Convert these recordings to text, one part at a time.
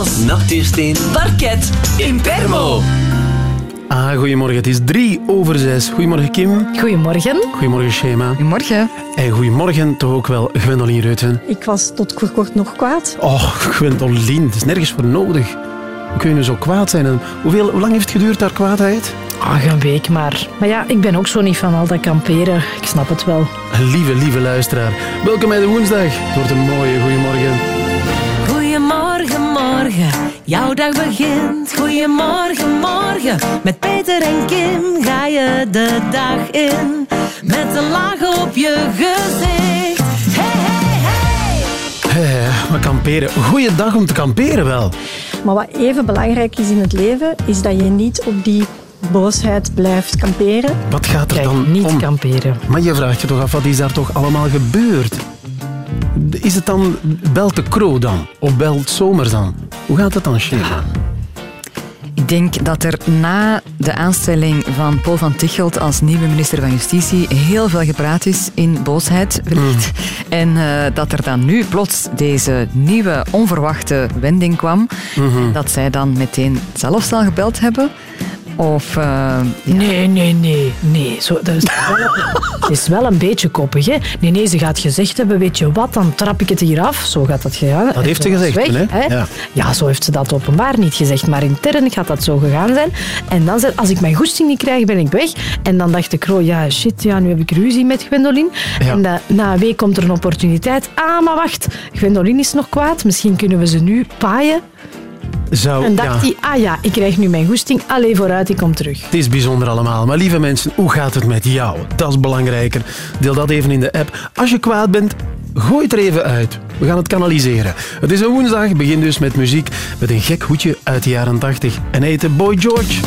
Tegels, nachtuursteen, parket, Impermo. Ah, goedemorgen. Het is drie over zes. Goedemorgen, Kim. Goedemorgen. Goedemorgen, Shema. Goedemorgen. En goedemorgen toch ook wel Gwendoline Reuten. Ik was tot kort, kort nog kwaad. Oh, Gwendoline, het is nergens voor nodig. Hoe kun je nu zo kwaad zijn? En hoeveel, hoe lang heeft het geduurd, haar kwaadheid? Ach, een week maar. Maar ja, ik ben ook zo niet van al dat kamperen. Ik snap het wel. Lieve, lieve luisteraar. Welkom bij de woensdag. Het wordt een mooie goedemorgen. Goedemorgen, morgen, jouw dag begint. Goedemorgen, morgen, met Peter en Kim ga je de dag in. Met een laag op je gezicht. Hey, hey, hey. Eh, maar kamperen. Goeiedag om te kamperen wel. Maar wat even belangrijk is in het leven, is dat je niet op die boosheid blijft kamperen. Wat gaat er Kijk, dan niet om? kamperen. Maar je vraagt je toch af, wat is daar toch allemaal gebeurd? Is het dan, belt de Kro dan? Of belt Zomers dan? Hoe gaat het dan, Shema? Ik denk dat er na de aanstelling van Paul van Tichelt als nieuwe minister van Justitie heel veel gepraat is in boosheid. wellicht. En eh, dat er dan nu plots deze nieuwe onverwachte wending kwam. En dat zij dan meteen zelfs al gebeld hebben. Of eh, ja. Nee, nee, nee. nee. Zo, dat is wel, het is wel een beetje koppig, hè. Nee, nee, ze gaat gezegd hebben, weet je wat, dan trap ik het hier af. Zo gaat dat gegaan. Dat heeft ze gezegd hè? Ja. Ja. zo heeft ze dat openbaar niet gezegd. Maar intern gaat dat zo gegaan zijn. En dan zei als ik mijn goesting niet krijg, ben ik weg. En dan dacht ik, oh ja, shit, ja, nu heb ik ruzie met Gwendoline. Ja. En da- na een week komt er een opportuniteit. Ah, maar wacht, Gwendoline is nog kwaad. Misschien kunnen we ze nu paaien. Zou, En dacht ja. hij, ah ja, ik krijg nu mijn goesting. Allee, vooruit, ik kom terug. Het is bijzonder allemaal. Maar lieve mensen, hoe gaat het met jou? Dat is belangrijker. Deel dat even in de app. Als je kwaad bent, gooi het er even uit. We gaan het kanaliseren. Het is een woensdag, begin dus met muziek. Met een gek hoedje uit de jaren 80. En heette Boy George.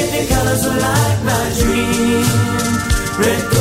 Living colors are like my dream. Red,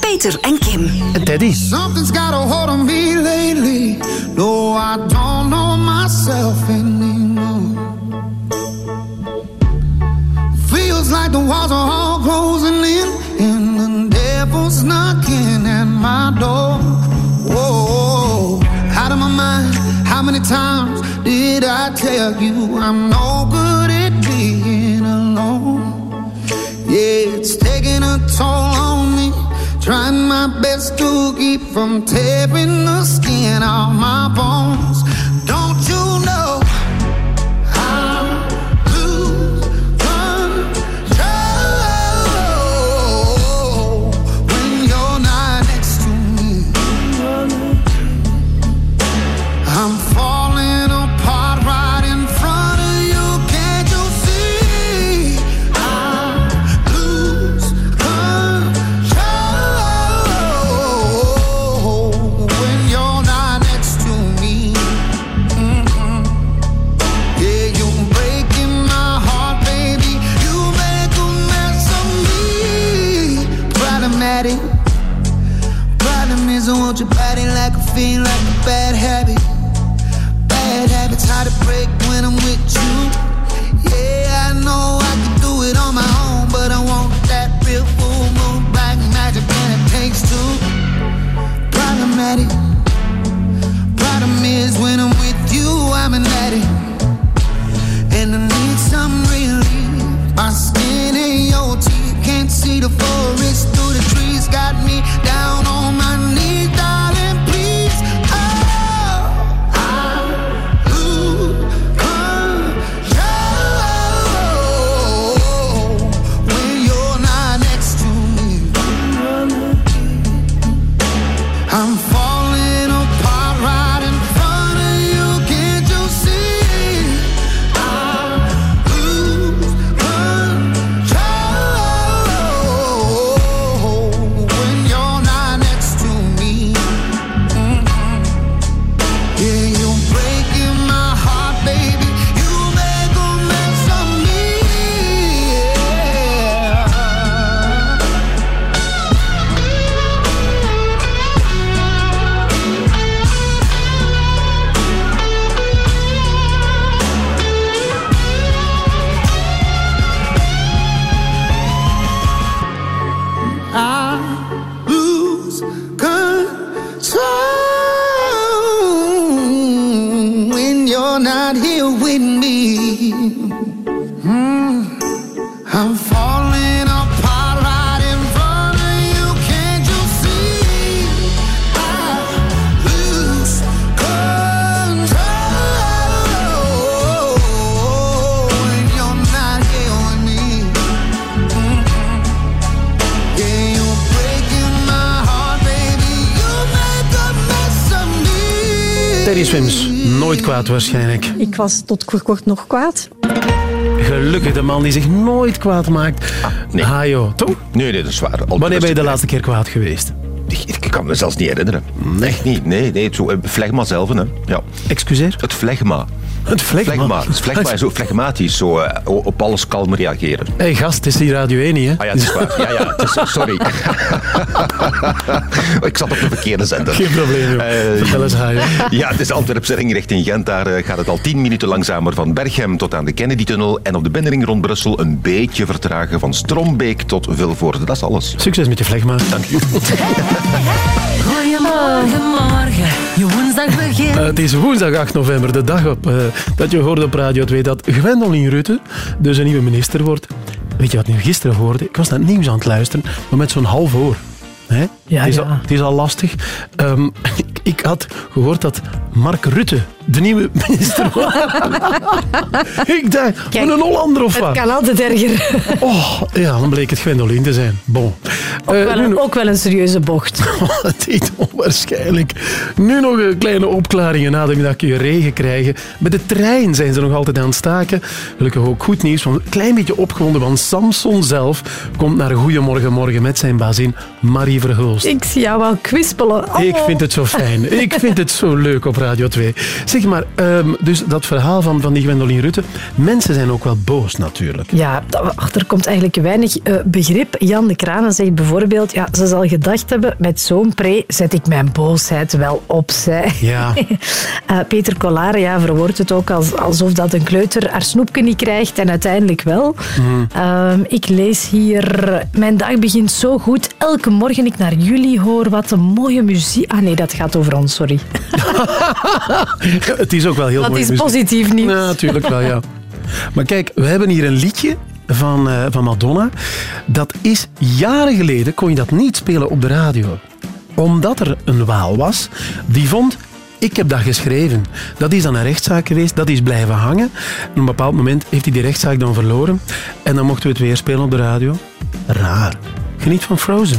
Peter en Kim. En Teddy. Something's got a hold on me lately. No, I don't know myself anymore. Feels like the walls are all closing in, and the devil's knocking at my door. Whoa, out of my mind. How many times did I tell you I'm no to keep from tearing the skin off my bones. Kwaad waarschijnlijk. Ik was tot voor kort nog kwaad. Gelukkig de man die zich nooit kwaad maakt. nee. Ah joh, toch? Nee, nee, dat is waar. Al- Wanneer ben je de laatste keer kwaad geweest? Ik, ik kan me zelfs niet herinneren. Echt niet. Nee, nee. Zo, eh, flegma zelf, hè. Ja. Excuseer? Het flegma. Het. Het flegma is zo flegmatisch. Zo eh, op alles kalm reageren. Hé hey, gast, het is die Radio 1 niet, hè? Ah ja, het is waar. Ja, ja, het is, sorry. ik zat op de verkeerde zender. Geen probleem, joh. Eh, Vertel eens, Hajo. Ja, het is Antwerpse ring richting Gent. Daar eh, gaat het al 10 minuten langzamer van Berchem tot aan de Kennedy-tunnel. En op de binnenring rond Brussel een beetje vertragen van Strombeek tot Vilvoorde. Dat is alles. Succes met je flegma. Dank u. Goedemorgen, morgen. Je woensdag begint. Eh, het is woensdag 8 november, de dag op, eh, dat je hoorde op Radio 2 dat Gwendoline Rutte dus een nieuwe minister wordt. Weet je wat ik nu gisteren hoorde? Ik was naar het nieuws aan het luisteren, maar met zo'n half oor. Hè? Ja, het, is ja. Al, het is al lastig. Ehm, ik, ik had gehoord dat Mark Rutte de nieuwe minister ik dacht, Kijk, een Hollander of Het wat? kan altijd erger. Oh, ja, dan bleek het Gwendoline te zijn. Bon. Ook, Eh, wel een, ook wel een serieuze bocht. Het is onwaarschijnlijk. Nu nog een kleine opklaringen na de middag kun je regen krijgen. Met de trein zijn ze nog altijd aan het staken. Gelukkig ook goed nieuws, want een klein beetje opgewonden, want Samson zelf komt naar Goedemorgen Morgen met zijn bazin Marie Verhulst. Ik zie jou wel kwispelen. Oh. Ik vind het zo fijn. Ik vind het zo leuk op Radio 2. Zeg, maar, ehm, dus dat verhaal van, van die Gwendoline Rutte. Mensen zijn ook wel boos natuurlijk. Ja, er komt eigenlijk weinig uh, begrip. Jan de Kranen zegt bijvoorbeeld, ja, ze zal gedacht hebben, met zo'n pre zet ik mijn boosheid wel opzij. Ja. uh, Peter Collare ja, verwoordt het ook als, alsof dat een kleuter haar snoepje niet krijgt en uiteindelijk wel. Mm. Uh, ik lees hier, mijn dag begint zo goed. Elke morgen ik naar jullie hoor, wat een mooie muziek. Ah nee, dat gaat over ons, sorry. het is ook wel heel dat mooi. Dat is positief nieuws. Ja, natuurlijk wel, ja. Maar kijk, we hebben hier een liedje van, uh, van Madonna. Dat is jaren geleden, kon je dat niet spelen op de radio. Omdat er een waal was die vond... Ik heb dat geschreven. Dat is dan een rechtszaak geweest, dat is blijven hangen. Op een bepaald moment heeft hij die rechtszaak dan verloren. En dan mochten we het weer spelen op de radio. Raar. Geniet van Frozen.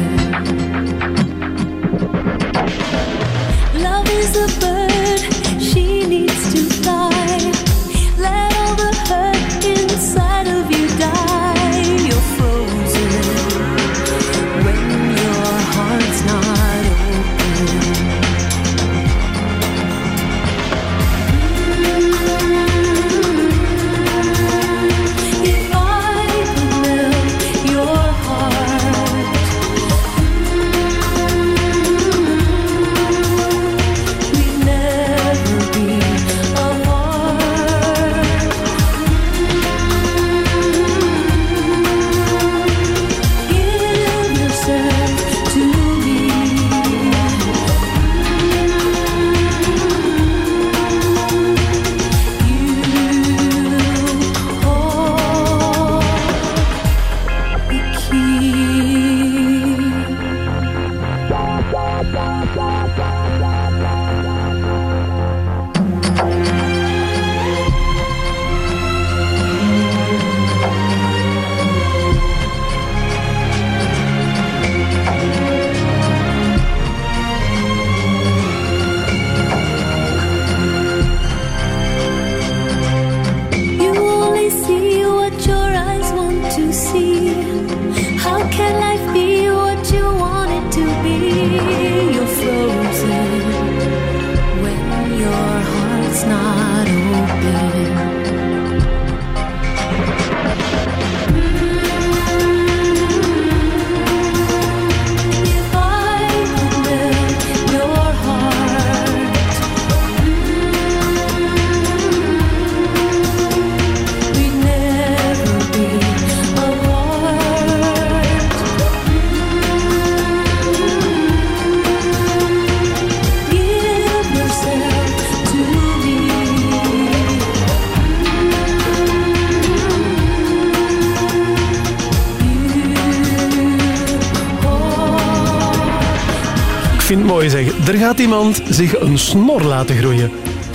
Er gaat iemand zich een snor laten groeien.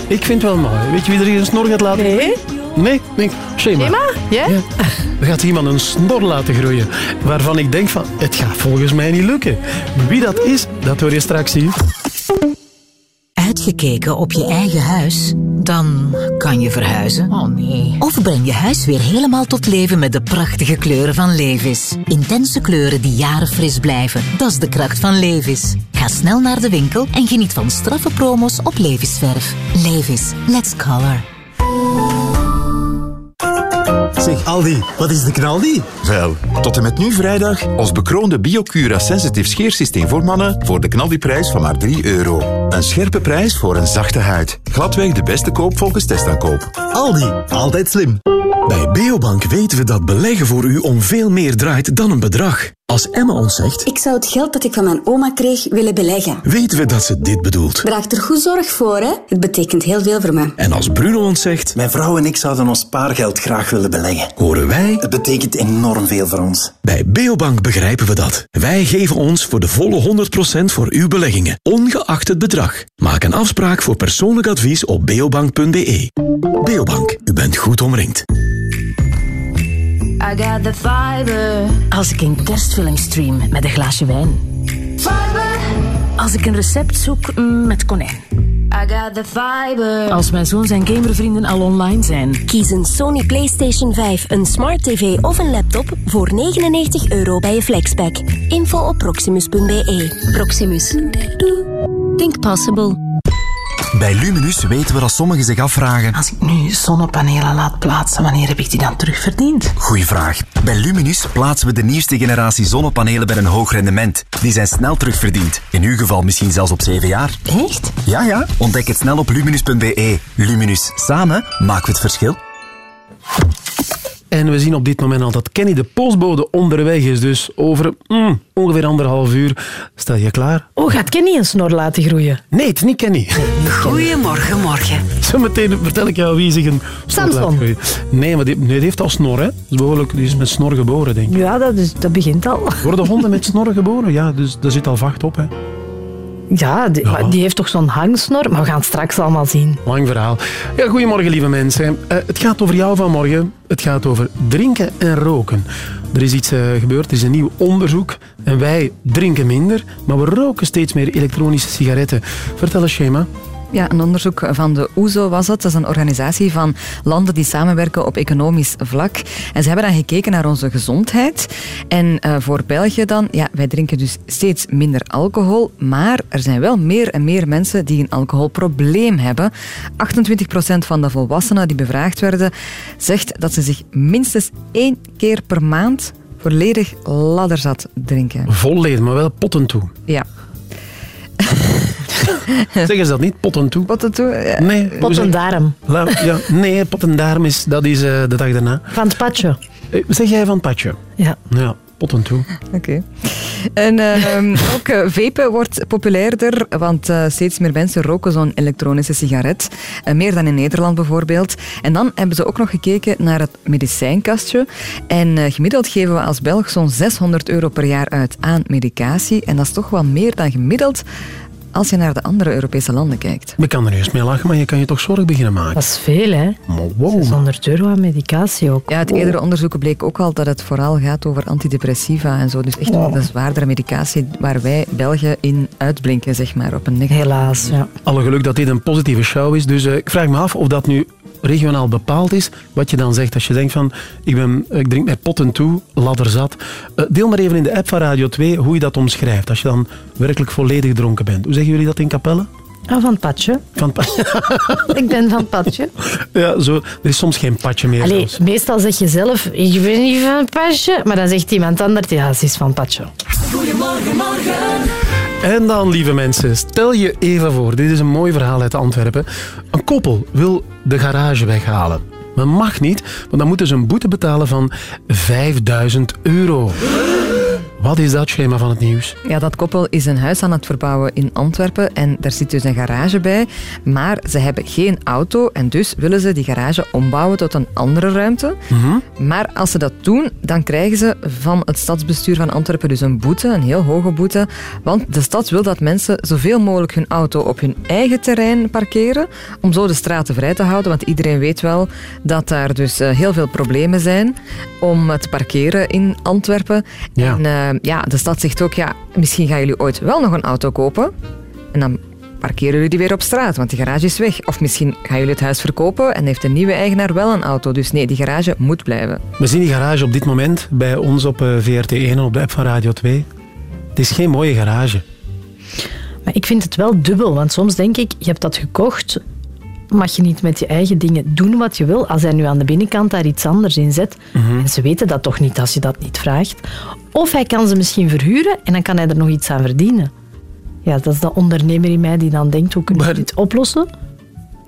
Ik vind het wel mooi. Weet je wie er hier een snor gaat laten groeien? Nee? Nee, nee. Shema. Emma? Ja? Ja. Er gaat iemand een snor laten groeien. Waarvan ik denk van, het gaat volgens mij niet lukken. Wie dat is, dat hoor je straks zien. Uitgekeken op je eigen huis? Dan kan je verhuizen. Oh nee. Of breng je huis weer helemaal tot leven met de prachtige kleuren van Levis. Intense kleuren die jaren fris blijven. Dat is de kracht van Levis. Ga snel naar de winkel en geniet van straffe promos op Levis verf. Levis, let's color. Zeg Aldi, wat is de knaldi? Wel, tot en met nu vrijdag ons bekroonde Biocura Sensitive scheersysteem voor mannen voor de knaldiprijs van maar 3 euro. Een scherpe prijs voor een zachte huid. Gladweg de beste koop volgens testaankoop. Aldi, altijd slim. Bij Beobank weten we dat beleggen voor u om veel meer draait dan een bedrag. Als Emma ons zegt, Ik zou het geld dat ik van mijn oma kreeg willen beleggen. weten we dat ze dit bedoelt. Draag er goed zorg voor, hè? Het betekent heel veel voor me. En als Bruno ons zegt, Mijn vrouw en ik zouden ons spaargeld graag willen beleggen. horen wij, Het betekent enorm veel voor ons. bij Beobank begrijpen we dat. Wij geven ons voor de volle 100% voor uw beleggingen, ongeacht het bedrag. Maak een afspraak voor persoonlijk advies op beobank.be. Beobank, u bent goed omringd. I got the fiber. Als ik een kerstfilm stream met een glaasje wijn. Fiber. Als ik een recept zoek mm, met konijn. I got the fiber. Als mijn zoon zijn gamervrienden al online zijn. Kies een Sony PlayStation 5, een Smart TV of een laptop voor 99 euro bij je Flexpack. Info op proximus.be. Proximus. Think possible. Bij Luminus weten we dat sommigen zich afvragen... Als ik nu zonnepanelen laat plaatsen, wanneer heb ik die dan terugverdiend? Goeie vraag. Bij Luminus plaatsen we de nieuwste generatie zonnepanelen bij een hoog rendement. Die zijn snel terugverdiend. In uw geval misschien zelfs op 7 jaar. Echt? Ja, ja. Ontdek het snel op luminus.be. Luminus. Samen maken we het verschil. En we zien op dit moment al dat Kenny de postbode onderweg is. Dus over mm, ongeveer anderhalf uur sta je klaar. Oh, gaat Kenny een snor laten groeien? Nee, het is niet Kenny. Goedemorgen, morgen. Zometeen vertel ik jou wie zich een snor laat groeien. Nee, maar die, nee, die heeft al snor, hè. Dat is behoorlijk, die is met snor geboren, denk ik. Ja, dat, is, dat begint al. Worden honden met snorren geboren? Ja, dus daar zit al vacht op, hè. Ja, die, heeft toch zo'n hangsnor? Maar we gaan het straks allemaal zien. Lang verhaal. Ja, goedemorgen, lieve mensen. Eh, het gaat over jou vanmorgen. Het gaat over drinken en roken. Er is iets eh, gebeurd, er is een nieuw onderzoek. En wij drinken minder, maar we roken steeds meer elektronische sigaretten. Vertel eens, Schema. Ja, een onderzoek van de OESO was het. Dat is een organisatie van landen die samenwerken op economisch vlak. En ze hebben dan gekeken naar onze gezondheid. En eh, voor België dan, ja, wij drinken dus steeds minder alcohol. Maar er zijn wel meer en meer mensen die een alcoholprobleem hebben. 28% van de volwassenen die bevraagd werden, zegt dat ze zich minstens één keer per maand volledig ladderzat drinken. Volledig, maar wel potten toe. Ja. Zeggen ze dat niet? Potten toe? Potten toe? Nee. Pot en darm. La- ja, nee, pot en darm is, dat is eh, de dag daarna. Van het patje. Eh, Zeg jij van het patje? Ja. Ja, potten toe. Oké. En ehm, ook eh, vapen wordt populairder, want steeds meer mensen roken zo'n elektronische sigaret. Meer dan in Nederland bijvoorbeeld. En dan hebben ze ook nog gekeken naar het medicijnkastje. En gemiddeld geven we als Belg zo'n 600 euro per jaar uit aan medicatie. En dat is toch wel meer dan gemiddeld als je naar de andere Europese landen kijkt. Ik kan er eerst mee lachen, maar je kan je toch zorg beginnen maken. Dat is veel, hè? Maar wow. 600 euro aan medicatie ook. Ja, het eerdere onderzoek bleek ook al dat het vooral gaat over antidepressiva en zo. Dus echt wel de zwaardere medicatie waar wij Belgen in uitblinken, zeg maar, op een negatieve Helaas, ja. Alle geluk dat dit een positieve show is. Dus eh, ik vraag me af of dat nu regionaal bepaald is. Wat je dan zegt als je denkt van, ik, ben, ik drink mij potten toe, ladder zat. Eh, deel maar even in de app van Radio 2 hoe je dat omschrijft. Als je dan werkelijk volledig dronken bent. Hoe zeggen jullie dat in Capelle? Ah, van het patje. Van het pa- Ik ben van het patje. ja, zo, er is soms geen patje meer. Allee, meestal zeg je zelf, ik ben niet van het patje. Maar dan zegt iemand anders, ja, ze is van het patje. Goedemorgen, morgen. En dan, lieve mensen, stel je even voor, dit is een mooi verhaal uit Antwerpen. Een koppel wil de garage weghalen. Maar mag niet, want dan moeten ze een boete betalen van 5000 euro. Wat is dat schema van het nieuws? Ja, dat koppel is een huis aan het verbouwen in Antwerpen en daar zit dus een garage bij. Maar ze hebben geen auto en dus willen ze die garage ombouwen tot een andere ruimte. Maar als ze dat doen, dan krijgen ze van het stadsbestuur van Antwerpen dus een boete, een heel hoge boete. Want de stad wil dat mensen zoveel mogelijk hun auto op hun eigen terrein parkeren, om zo de straten vrij te houden. Want iedereen weet wel dat daar dus eh, heel veel problemen zijn om eh, te parkeren in Antwerpen. Ja. En eh, ja, de stad zegt ook, ja, misschien gaan jullie ooit wel nog een auto kopen. En dan parkeren jullie die weer op straat, want die garage is weg. Of misschien gaan jullie het huis verkopen en heeft de nieuwe eigenaar wel een auto. Dus nee, die garage moet blijven. We zien die garage op dit moment bij ons op eh, VRT1 en op de app van Radio 2. Het is geen mooie garage. Maar ik vind het wel dubbel, want soms denk ik, je hebt dat gekocht, mag je niet met je eigen dingen doen wat je wil. Als hij nu aan de binnenkant daar iets anders in zet, Mhm. en ze weten dat toch niet als je dat niet vraagt. Of hij kan ze misschien verhuren en dan kan hij er nog iets aan verdienen. Ja, dat is de ondernemer in mij die dan denkt, hoe kunnen we dit oplossen?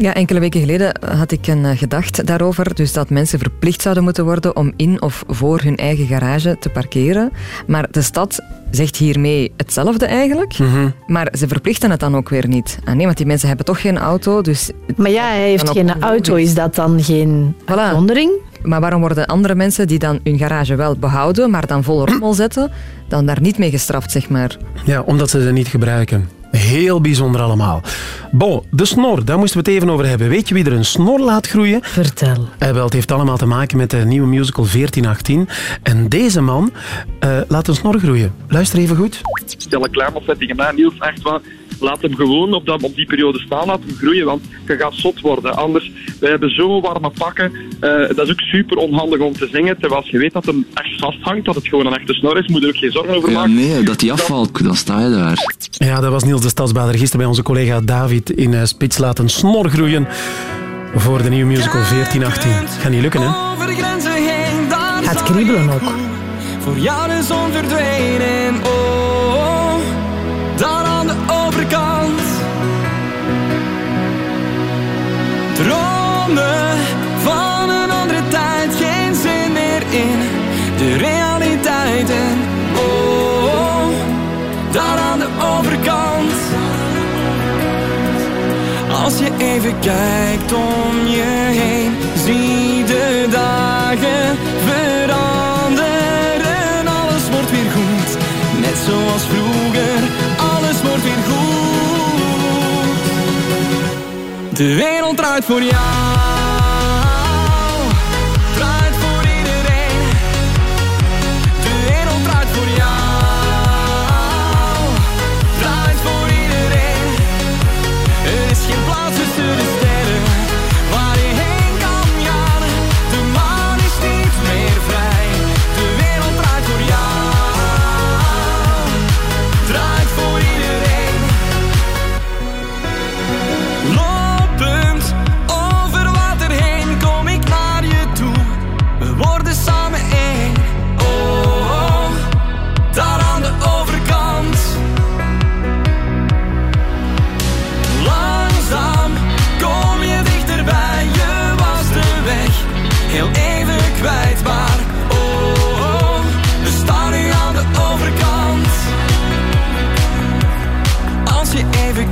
Ja, enkele weken geleden had ik een eh, gedacht daarover. Dus dat mensen verplicht zouden moeten worden om in of voor hun eigen garage te parkeren. Maar de stad zegt hiermee hetzelfde eigenlijk. Mhm. Maar ze verplichten het dan ook weer niet. Ah, nee, want die mensen hebben toch geen auto. Dus Maar ja, hij heeft geen auto. Is dat dan geen uitzondering? Maar waarom worden andere mensen die dan hun garage wel behouden, maar dan vol rommel zetten, dan daar niet mee gestraft, zeg maar? Ja, omdat ze ze niet gebruiken. Heel bijzonder allemaal. Bon, de snor, daar moesten we het even over hebben. Weet je wie er een snor laat groeien? Vertel. Eh, wel, het heeft allemaal te maken met de nieuwe musical 1418. En deze man eh, laat een snor groeien. Luister even goed. Stel een klein moment tegen mij, Niels, echt van, laat hem gewoon op, dat, op die periode staan, laat hem groeien, want je gaat zot worden. Anders, wij hebben zo warme pakken, eh, dat is ook super onhandig om te zingen, terwijl als je weet dat hem echt vasthangt, dat het gewoon een echte snor is, moet je er ook geen zorgen over Ja, maken. nee, dat die afvalt, dan sta je daar. Ja, dat was Niels de Stadsbader gisteren bij onze collega David in eh, Spits laten snor groeien voor de nieuwe musical 1418. Gaat niet lukken, hè? Over grenzen heen, daar Gaat zal kriebelen ook. Voor jou de zon verdwenen, oh, Van een andere tijd, geen zin meer in de realiteit. En oh, daar aan de overkant. Als je even kijkt om je heen, zie de dagen veranderen. Alles wordt weer goed, net zoals vroeger. De wereld draait voor jou.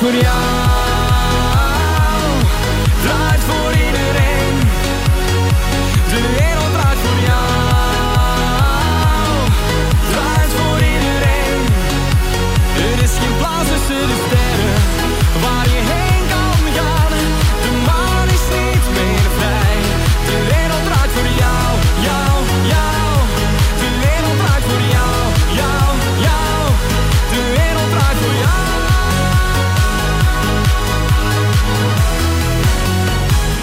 Voor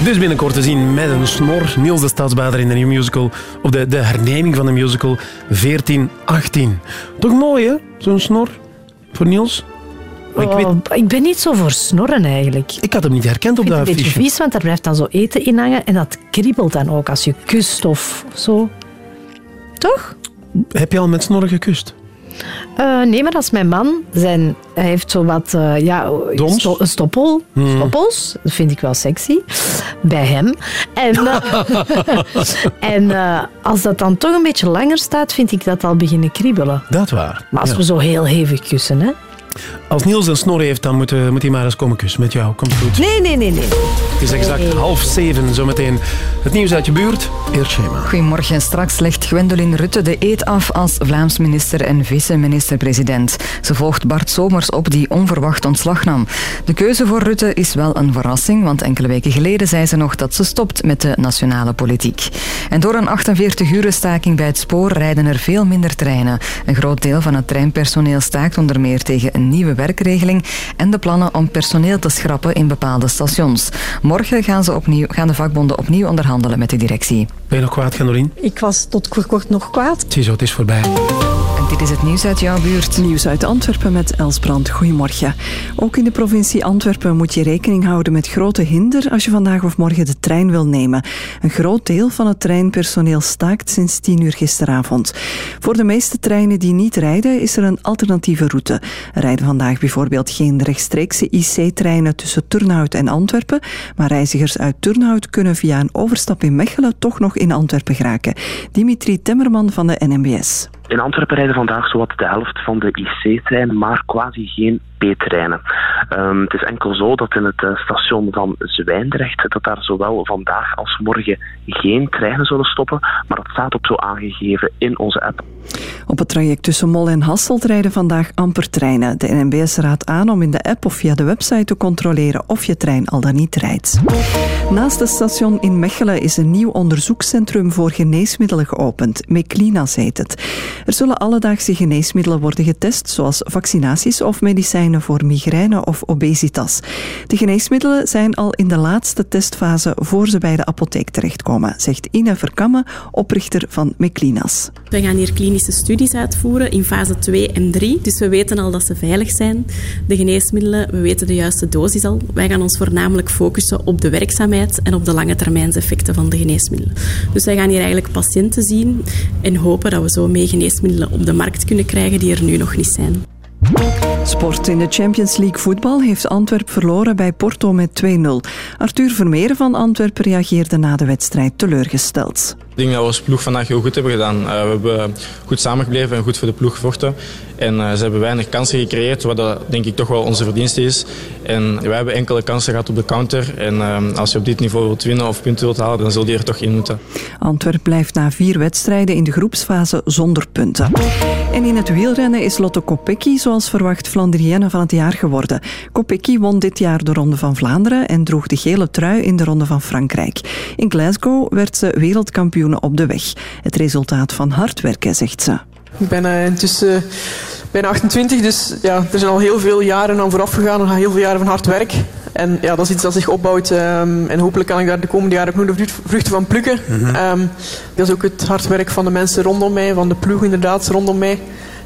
Dus binnenkort te zien met een snor. Niels de Stadsbader in de nieuwe musical. Of de, de herneming van de musical 1418. Toch mooi, hè? Zo'n snor. Voor Niels. Ik, weet, Oh, ik ben niet zo voor snorren eigenlijk. ik had hem niet herkend op dat vind het een beetje affiche. vies, want daar blijft dan zo eten in hangen en dat kriebelt dan ook als je kust of zo. Toch? Heb je al met snorren gekust? Eh, nee, maar als mijn man, zijn, hij heeft zo wat, eh, ja, sto- een stoppel, Hmm. stoppels, dat vind ik wel sexy, bij hem. En, eh, en als dat dan toch een beetje langer staat, vind ik dat al beginnen kriebelen. Dat waar. Maar als Ja. we zo heel hevig kussen, hè? Als Niels een snor heeft, dan moet, eh, moet hij maar eens komen kussen met jou. Komt goed. Nee, nee, nee, nee. Het is exact Nee. half zeven zometeen. Het nieuws uit je buurt. Eerst Schema. Goedemorgen. Straks legt Gwendoline Rutte de eet af als Vlaams minister en vice-minister-president. Ze volgt Bart Somers op, die onverwacht ontslag nam. De keuze voor Rutte is wel een verrassing, want enkele weken geleden zei ze nog dat ze stopt met de nationale politiek. En door een 48-uren staking bij het spoor rijden er veel minder treinen. Een groot deel van het treinpersoneel staakt onder meer tegen een nieuwe werkregeling en de plannen om personeel te schrappen in bepaalde stations. Morgen gaan, ze opnieuw, gaan de vakbonden opnieuw onderhandelen met de directie. Ben je nog kwaad, Gandolien? Ik was tot kort, kort nog kwaad. Ziezo, het is voorbij. Dit is het nieuws uit jouw buurt. Nieuws uit Antwerpen met Elsbrand. Goedemorgen. Ook in de provincie Antwerpen moet je rekening houden met grote hinder als je vandaag of morgen de trein wil nemen. Een groot deel van het treinpersoneel staakt sinds 10 uur gisteravond. Voor de meeste treinen die niet rijden is er een alternatieve route. Er rijden vandaag bijvoorbeeld geen rechtstreekse IC-treinen tussen Turnhout en Antwerpen, maar reizigers uit Turnhout kunnen via een overstap in Mechelen toch nog in Antwerpen geraken. Dimitri Temmerman van de NMBS. In Antwerpen rijden vandaag zowat de helft van de IC-treinen, maar quasi geen B-treinen. Ehm, het is enkel zo dat in het eh, station van Zwijndrecht, dat daar zowel vandaag als morgen geen treinen zullen stoppen, maar dat staat ook zo aangegeven in onze app. Op het traject tussen Mol en Hasselt rijden vandaag amper treinen. De NMBS raadt aan om in de app of via de website te controleren of je trein al dan niet rijdt. Naast het station in Mechelen is een nieuw onderzoekscentrum voor geneesmiddelen geopend. Meclinas heet het. Er zullen alledaagse geneesmiddelen worden getest, zoals vaccinaties of medicijnen voor migraine of obesitas. De geneesmiddelen zijn al in de laatste testfase voor ze bij de apotheek terechtkomen, zegt Ine Verkamme, oprichter van Meclinas. We gaan hier klinische studies uitvoeren in fase 2 en 3. Dus we weten al dat ze veilig zijn, de geneesmiddelen. We weten de juiste dosis al. Wij gaan ons voornamelijk focussen op de werkzaamheid en op de lange termijnseffecten van de geneesmiddelen. Dus wij gaan hier eigenlijk patiënten zien en hopen dat we zo mee geneesmiddelen op de markt kunnen krijgen die er nu nog niet zijn. Sport in de Champions League voetbal heeft Antwerp verloren bij Porto met 2-0. Arthur Vermeer van Antwerp reageerde na de wedstrijd teleurgesteld. Ik denk dat we als ploeg vandaag heel goed hebben gedaan. Uh, we hebben goed samengebleven en goed voor de ploeg gevochten. En uh, ze hebben weinig kansen gecreëerd, wat dat denk ik toch wel onze verdienste is. En wij hebben enkele kansen gehad op de counter. En uh, als je op dit niveau wilt winnen of punten wilt halen, dan zul je er toch in moeten. Antwerp blijft na vier wedstrijden in de groepsfase zonder punten. En in het wielrennen is Lotto Kopecky zoals verwacht Flandrienne van het jaar geworden. Kopecky won dit jaar de Ronde van Vlaanderen en droeg de gele trui in de Ronde van Frankrijk. In Glasgow werd ze wereldkampioen op de weg. Het resultaat van hard werken, zegt ze. Ik ben uh, intussen bijna 28, dus ja, er zijn al heel veel jaren aan vooraf gegaan. Nog heel veel jaren van hard werk. En ja, dat is iets dat zich opbouwt. Um, en hopelijk kan ik daar de komende jaren ook nog de vruchten van plukken. Mm -hmm. um, dat is ook het hard werk van de mensen rondom mij, van de ploeg inderdaad rondom mij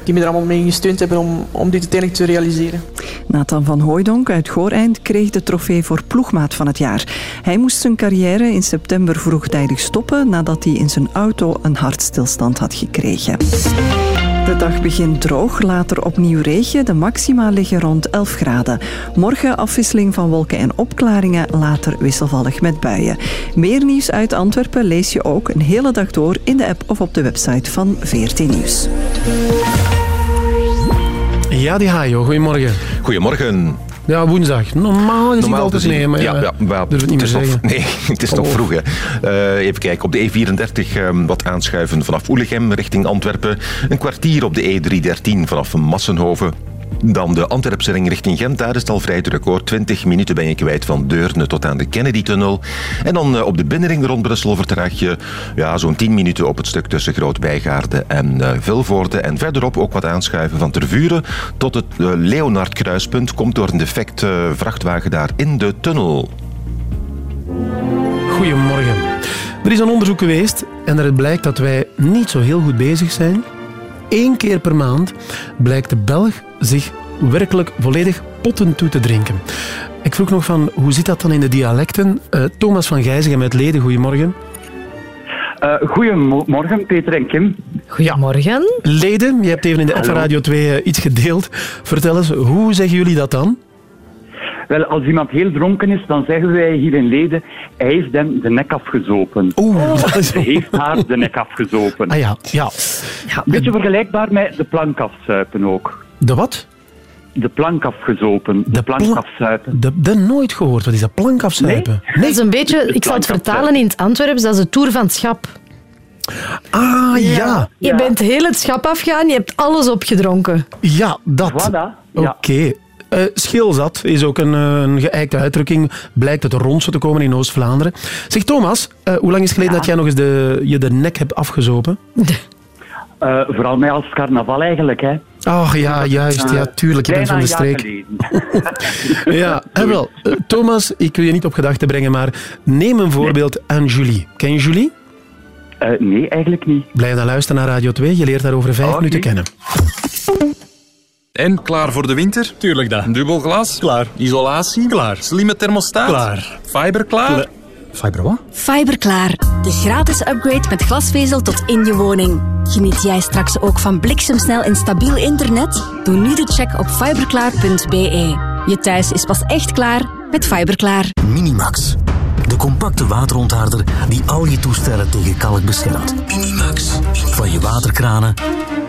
die me er allemaal mee gesteund hebben om, om dit uiteindelijk te realiseren. Nathan van Hooijdonk uit Gooreind kreeg de trofee voor ploegmaat van het jaar. Hij moest zijn carrière in september vroegtijdig stoppen nadat hij in zijn auto een hartstilstand had gekregen. De dag begint droog, later opnieuw regen. De maxima liggen rond 11 graden. Morgen afwisseling van wolken en opklaringen, later wisselvallig met buien. Meer nieuws uit Antwerpen lees je ook een hele dag door in de app of op de website van VRT Nieuws. Ja, die Hajo, goedemorgen. Goedemorgen. Ja, woensdag. Normaal valt het gezien- mee, maar ja, ja, durf het niet het meer is zeggen. nog, Nee, het is nog Oh. vroeg. Hè. Eh, even kijken, op de E34 ehm, wat aanschuiven vanaf Oelegem richting Antwerpen. Een kwartier op de E313 vanaf Massenhoven. Dan de Antwerpse ring richting Gent, daar is het al vrij druk hoor. 20 minuten ben je kwijt van Deurne tot aan de Kennedy-tunnel. En dan eh, op de binnenring rond Brussel vertraag je ja, zo'n 10 minuten op het stuk tussen Groot-Bijgaarde en eh, Vilvoorde. En verderop ook wat aanschuiven van Tervuren tot het eh, Leonard-kruispunt. Komt door een defect vrachtwagen daar in de tunnel. Goedemorgen. Er is een onderzoek geweest en daaruit blijkt dat wij niet zo heel goed bezig zijn. Eén keer per maand blijkt de Belg zich werkelijk volledig potten toe te drinken. Ik vroeg nog van, hoe zit dat dan in de dialecten? Eh, Thomas van Gijzegem uit Leden, goedemorgen. Eh, goedemorgen, Peter en Kim. Goedemorgen. Leden, je hebt even in de app van Hallo. Radio 2 eh, iets gedeeld. Vertel eens, hoe zeggen jullie dat dan? Wel, als iemand heel dronken is, dan zeggen wij hier in Leden, hij is hem de nek afgezopen. Oeh, dat is... Hij heeft haar de nek afgezopen. Ah ja, ja. Beetje vergelijkbaar met de plank afzuipen ook. De wat? De plank afgezopen. De, plank pla- afzuipen. De, de nooit gehoord. Wat is dat? Plank afzuipen? Dat is een beetje, ik zal het vertalen in het Antwerps, dat is de Tour van het Schap. Ah, ja. Je bent heel het schap afgegaan, je hebt alles opgedronken. Ja, dat. Oké. Eh, schilzat is ook een, eh, een geëikte uitdrukking. Blijkt uit Ronse te komen in Oost-Vlaanderen. Zeg Thomas, eh, hoe lang is het geleden dat jij nog eens de, je de nek hebt afgezopen? Eh, vooral mij als carnaval eigenlijk, hè. Ach ja, juist. Ja, tuurlijk. Je bent van de streek. Ja, en wel. Thomas, ik wil je niet op gedachten brengen, maar neem een voorbeeld aan Julie. Ken je Julie? Eh, nee, eigenlijk niet. Blijf dan luisteren naar Radio 2. Je leert haar over vijf minuten kennen. En klaar voor de winter? Tuurlijk dat. Dubbel glas? Klaar. Isolatie? Klaar. Slimme thermostaat? Klaar. Fiber klaar? Fiber wat? Fiberklaar, de gratis upgrade met glasvezel tot in je woning. Geniet jij straks ook van bliksemsnel en stabiel internet? Doe nu de check op fiberklaar.be. Je thuis is pas echt klaar met Fiberklaar. Minimax. De compacte waterontharder die al je toestellen tegen kalk beschermt. Minimax. Van je waterkranen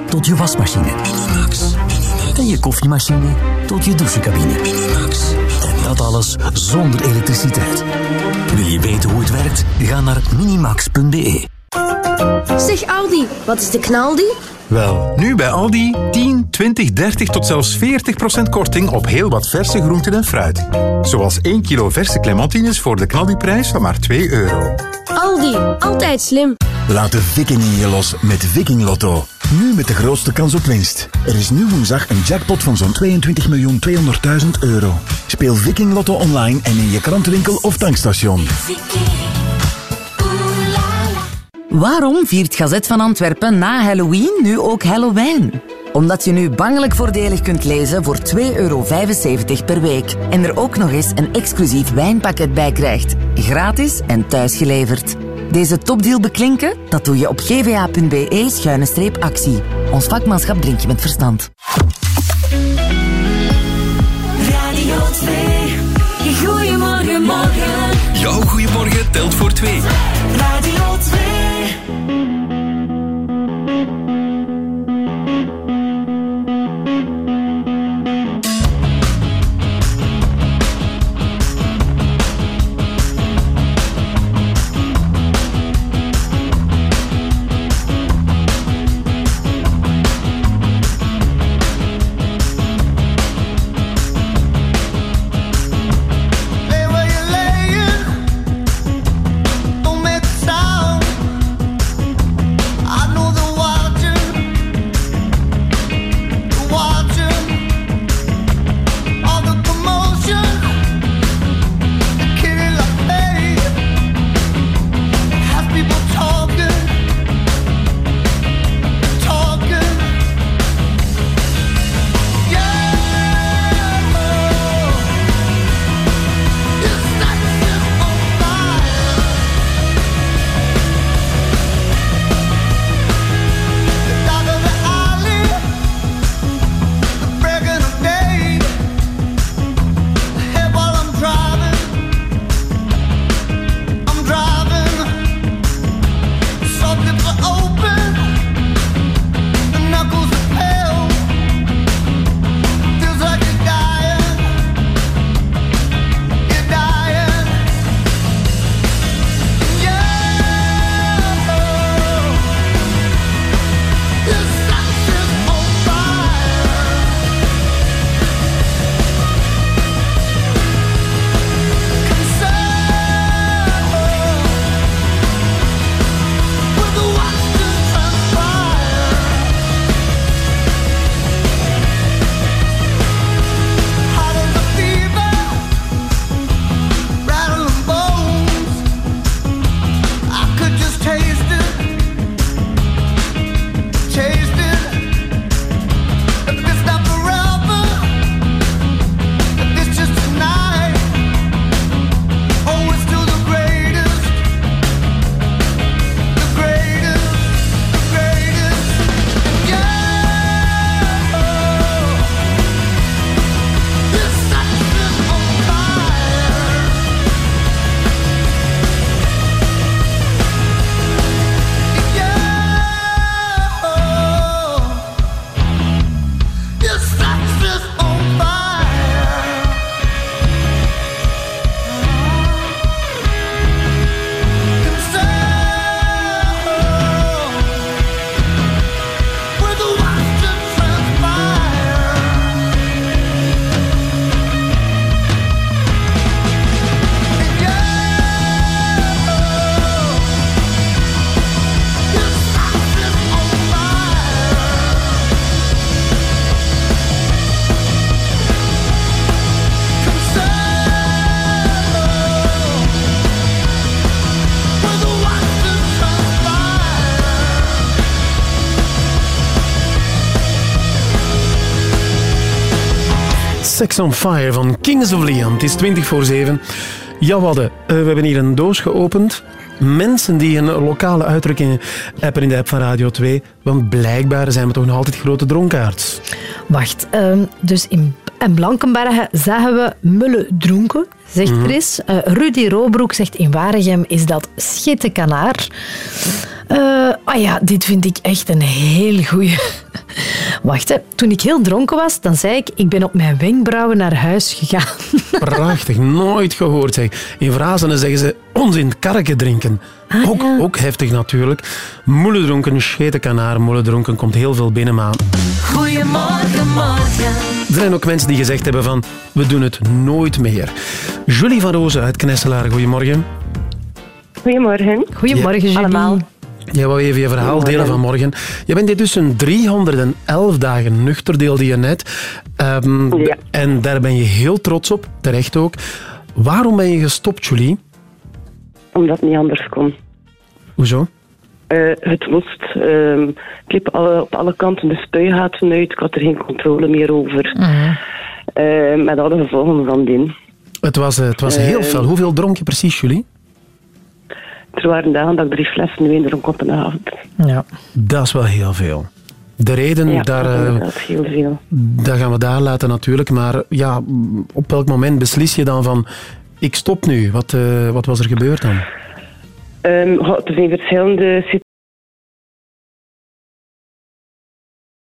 tot je wasmachine. Minimax. En je koffiemachine tot je douchecabine. Minimax. En dat alles zonder elektriciteit. Wil je weten hoe het werkt? Ga naar minimax.be. Zeg Aldi, wat is de knaldi? Wel, nu bij Aldi 10, 20, 30 tot zelfs 40% korting op heel wat verse groenten en fruit. Zoals 1 kilo verse clementines voor de knaldiprijs van maar 2 euro. Aldi, altijd slim. Laat de viking in je los met Viking Lotto. Nu met de grootste kans op winst. Er is nu woensdag een jackpot van zo'n 22.200.000 euro. Speel Viking Lotto online en in je krantenwinkel of tankstation. Waarom viert Gazet van Antwerpen na Halloween nu ook Halloween? Omdat je nu bangelijk voordelig kunt lezen voor 2,75 euro per week. En er ook nog eens een exclusief wijnpakket bij krijgt. Gratis en thuisgeleverd. Deze topdeal beklinken? Dat doe je op gva.be-actie. Ons vakmanschap drink je met verstand. Radio 2. Goedemorgen, morgen. Jouw goeiemorgen telt voor twee. Radio Sex on Fire van Kings of Leon. Het is 20 voor 7. Ja, Wadde, eh, we hebben hier een doos geopend. Mensen die een lokale uitdrukking appen in de app van Radio 2. Want blijkbaar zijn we toch nog altijd grote dronkaards. Wacht, ehm, dus in, in Blankenbergen zeggen we mulle dronken, zegt Mhm. Chris. Eh, Rudy Robroek zegt in Waregem is dat schittekanaar. Eh ah ja, dit vind ik echt een heel goeie. Wacht, hè. toen ik heel dronken was, dan zei ik, ik ben op mijn wenkbrauwen naar huis gegaan. Prachtig, nooit gehoord zeg. In Vrazenen zeggen ze onzin karken drinken. ook, ook heftig natuurlijk. Moelendronken, scheten kanaar, moelendronken komt heel veel binnen, maar Goedemorgen, morgen. er zijn ook mensen die gezegd hebben van we doen het nooit meer. Julie van Rozen uit Knesselaar, goedemorgen. Goedemorgen. Goedemorgen, Julie. Allemaal. Jij wou even je verhaal delen van morgen. Je bent dit tussen 311 dagen nuchter, deelde je net. Ehm, En daar ben je heel trots op, terecht ook. Waarom ben je gestopt, Julie? Omdat het niet anders kon. Hoezo? Eh, het moest. ehm, ik liep alle, op alle kanten de spuigaten uit. Ik had er geen controle meer over. Eh, met alle gevolgen van dien. Het was, eh, het was heel Eh, fel. Hoeveel dronk je precies, Julie? Er waren dagen dat ik drie flessen wijn dronk op een avond. Ja. Dat is wel heel veel. De reden, ja, daar, dat is eh, heel veel. dat gaan we daar laten natuurlijk. Maar ja, op welk moment beslis je dan van... Ik stop nu. Wat, eh, wat was er gebeurd dan? Ehm, goh, er zijn verschillende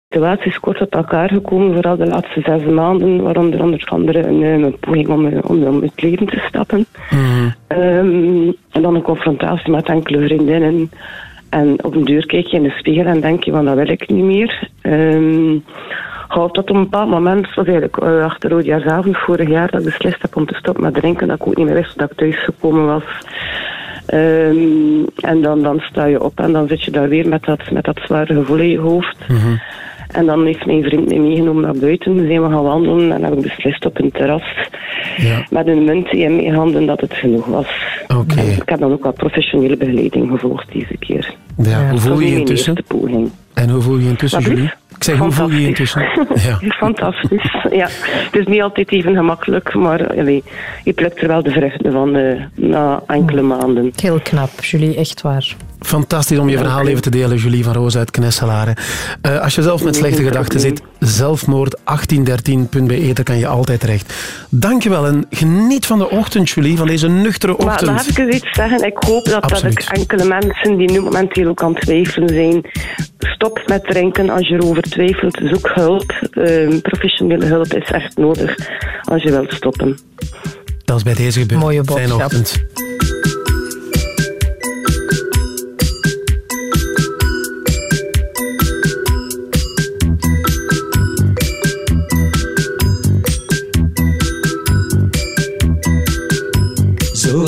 situaties kort op elkaar gekomen, vooral de laatste zes maanden, waaronder onder andere een, eh, een poging om, eh, om, om het leven te stappen. Ehm, en dan een confrontatie met enkele vriendinnen. En op een deur kijk je in de spiegel en denk je van dat wil ik niet meer. Ehm Goh, tot op een bepaald moment, dat was eigenlijk eh, achter oudjaarsavond vorig jaar, dat ik beslist heb om te stoppen met drinken, dat ik ook niet meer wist dat ik thuis gekomen was. Ehm, en dan, dan sta je op en dan zit je daar weer met dat, met dat zware gevoel in je hoofd. En dan heeft mijn vriend me meegenomen naar buiten. Zijn we gaan wandelen en heb ik beslist op een terras met een munt in mijn handen dat het genoeg was. Oké. En Ik heb dan ook wat professionele begeleiding gevolgd deze keer. Ja, hoe voel je je intussen? eerste poging. En hoe voel je je intussen, Wat Julie? Ik zeg, hoe voel je je intussen? Ja. Fantastisch. Ja, het is niet altijd even gemakkelijk, maar allee, je plukt er wel de vruchten van eh, na enkele maanden. Heel knap, Julie, echt waar. Fantastisch om je verhaal even te delen, Julie van Roos uit Knesselaar. Eh, als je zelf met slechte gedachten zit, zelfmoord1813.be, daar kan je altijd terecht. Dankjewel en geniet van de ochtend, Julie, van deze nuchtere Maar ochtend. mag ik eens iets zeggen? Ik hoop dat, dat ik enkele mensen die nu momenteel ook aan het twijfelen zijn, stop met drinken als je erover twijfelt. Zoek hulp. Ehm, professionele hulp is echt nodig als je wilt stoppen. Dat is bij deze gebeurd. Mooie Fijne ochtend.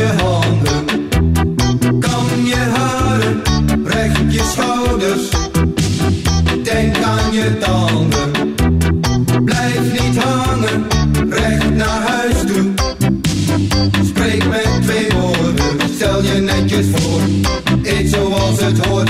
Je handen, kam je haren, recht je schouders. Denk aan je tanden, blijf niet hangen, recht naar huis toe. Spreek met twee woorden, stel je netjes voor. Eet zoals het hoort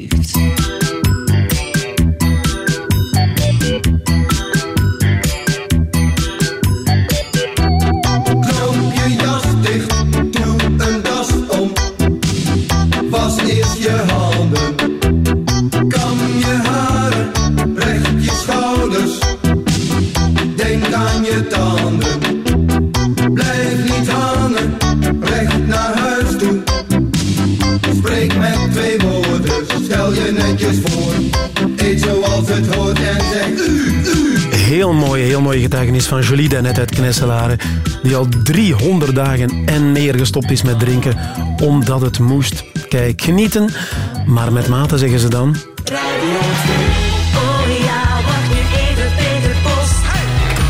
Julie Danet uit Knesselaren, die al 300 dagen en neergestopt is met drinken, omdat het moest. Kijk, genieten, maar met mate zeggen ze dan.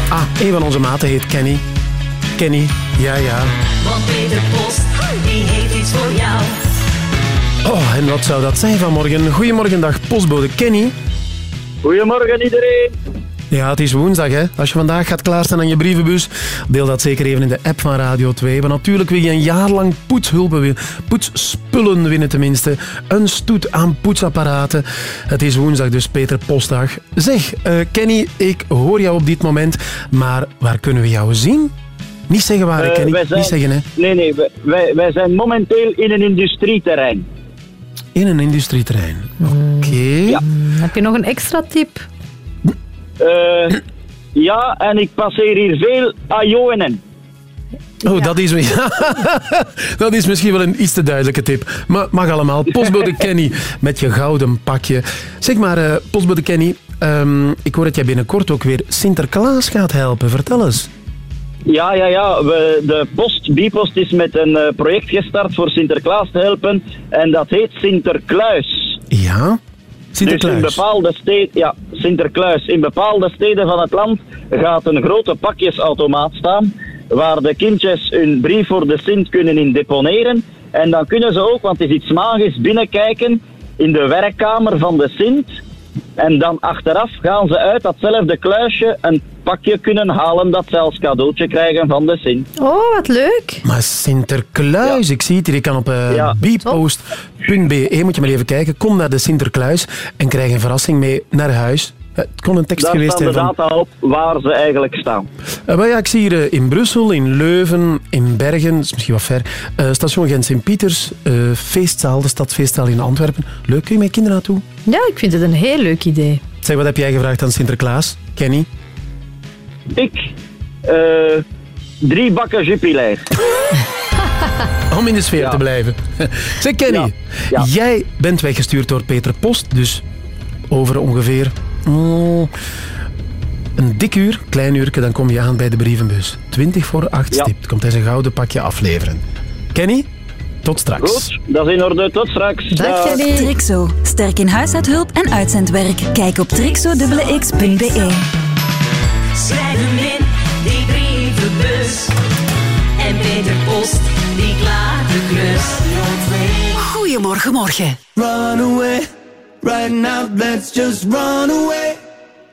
Ah, een van onze maten heet Kenny. Kenny, ja ja. Want Peter Post, die heeft iets voor jou. Oh, en wat zou dat zijn vanmorgen? Goedemorgen, dag postbode Kenny. Goedemorgen iedereen. Ja, het is woensdag, hè. Als je vandaag gaat klaarstaan aan je brievenbus, deel dat zeker even in de app van Radio 2. Want natuurlijk wil je een jaar lang poetshulpen winnen. Poetsspullen winnen tenminste. Een stoet aan poetsapparaten. Het is woensdag, dus Peter Postdag. Zeg, eh, Kenny, ik hoor jou op dit moment, maar waar kunnen we jou zien? Niet zeggen waar, Eh, Kenny. zijn- Niet zeggen, hè. Nee, nee, wij- wij, wij zijn momenteel in een industrieterrein. In een industrieterrein. Oké. Heb je nog een extra tip? Eh, ja, en ik passeer hier veel ajoenen. Oh, dat, is, dat is misschien wel een iets te duidelijke tip. Maar mag allemaal. Postbode Kenny met je gouden pakje. Zeg maar, eh postbode Kenny, ehm, ik hoor dat jij binnenkort ook weer Sinterklaas gaat helpen. Vertel eens. Ja, ja, ja. We, de post, Bipost, is met een eh, project gestart voor Sinterklaas te helpen. En dat heet Sinterkluis. Ja? Sinterklaas. Dus in bepaalde steden, ja, Sinterkluis. In bepaalde steden van het land gaat een grote pakjesautomaat staan. Waar de kindjes hun brief voor de Sint kunnen in deponeren. En dan kunnen ze ook, want het is iets magisch, binnenkijken in de werkkamer van de Sint. En dan achteraf gaan ze uit datzelfde kluisje een pakje kunnen halen dat ze als cadeautje krijgen van de Sint. Oh, wat leuk. Maar Sinterklaas, ik zie het hier. Ik kan op uh, Ja. bpost.be, moet je maar even kijken. Kom naar de Sinterklaas en krijg een verrassing mee naar huis. Eh, Het kon een tekst Daar geweest staan zijn de van... data op waar ze eigenlijk staan. Eh, wel ja, ik zie hier eh, in Brussel, in Leuven, in Bergen, dat is misschien wat ver, eh, station Gent-Sint-Pieters, eh, feestzaal, de stadfeestzaal in Antwerpen. Leuk, kun je met kinderen naartoe? Ja, ik vind het een heel leuk idee. Zeg, wat heb jij gevraagd aan Sinterklaas? Kenny? Ik, eh, drie bakken Jupiler. Om in de sfeer te blijven. Zeg, Kenny, jij bent weggestuurd door Peter Post, dus over ongeveer mm, een dik uur, klein uurtje, dan kom je aan bij de brievenbus. 20 voor 8 Ja. stipt, komt hij zijn gouden pakje afleveren. Kenny, tot straks. Goed, dat is in orde. Tot straks. Trixo. Sterk in huishoudhulp en uitzendwerk. Kijk op trixo.x.be. Schrijf hem in, die brievenbus. En Peter Post, die klaart de klus. Goedemorgen, morgen. Run away, right now let's just run away.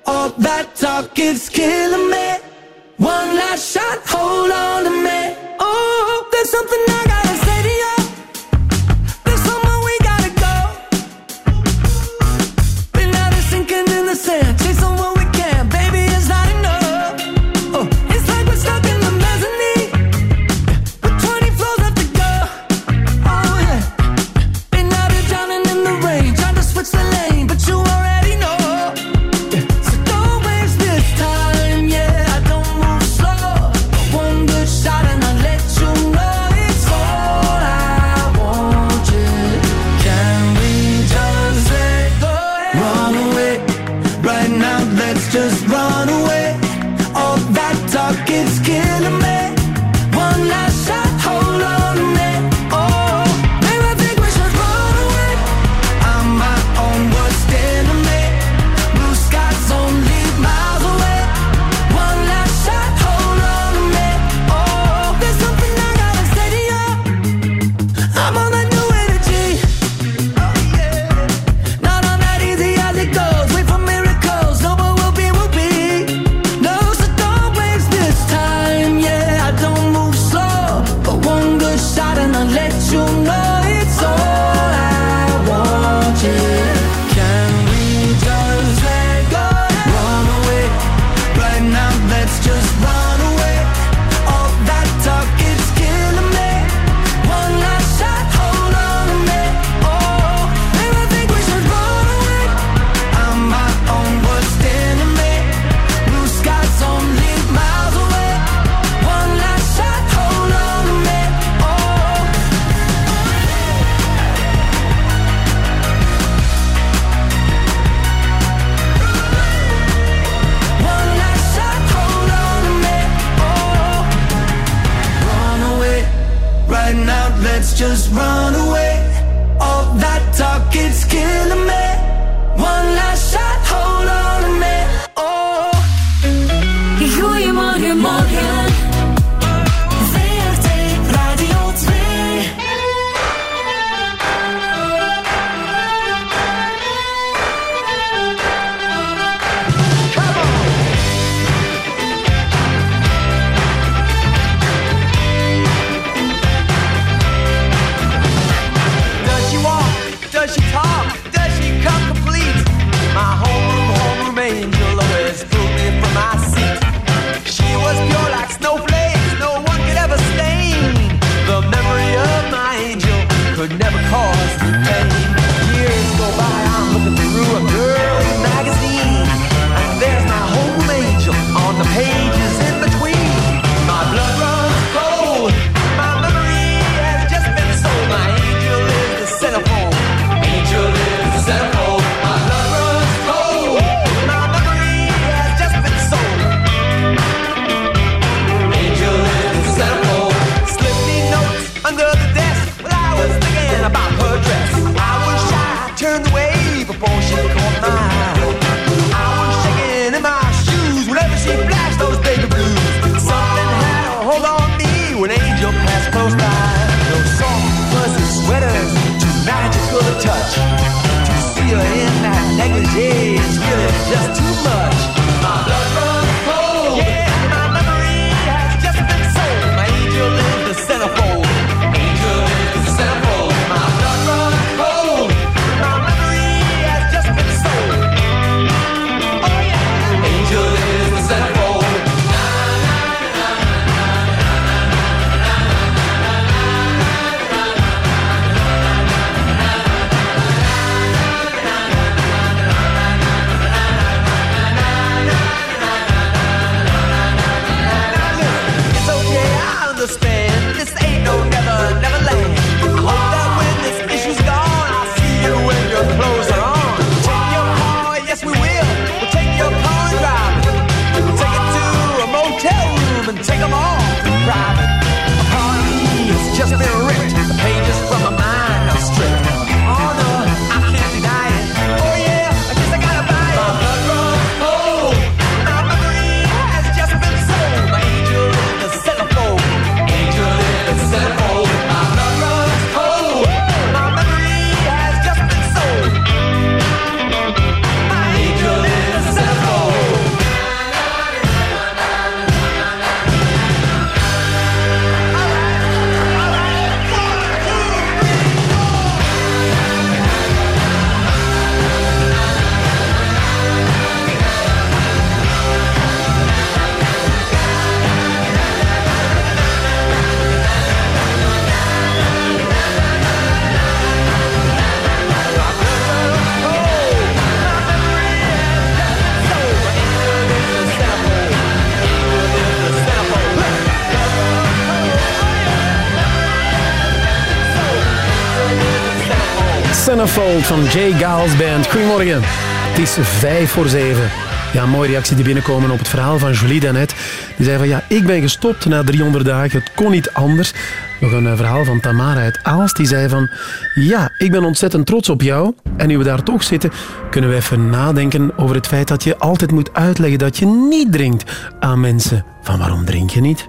All that talk is killing me. One last shot, hold on to me. Oh, there's something I gotta say just run away. Van Jay Giles Band. Goedemorgen. Het is vijf voor zeven. Ja, mooie reactie die binnenkomen op het verhaal van Julie daarnet. Die zei van ja, ik ben gestopt na 300 dagen. Het kon niet anders. Nog een eh, verhaal van Tamara uit Aalst. Die zei van ja, ik ben ontzettend trots op jou. En nu we daar toch zitten, kunnen we even nadenken over het feit dat je altijd moet uitleggen dat je niet drinkt aan mensen. Van waarom drink je niet?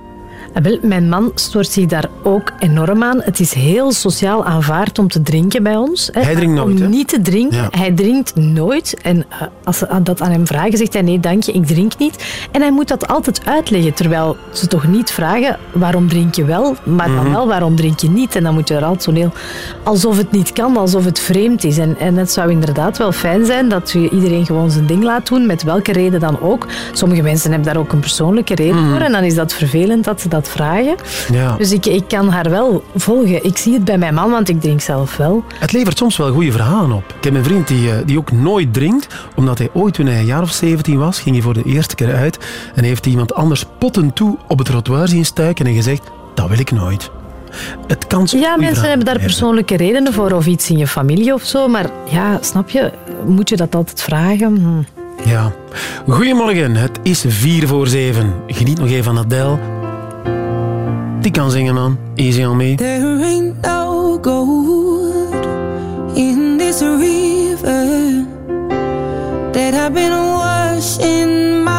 Ah, wel, mijn man stoort zich daar ook enorm aan. Het is heel sociaal aanvaard om te drinken bij ons. hè. Hij drinkt nooit, Om hè? niet te drinken. Ja. Hij drinkt nooit. En eh, als ze aan- dat aan hem vragen, zegt hij nee, dank je, ik drink niet. En hij moet dat altijd uitleggen. Terwijl ze toch niet vragen waarom drink je wel, maar dan Mhm. wel waarom drink je niet. En dan moet je er altijd zo heel... Alsof het niet kan, alsof het vreemd is. En, en het zou inderdaad wel fijn zijn dat je iedereen gewoon zijn ding laat doen, met welke reden dan ook. Sommige mensen hebben daar ook een persoonlijke reden Mhm. voor. En dan is dat vervelend dat ze dat vragen. Ja. Dus ik, ik kan haar wel volgen. Ik zie het bij mijn man, want ik drink zelf wel. Het levert soms wel goede verhalen op. Ik heb een vriend die, eh, die ook nooit drinkt, omdat hij ooit, toen hij een jaar of 17 was, ging hij voor de eerste keer uit en heeft iemand anders potten toe op het trottoir zien stuiken en gezegd, dat wil ik nooit. Het kan soms Ja, mensen hebben daar persoonlijke redenen voor, of iets in je familie of zo. Maar ja, snap je, moet je dat altijd vragen? Hm. Ja. Goedemorgen, het is vier voor zeven. Geniet nog even van Adele die kan zingen dan. Easy on me. There ain't no gold in this river that I've been washing my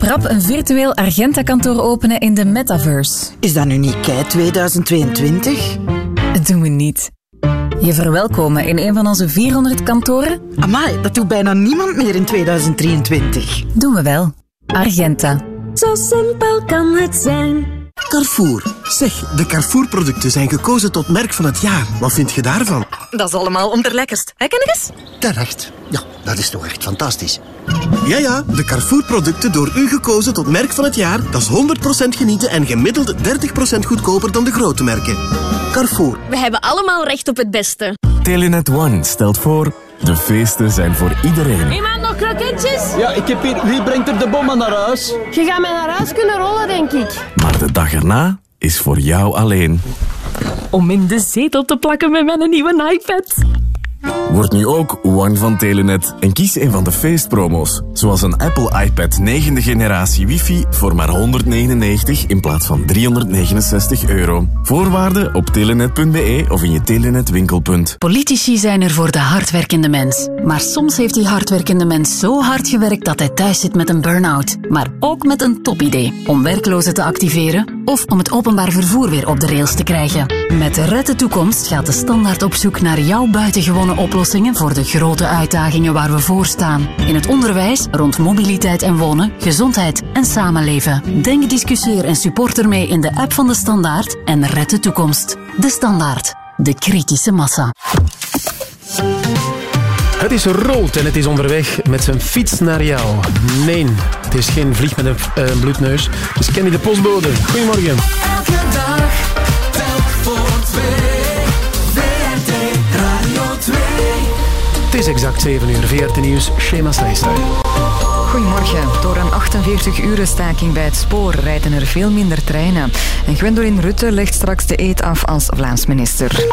Rap rap een virtueel Argenta-kantoor openen in de metaverse. Is dat nu niet kei 2022? Dat doen we niet. Je verwelkomen in een van onze 400 kantoren? Amai, dat doet bijna niemand meer in 2023. Doen we wel. Argenta. Zo simpel kan het zijn. Carrefour. Zeg, de Carrefour-producten zijn gekozen tot merk van het jaar. Wat vind je daarvan? Dat is allemaal onderlekkerst. Hè, eens? Terecht. Ja, dat is toch echt fantastisch. Ja, ja, de Carrefour-producten door u gekozen tot merk van het jaar. Dat is 100% genieten en gemiddeld 30% goedkoper dan de grote merken. Carrefour. We hebben allemaal recht op het beste. Telenet One stelt voor... De feesten zijn voor iedereen. Iemand nog kroketjes? Ja, ik heb hier... Wie brengt er de bommen naar huis? Je gaat mij naar huis kunnen rollen, denk ik. Maar de dag erna is voor jou alleen. Om in de zetel te plakken met mijn nieuwe iPad. Word nu ook One van Telenet en kies een van de feestpromo's. Zoals een Apple iPad 9e generatie wifi voor maar 199 in plaats van 369 euro. Voorwaarden op telenet.be of in je Telenet winkelpunt. Politici zijn er voor de hardwerkende mens. Maar soms heeft die hardwerkende mens zo hard gewerkt dat hij thuis zit met een burn-out. Maar ook met een topidee om werklozen te activeren of om het openbaar vervoer weer op de rails te krijgen. Met Red de Toekomst gaat de standaard op zoek naar jouw buitengewone oplossingen voor de grote uitdagingen waar we voor staan. In het onderwijs, rond mobiliteit en wonen, gezondheid en samenleven. Denk, discussieer en support ermee in de app van de Standaard en Red de Toekomst. De Standaard. De kritische massa. Het is rood en het is onderweg met zijn fiets naar jou. Nee, het is geen vlieg met een eh, bloedneus. Het is Kenny de postbode. Goedemorgen. Elke dag, telk voor twee. VRT Radio 2. Het is exact 7 uur. VRT Nieuws, Shema Saisai. Goedemorgen. Door een 48-uren staking bij het spoor rijden er veel minder treinen. En Gwendoline Rutte legt straks de eet af als Vlaams minister.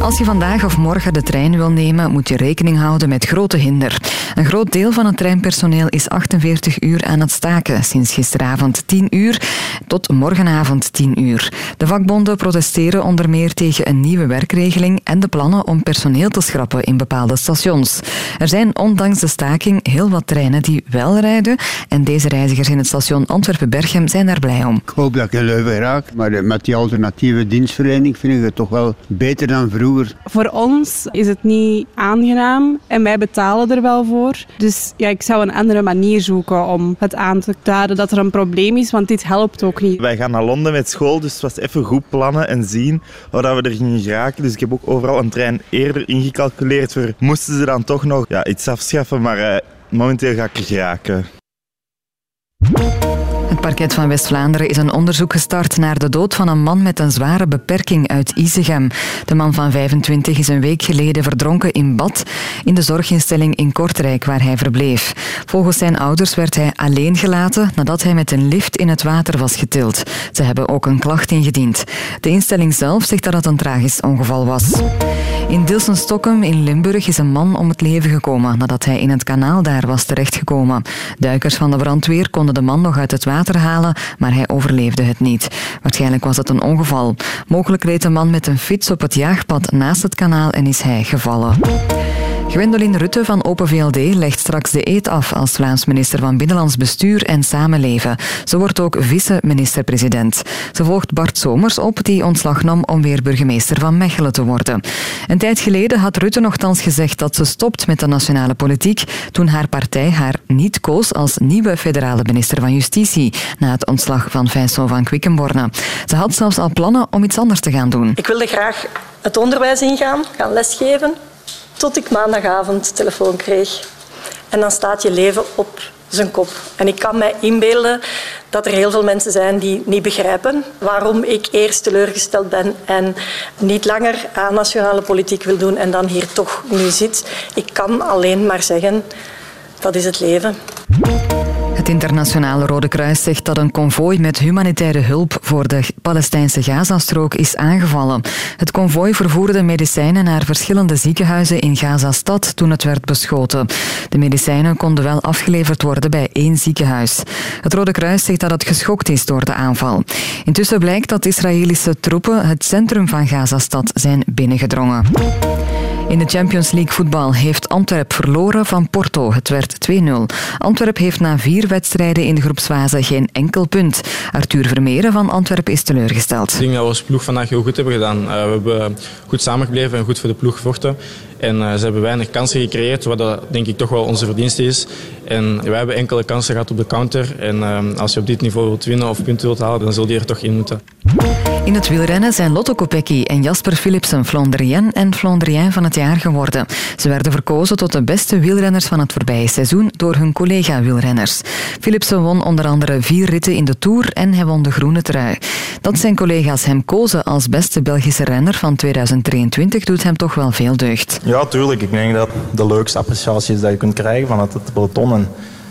Als je vandaag of morgen de trein wil nemen, moet je rekening houden met grote hinder. Een groot deel van het treinpersoneel is 48 uur aan het staken. Sinds gisteravond 10 uur tot morgenavond 10 uur. De vakbonden protesteren onder meer tegen een nieuwe werkregeling en de plannen om personeel te schrappen in bepaalde stations. Er zijn ondanks de staking heel wat treinen die wel rijden. En deze reizigers in het station Antwerpen-Berchem zijn daar blij om. Ik hoop dat ik in Leuven raak, maar eh, met die alternatieve dienstverlening vind ik het toch wel beter dan vroeger. Voor ons is het niet aangenaam en wij betalen er wel voor. Dus ja, ik zou een andere manier zoeken om het aan te duiden dat er een probleem is, want dit helpt ook niet. Wij gaan naar Londen met school, dus het was even goed plannen en zien waar dat we er gingen geraken. Dus ik heb ook overal een trein eerder ingecalculeerd voor moesten ze dan toch nog ja, iets afschaffen, maar eh, momenteel ga ik geraken. Het parket van West-Vlaanderen is een onderzoek gestart naar de dood van een man met een zware beperking uit Isegem. De man van 25 is een week geleden verdronken in bad in de zorginstelling in Kortrijk waar hij verbleef. Volgens zijn ouders werd hij alleen gelaten nadat hij met een lift in het water was getild. Ze hebben ook een klacht ingediend. De instelling zelf zegt dat het een tragisch ongeval was. In Dilsen-Stokkem in Limburg is een man om het leven gekomen nadat hij in het kanaal daar was terechtgekomen. Duikers van de brandweer konden de man nog uit het water halen, maar hij overleefde het niet. Waarschijnlijk was het een ongeval. Mogelijk reed de man met een fiets op het jaagpad naast het kanaal en is hij gevallen. Gwendoline Rutte van Open VLD legt straks de eet af als Vlaams minister van Binnenlands Bestuur en Samenleven. Ze wordt ook vice-minister-president. Ze volgt Bart Somers op, die ontslag nam om weer burgemeester van Mechelen te worden. Een tijd geleden had Rutte nogthans gezegd dat ze stopt met de nationale politiek toen haar partij haar niet koos als nieuwe federale minister van Justitie na het ontslag van Vincent van Quickenborne. Ze had zelfs al plannen om iets anders te gaan doen. Ik wilde graag het onderwijs ingaan, gaan lesgeven, tot ik maandagavond telefoon kreeg. En dan staat je leven op zijn kop. En ik kan mij inbeelden dat er heel veel mensen zijn die niet begrijpen waarom ik eerst teleurgesteld ben en niet langer aan nationale politiek wil doen en dan hier toch nu zit. Ik kan alleen maar zeggen, dat is het leven. Het internationale Rode Kruis zegt dat een konvooi met humanitaire hulp voor de Palestijnse Gazastrook is aangevallen. Het konvooi vervoerde medicijnen naar verschillende ziekenhuizen in Gazastad toen het werd beschoten. De medicijnen konden wel afgeleverd worden bij één ziekenhuis. Het Rode Kruis zegt dat het geschokt is door de aanval. Intussen blijkt dat Israëlische troepen het centrum van Gazastad zijn binnengedrongen. In de Champions League voetbal heeft Antwerp verloren van Porto. Het werd 2-0. Antwerp heeft na vier wedstrijden in de groepsfase geen enkel punt. Arthur Vermeeren van Antwerp is teleurgesteld. Ik denk dat we als ploeg vandaag heel goed hebben gedaan. Uh, we hebben goed samengebleven en goed voor de ploeg gevochten. En uh, ze hebben weinig kansen gecreëerd, wat dat, denk ik toch wel onze verdienste is. En wij hebben enkele kansen gehad op de counter. En uh, als je op dit niveau wilt winnen of punten wilt halen, dan zul je er toch in moeten. In het wielrennen zijn Lotto Kopecky en Jasper Philipsen Flandrien en Flandrien van het jaar geworden. Ze werden verkozen tot de beste wielrenners van het voorbije seizoen door hun collega-wielrenners. Philipsen won onder andere vier ritten in de Tour en hij won de groene trui. Dat zijn collega's hem kozen als beste Belgische renner van 2023 doet hem toch wel veel deugd. Ja, tuurlijk. Ik denk dat de leukste appreciatie is dat je kunt krijgen van het, het peloton.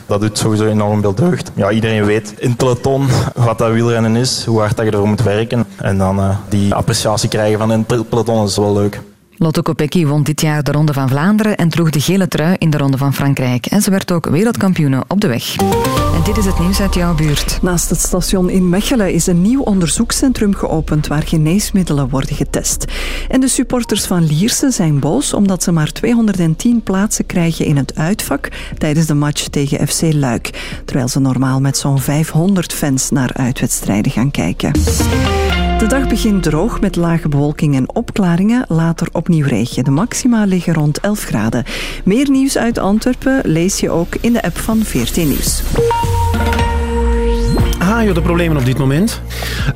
Dat doet sowieso enorm veel deugd. Ja, iedereen weet in peloton wat dat wielrennen is, hoe hard dat je ervoor moet werken. En dan uh, die appreciatie krijgen van in peloton is wel leuk. Lotto Kopecky won dit jaar de Ronde van Vlaanderen en droeg de gele trui in de Ronde van Frankrijk. En ze werd ook wereldkampioene op de weg. En dit is het nieuws uit jouw buurt. Naast het station in Mechelen is een nieuw onderzoekscentrum geopend waar geneesmiddelen worden getest. En de supporters van Lierse zijn boos omdat ze maar 210 plaatsen krijgen in het uitvak tijdens de match tegen FC Luik. Terwijl ze normaal met zo'n 500 fans naar uitwedstrijden gaan kijken. De dag begint droog met lage bewolking en opklaringen. Later opnieuw regen. De maxima liggen rond 11 graden. Meer nieuws uit Antwerpen lees je ook in de app van 14 Nieuws. Hajo, de problemen op dit moment?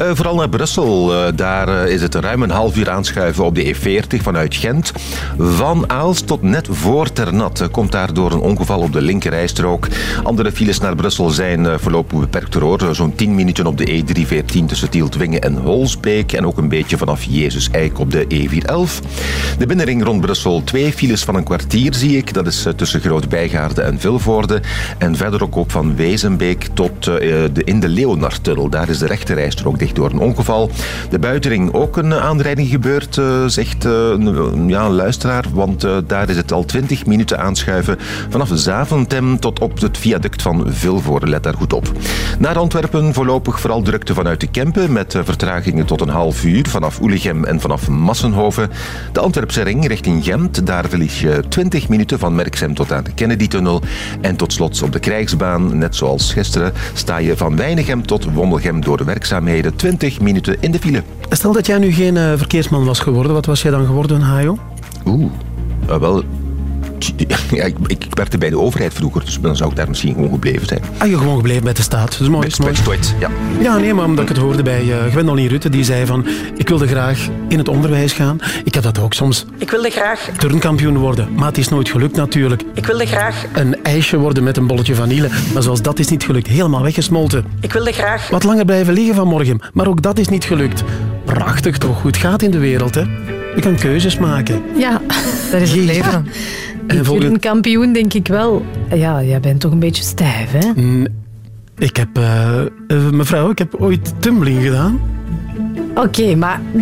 Uh, vooral naar Brussel. Uh, daar uh, is het ruim een half uur aanschuiven op de E40 vanuit Gent. Van Aalst tot net voor Ternat komt daar door een ongeval op de linkerrijstrook. Andere files naar Brussel zijn voorlopig beperkt hoor. Zo'n 10 minuten op de E314 tussen Tieltwingen en Holsbeek. En ook een beetje vanaf Jezus Eik op de E411. De binnenring rond Brussel. Twee files van een kwartier zie ik. Dat is tussen Groot-Bijgaarde en Vilvoorde. En verder ook op van Wezenbeek tot de, in de Leonardtunnel. Daar is de rechterrijstrook dicht door een ongeval. De buitenring ook een aanrijding gebeurd, uh, zegt uh, een, ja, een luisteraar. Want uh, daar is het al 20 minuten aanschuiven vanaf Zaventem tot op het viaduct van Vilvoorde. Let daar goed op. Naar Antwerpen voorlopig vooral drukte vanuit de Kempen met vertragingen tot een half uur vanaf Oelegem en vanaf Massenhoven. De Antwerpse ring richting Gent. Daar verlies je 20 minuten van Merksem tot aan de Kennedy-tunnel. En tot slot op de Krijgsbaan, net zoals gisteren, sta je van Weinigem tot Wondelgem door de werkzaamheden 20 minuten in de file. Stel dat jij nu geen uh, verkeersman was geworden, wat was jij dan geworden, Hajo? Oeh, uh, wel... Ja, ik, ik werkte bij de overheid vroeger, dus dan zou ik daar misschien gewoon gebleven zijn. Ah, je gewoon gebleven bij de staat. Dat is mooi. Met, met Stoit, ja. Ja, nee, maar omdat ik het hoorde bij uh, Gwendoline Rutte, die zei van, ik wilde graag in het onderwijs gaan. Ik had dat ook soms. Ik wilde graag... Turnkampioen worden, maar het is nooit gelukt natuurlijk. Ik wilde graag... Een ijsje worden met een bolletje vanille, maar zoals dat is niet gelukt. Helemaal weggesmolten. Ik wilde graag... Wat langer blijven liggen vanmorgen, maar ook dat is niet gelukt. Prachtig toch, hoe het gaat in de wereld, hè? Je kan keuzes maken. Ja, dat is het leven. En. Een kampioen denk ik wel. Ja, jij bent toch een beetje stijf, hè? Mm, ik heb... Uh, uh, mevrouw, ik heb ooit tumbling gedaan. Oké, maar...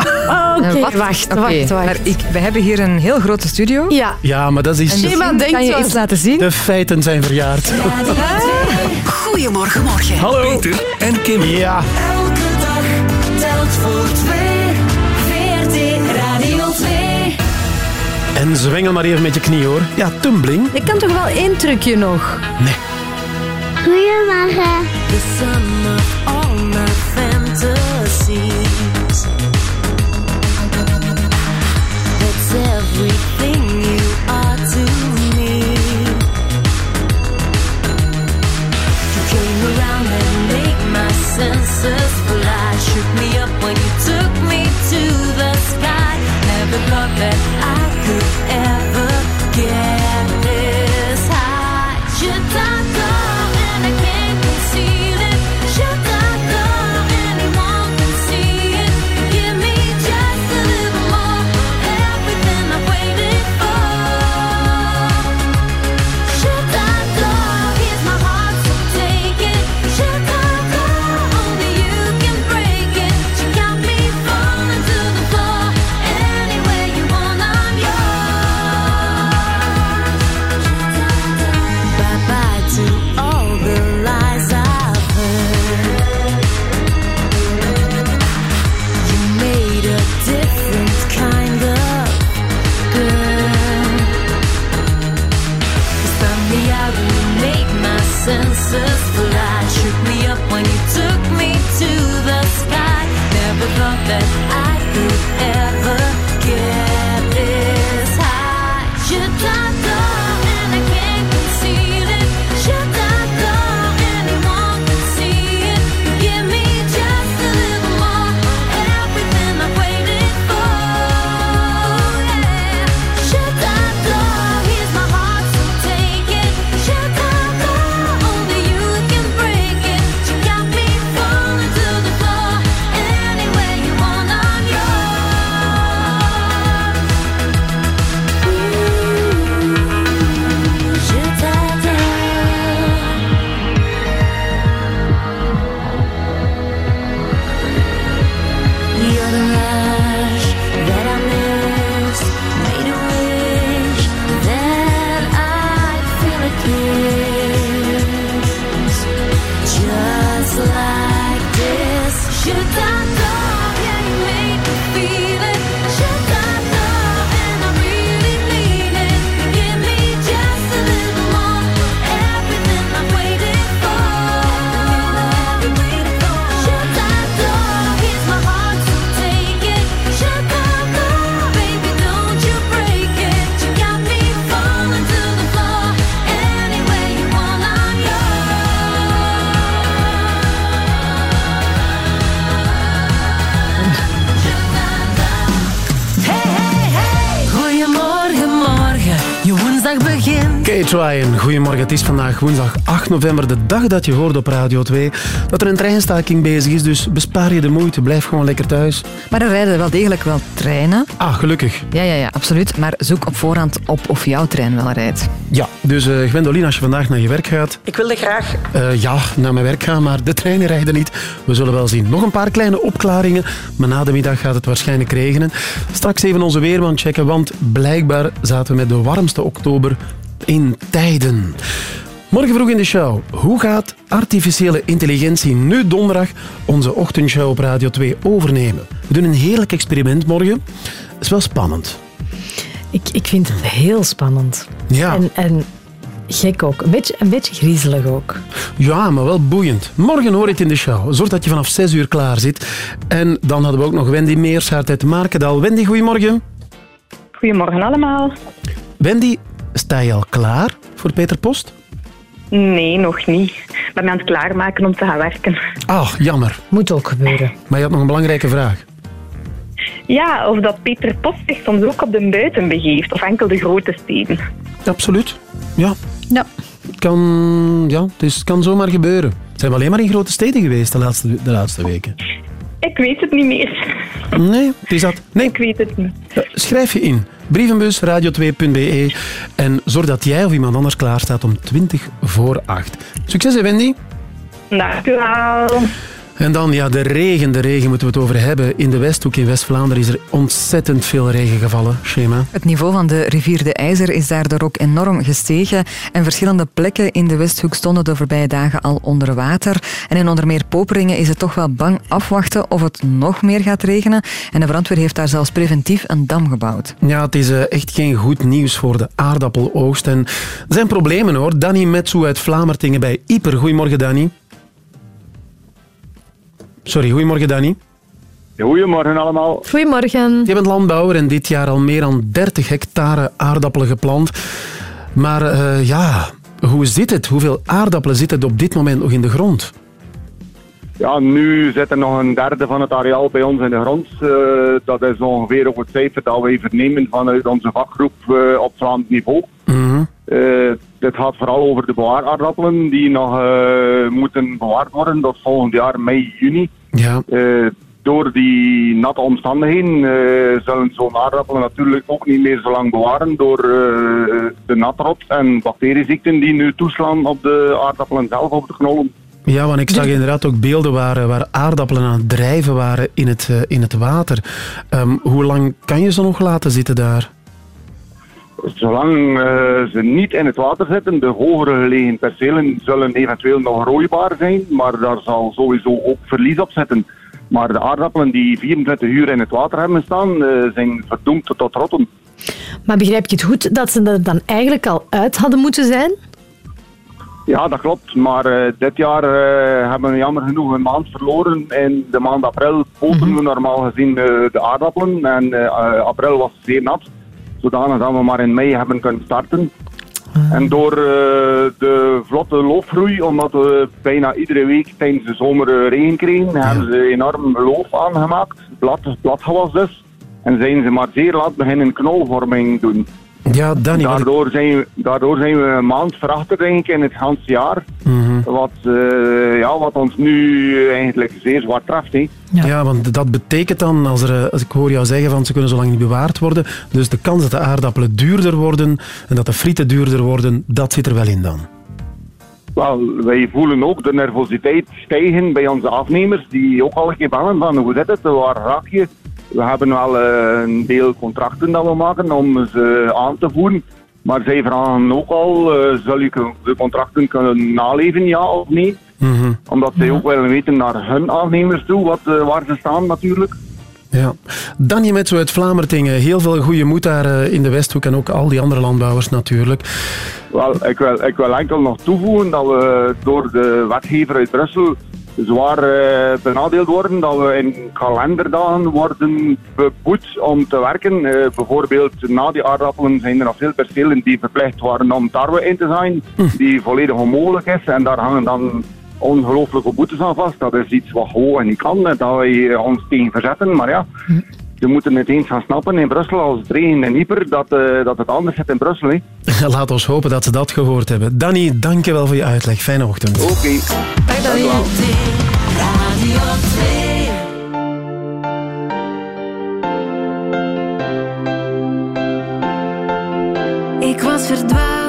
Oké, Eh, wacht, Oké, wacht, wacht. Maar ik, we hebben hier een heel grote studio. Ja. Ja, maar dat is... En misschien Niemand denkt kan je iets laten zien. De feiten zijn verjaard. Goedemorgen, morgen. Hallo. Peter en Kim. Ja. Elke dag telt voor En zwengel maar even met je knie, hoor. Ja, tumbling. Ik kan toch wel één trucje nog? Nee. Goedemorgen. The sum of all my fantasies. That's everything you are to me. You came around and made my senses fly. Shook me up when you took me to the sky. Never thought that I goedemorgen. Het is vandaag woensdag 8 november, de dag dat je hoort op Radio 2 dat er een treinstaking bezig is. Dus bespaar je de moeite, blijf gewoon lekker thuis. Maar er rijden wel degelijk wel treinen. Ah, gelukkig. Ja, ja, ja, absoluut. Maar zoek op voorhand op of jouw trein wel rijdt. Ja, dus eh Gwendoline, als je vandaag naar je werk gaat, Ik wilde graag eh, ja, naar mijn werk gaan, maar de treinen rijden niet. We zullen wel zien. Nog een paar kleine opklaringen, maar na de middag gaat het waarschijnlijk regenen. Straks even onze weerman checken, want blijkbaar zaten we met de warmste oktober in tijden. Morgen vroeg in de show. Hoe gaat artificiële intelligentie nu donderdag onze ochtendshow op Radio 2 overnemen? We doen een heerlijk experiment morgen. Het is wel spannend. Ik, ik vind het heel spannend. Ja. En, en gek ook. Een beetje, een beetje griezelig ook. Ja, maar wel boeiend. Morgen hoor je het in de show. Zorg dat je vanaf 6 uur klaar zit. En dan hadden we ook nog Wendy Meersaert uit Markendal. Wendy, goedemorgen. Goedemorgen allemaal. Wendy, sta je al klaar voor Peter Post? Nee, nog niet. Ik ben me aan het klaarmaken om te gaan werken. Ah, jammer. Moet ook gebeuren. Maar je had nog een belangrijke vraag. Ja, of dat Peter Post zich soms ook op de buiten begeeft, of enkel de grote steden. Absoluut. Ja. Ja. Het kan, ja, het is, het kan zomaar gebeuren. Zijn we alleen maar in grote steden geweest de laatste, de laatste weken? Ik weet het niet meer. Nee, het is dat. Nee. Ik weet het niet. Schrijf je in. Brievenbus radio2.be en zorg dat jij of iemand anders klaar staat om 20 voor 8. Succes, hè, Wendy. Dankjewel. En dan, ja, de regen. De regen moeten we het over hebben. In de Westhoek in West-Vlaanderen is er ontzettend veel regen gevallen. Schema. Het niveau van de rivier de IJzer is daardoor ook enorm gestegen. En verschillende plekken in de Westhoek stonden de voorbije dagen al onder water. En in onder meer Poperingen is het toch wel bang afwachten of het nog meer gaat regenen. En de brandweer heeft daar zelfs preventief een dam gebouwd. Ja, het is eh, echt geen goed nieuws voor de aardappeloogst. En er zijn problemen hoor. Danny Metsu uit Vlamertingen bij Ieper. Goedemorgen, Danny. Sorry, goedemorgen, Danny. Goedemorgen allemaal. Goedemorgen. Je bent landbouwer en dit jaar al meer dan 30 hectare aardappelen geplant. Maar eh, ja, hoe zit het? Hoeveel aardappelen zitten op dit moment nog in de grond? Ja, nu zit er nog een derde van het areaal bij ons in de grond. Eh, dat is ongeveer ook het cijfer dat wij vernemen vanuit onze vakgroep eh, op Vlaams niveau. Eh, dit gaat vooral over de bewaaraardappelen die nog eh, moeten bewaard worden tot volgend jaar mei, juni. Ja. Eh, door die natte omstandigheden eh, zullen zo'n aardappelen natuurlijk ook niet meer zo lang bewaren door eh, de natrot en bacterieziekten die nu toeslaan op de aardappelen zelf, op de knollen. Ja, want ik zag inderdaad ook beelden waar, eh, waar aardappelen aan het drijven waren in het, eh, in het water. Ehm, hoe lang kan je ze nog laten zitten daar? Zolang eh, ze niet in het water zitten, de hogere gelegen percelen zullen eventueel nog rooibaar zijn, maar daar zal sowieso ook verlies op zitten. Maar de aardappelen die 24 uur in het water hebben staan, eh, zijn verdoemd tot rotten. Maar begrijp je het goed dat ze er dan eigenlijk al uit hadden moeten zijn? Ja, dat klopt. Maar eh, dit jaar hebben we jammer genoeg een maand verloren. In de maand april poten we normaal gezien de aardappelen. En april was zeer nat. Zodanig dat we maar in mei hebben kunnen starten. En door eh, de vlotte loofgroei, omdat we bijna iedere week tijdens de zomer eh, regen kregen, hebben ze enorm loof aangemaakt. Blad, bladgewas dus. En zijn ze maar zeer laat beginnen knolvorming doen. Ja, Danny. ik- Daardoor zijn, we, daardoor zijn we een maand verachterd denk ik, in het hele jaar. Mhm. Wat, eh, ja, wat ons nu eigenlijk zeer zwart treft. Ja. want dat betekent dan, als, er, eh, als ik hoor jou zeggen van ze kunnen zo lang niet bewaard worden, dus de kans dat de aardappelen duurder worden en dat de frieten duurder worden, dat zit er wel in dan. Wel, wij voelen ook de nervositeit stijgen bij onze afnemers, die ook al bellen van hoe zit het, waar raak je? We hebben wel eh, een deel contracten dat we maken om ze aan te voeren. Maar zij vragen ook al, eh zal je de contracten kunnen naleven, ja of nee? Omdat zij ook willen weten naar hun afnemers toe, wat, eh, waar ze staan natuurlijk. Ja. Danny Metso uit Vlamertingen, heel veel goede moed daar eh, in de Westhoek en ook al die andere landbouwers natuurlijk. Wel, ik wil, ik wil enkel nog toevoegen dat we door de wetgever uit Brussel zwaar eh, benadeeld worden. Dat we in kalenderdagen worden beboet om te werken. Eh, bijvoorbeeld na die aardappelen zijn er nog veel percelen die verplicht waren om tarwe in te zijn. Die volledig onmogelijk is. En daar hangen dan ongelooflijke boetes aan vast. Dat is iets wat gewoon niet kan. Dat wij ons tegen verzetten. Maar ja, ze moeten het eens gaan snappen in Brussel als het regent in Ieper. Dat, eh, dat het anders zit in Brussel. Hè. Laat ons hopen dat ze dat gehoord hebben. Danny, dank je wel voor je uitleg. Fijne ochtend. Oké. Dank u wel. Radio 2. Ik was verdwaald,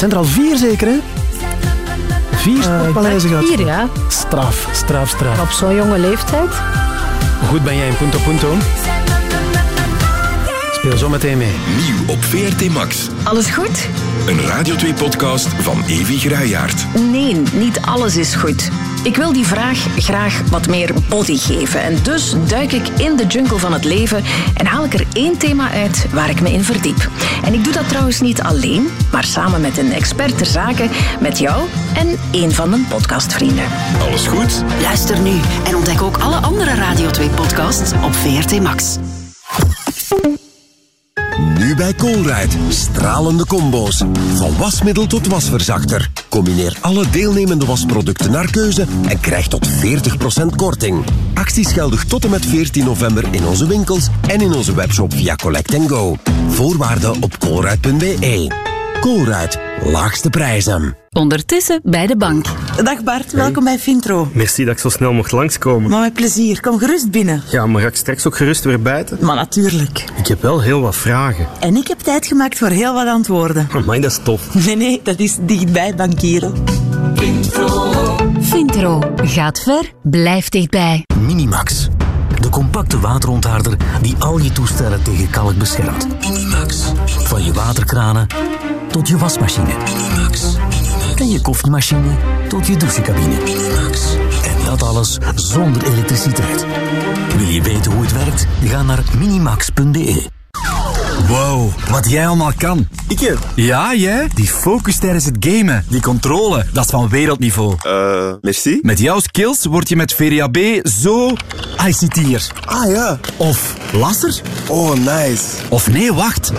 Zijn er al vier zeker, hè? Vier sportpaleizen gehad. Hier, ja. Straf, straf, straf. Op zo'n jonge leeftijd. Hoe goed ben jij in Punto Punto? Speel zo meteen mee. Nieuw op VRT Max. Alles goed? Een Radio 2-podcast van Evi Gruijaert. Nee, niet alles is goed. Ik wil die vraag graag wat meer body geven. En dus duik ik in de jungle van het leven en haal ik er één thema uit waar ik me in verdiep. En ik doe dat trouwens niet alleen, maar samen met een expert ter zake, met jou en één van mijn podcastvrienden. Alles goed? Luister nu en ontdek ook alle andere Radio 2-podcasts op VRT Max. Nu bij Colruyt. Stralende combo's. Van wasmiddel tot wasverzachter. Combineer alle deelnemende wasproducten naar keuze en krijg tot 40% korting. Acties geldig tot en met 14 november in onze winkels en in onze webshop via Collect Go. Voorwaarden op colruyt.be. Colruyt. Laagste prijzen. Ondertussen bij de bank. Dag Bart, welkom bij Vintro. Merci dat ik zo snel mocht langskomen. Maar met plezier, kom gerust binnen. Ja, maar ga ik straks ook gerust weer buiten? Maar natuurlijk. Ik heb wel heel wat vragen. En ik heb tijd gemaakt voor heel wat antwoorden. Amai, dat is tof. Nee, nee, dat is dichtbij bankieren. Vintro. Gaat ver, blijft dichtbij. Minimax. De compacte waterontharder die al je toestellen tegen kalk beschermt. Minimax. Van je waterkranen tot je wasmachine. Minimax. En je koffiemachine tot je douchecabine. Minimax. En dat alles zonder elektriciteit. Wil je weten hoe het werkt? Ga naar minimax.be. Wow, wat jij allemaal kan. Ik Ja, jij? Die focus tijdens het gamen, die controle, dat is van wereldniveau. Eh, merci. Met jouw skills word je met VRAB zo ICT'er. Ah ja. Of lasser. Oh, nice. Of nee, wacht.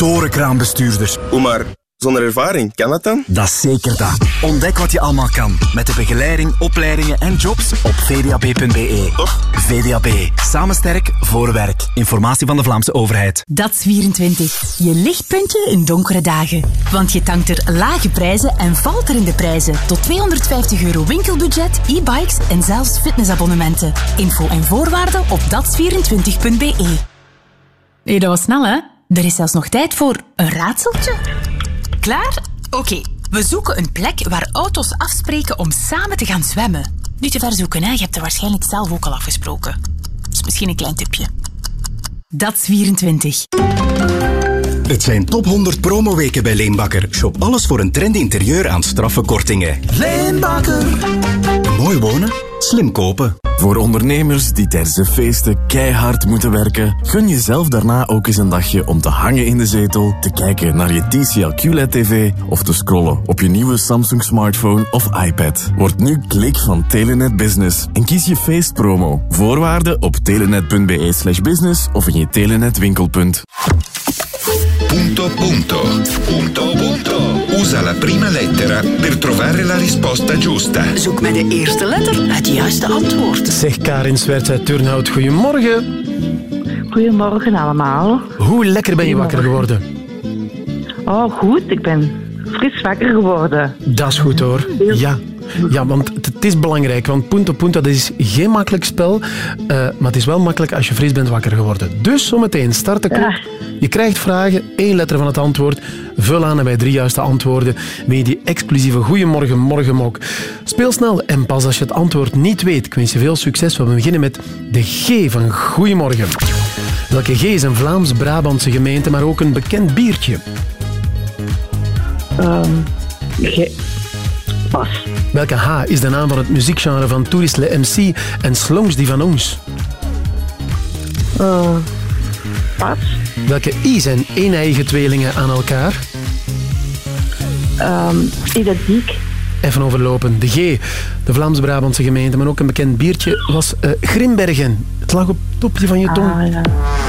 Torenkraanbestuurder. Hoe maar, zonder ervaring, kan dat dan? Dat is zeker dat. Ontdek wat je allemaal kan met de begeleiding, opleidingen en jobs op vdab.be. VDAB. Samen sterk, voor werk. Informatie van de Vlaamse overheid. Dat is 24. Je lichtpuntje in donkere dagen. Want je tankt er lage prijzen en valt er in de prijzen. Tot 250 euro winkelbudget, e-bikes en zelfs fitnessabonnementen. Info en voorwaarden op dat24.be. Hé, dat was snel, hè? Er is zelfs nog tijd voor een raadseltje. Klaar? Oké, we zoeken een plek waar auto's afspreken om samen te gaan zwemmen. Niet te ver zoeken, hè? Je hebt er waarschijnlijk zelf ook al afgesproken. Dat is misschien een klein tipje. Dat is 24. Het zijn top 100 promoweken bij Leenbakker. Shop alles voor een trendy interieur aan straffe kortingen. Leenbakker. Mooi wonen, slim kopen. Voor ondernemers die tijdens de feesten keihard moeten werken, gun jezelf daarna ook eens een dagje om te hangen in de zetel, te kijken naar je TCL QLED-TV of te scrollen op je nieuwe Samsung smartphone of iPad. Word nu klik van Telenet Business en kies je feestpromo. Voorwaarden op telenet.be slash business of in je Telenet winkelpunt. Punto punto. Punto punto. Usa la prima lettera per trovare la risposta giusta. Zoek met de eerste letter het juiste antwoord. Zeg Karin Swerts uit Turnhout, goedemorgen. Goedemorgen allemaal. Hoe lekker ben je wakker geworden? Oh, goed. Ik ben fris wakker geworden. Dat is goed hoor. Ja. Ja, want het- is belangrijk, want Punto Punto dat is geen makkelijk spel, eh, maar het is wel makkelijk als je fris bent wakker geworden. Dus zometeen, start de. Je krijgt vragen, één letter van het antwoord. Vul aan en bij drie juiste antwoorden win je die exclusieve Goeiemorgen Morgenmok. Speel snel en pas als je het antwoord niet weet. Ik wens je veel succes. We beginnen met de G van Goeiemorgen. Welke G is een Vlaams-Brabantse gemeente, maar ook een bekend biertje? Ehm, ge- Pas. Welke H is de naam van het muziekgenre van Tourist Le MC en Slongs die van ons? Pas. Welke I zijn een-eigen tweelingen aan elkaar? Ehm, identiek. Even overlopen. De G, de Vlaams-Brabantse gemeente, maar ook een bekend biertje, was eh, Grimbergen. Het lag op het topje van je tong. Ah, ja.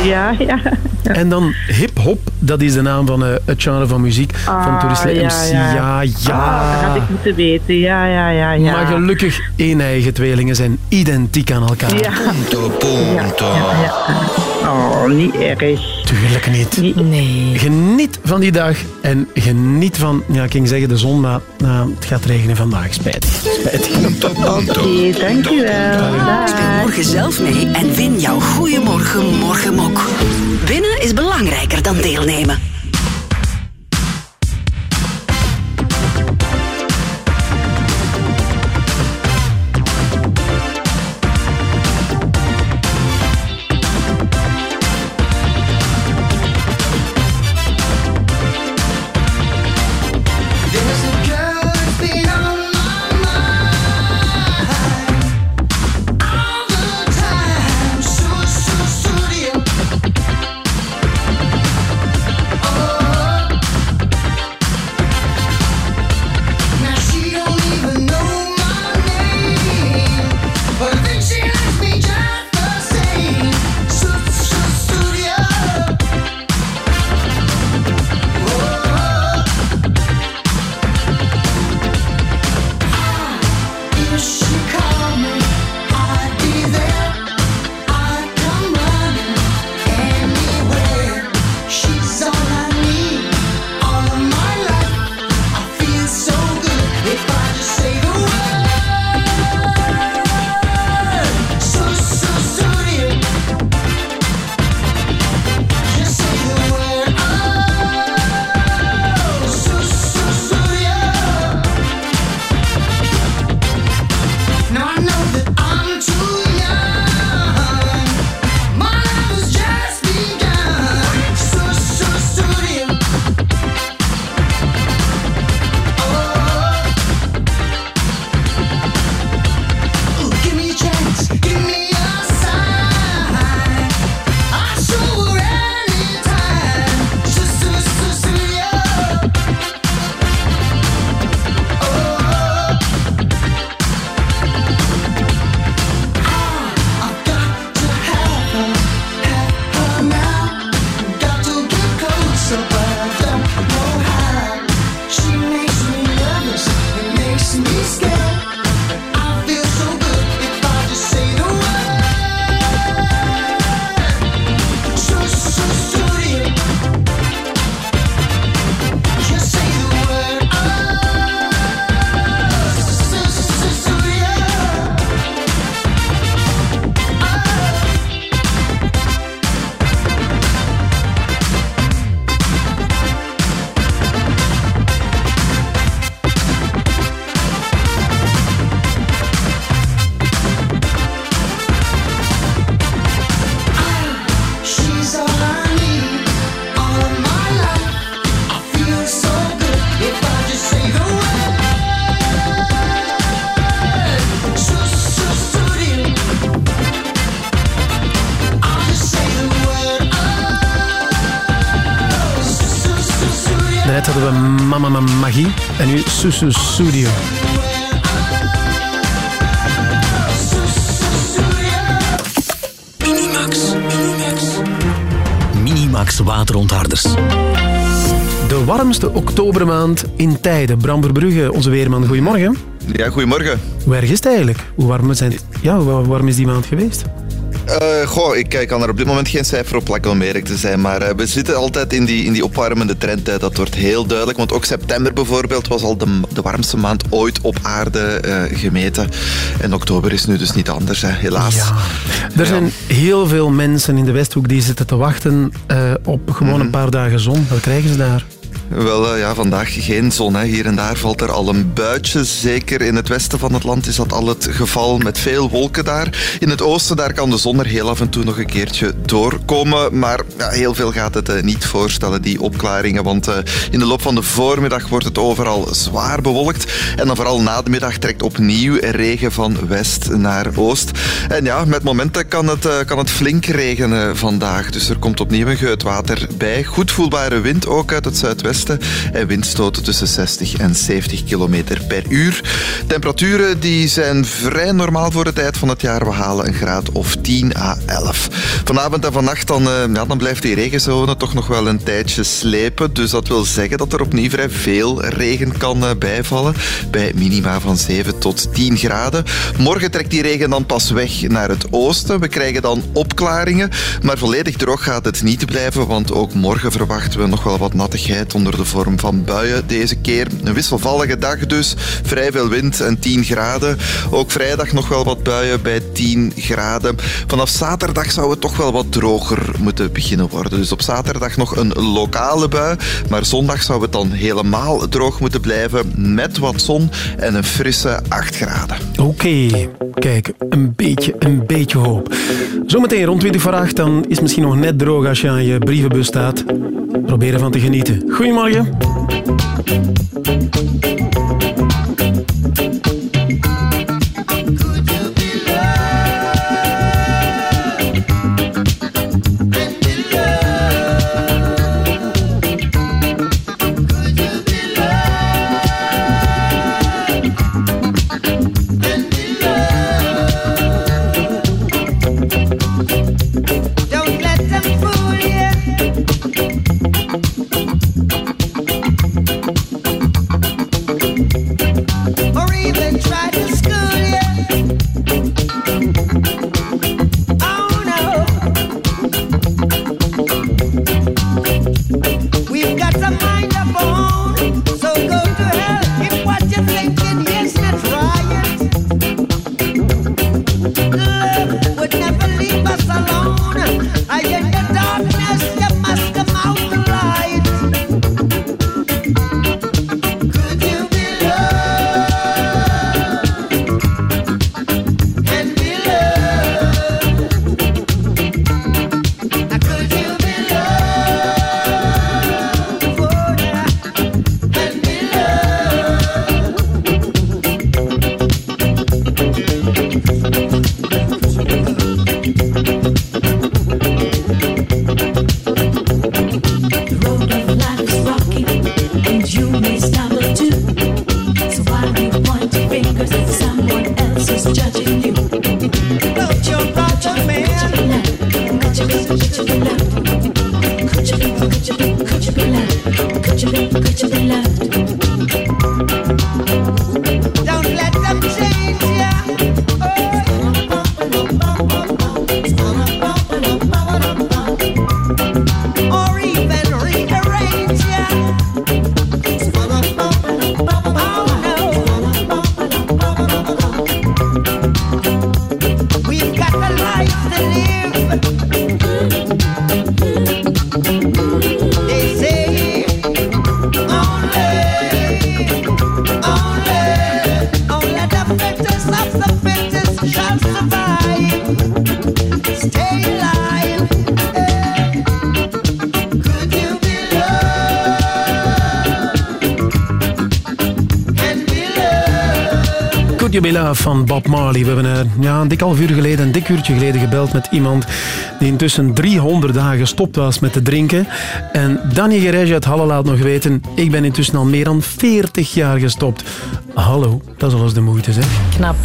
Ja, ja. En dan hip-hop, dat is de naam van eh, het genre van muziek van Ah, Tourist ja, MC. ja. Ja, ja. Ah, dat had ik moeten weten. Ja, ja, ja. ja. Maar gelukkig, één eigen tweelingen zijn identiek aan elkaar. Ja. Ja, ja. Oh, niet erg. Tuurlijk niet. Nee. Geniet van die dag en geniet van, ja, ik ging zeggen de zon, maar nou, het gaat regenen vandaag. Spijtig. Spijtig. Oké, dankjewel. Speel morgen zelf mee en win jouw Goeiemorgen Morgenmok. Winnen is belangrijker dan deelnemen. Susu Studio. Minimax. Minimax waterontharders. De warmste oktobermaand in tijden. Bram Verbrugge, onze weerman. Goedemorgen. Ja, goedemorgen. Hoe erg is het eigenlijk? Hoe warm, zijn het? Ja, hoe warm is die maand geweest? Eh, goh, ik ik kan er op dit moment geen cijfer op plakken om eerlijk te zijn, maar eh, we zitten altijd in die, in die opwarmende trend. hè. Dat wordt heel duidelijk, want ook september bijvoorbeeld was al de, de warmste maand ooit op aarde eh, gemeten. En oktober is nu dus niet anders, hè, helaas. Er zijn heel veel mensen in de Westhoek die zitten te wachten op gewoon Mhm. een paar dagen zon. Wat krijgen ze daar? Wel, eh, ja, vandaag geen zon. Hè. Hier en daar valt er al een buitje. Zeker in het westen van het land is dat al het geval met veel wolken daar. In het oosten daar kan de zon er heel af en toe nog een keertje doorkomen. Maar ja, heel veel gaat het eh, niet voorstellen, die opklaringen. Want eh, in de loop van de voormiddag wordt het overal zwaar bewolkt. En dan vooral na de middag trekt opnieuw regen van west naar oost. En ja, met momenten kan het, kan het flink regenen vandaag. Dus er komt opnieuw een geut water bij. Goed voelbare wind ook uit het zuidwesten. En windstoten tussen 60 en 70 km per uur. Temperaturen die zijn vrij normaal voor de tijd van het jaar. We halen een graad of 10 à 11. Vanavond en vannacht dan, eh, ja, dan blijft die regenzone toch nog wel een tijdje slepen. Dus dat wil zeggen dat er opnieuw vrij veel regen kan eh, bijvallen. Bij minima van 7 tot 10 graden. Morgen trekt die regen dan pas weg naar het oosten. We krijgen dan opklaringen. Maar volledig droog gaat het niet blijven. Want ook morgen verwachten we nog wel wat nattigheid onder de vorm van buien deze keer. Een wisselvallige dag dus. Vrij veel wind en 10 graden. Ook vrijdag nog wel wat buien bij 10 graden. Vanaf zaterdag zou het toch wel wat droger moeten beginnen worden. Dus op zaterdag nog een lokale bui. Maar zondag zou het dan helemaal droog moeten blijven. Met wat zon en een frisse 8 graden. Oké, kijk, een beetje, een beetje hoop. Zometeen rond 20 voor 8, dan is het misschien nog net droog als je aan je brievenbus staat. Probeer ervan te genieten. Goedemorgen. Don't Van Bob Marley. We hebben eh, ja, een dik half uur geleden, een dik uurtje geleden gebeld met iemand die intussen 300 dagen gestopt was met te drinken. En Danny Gerege uit Halle laat nog weten, ik ben intussen al meer dan 40 jaar gestopt. Hallo, dat is alles de moeite, zeg. Knap.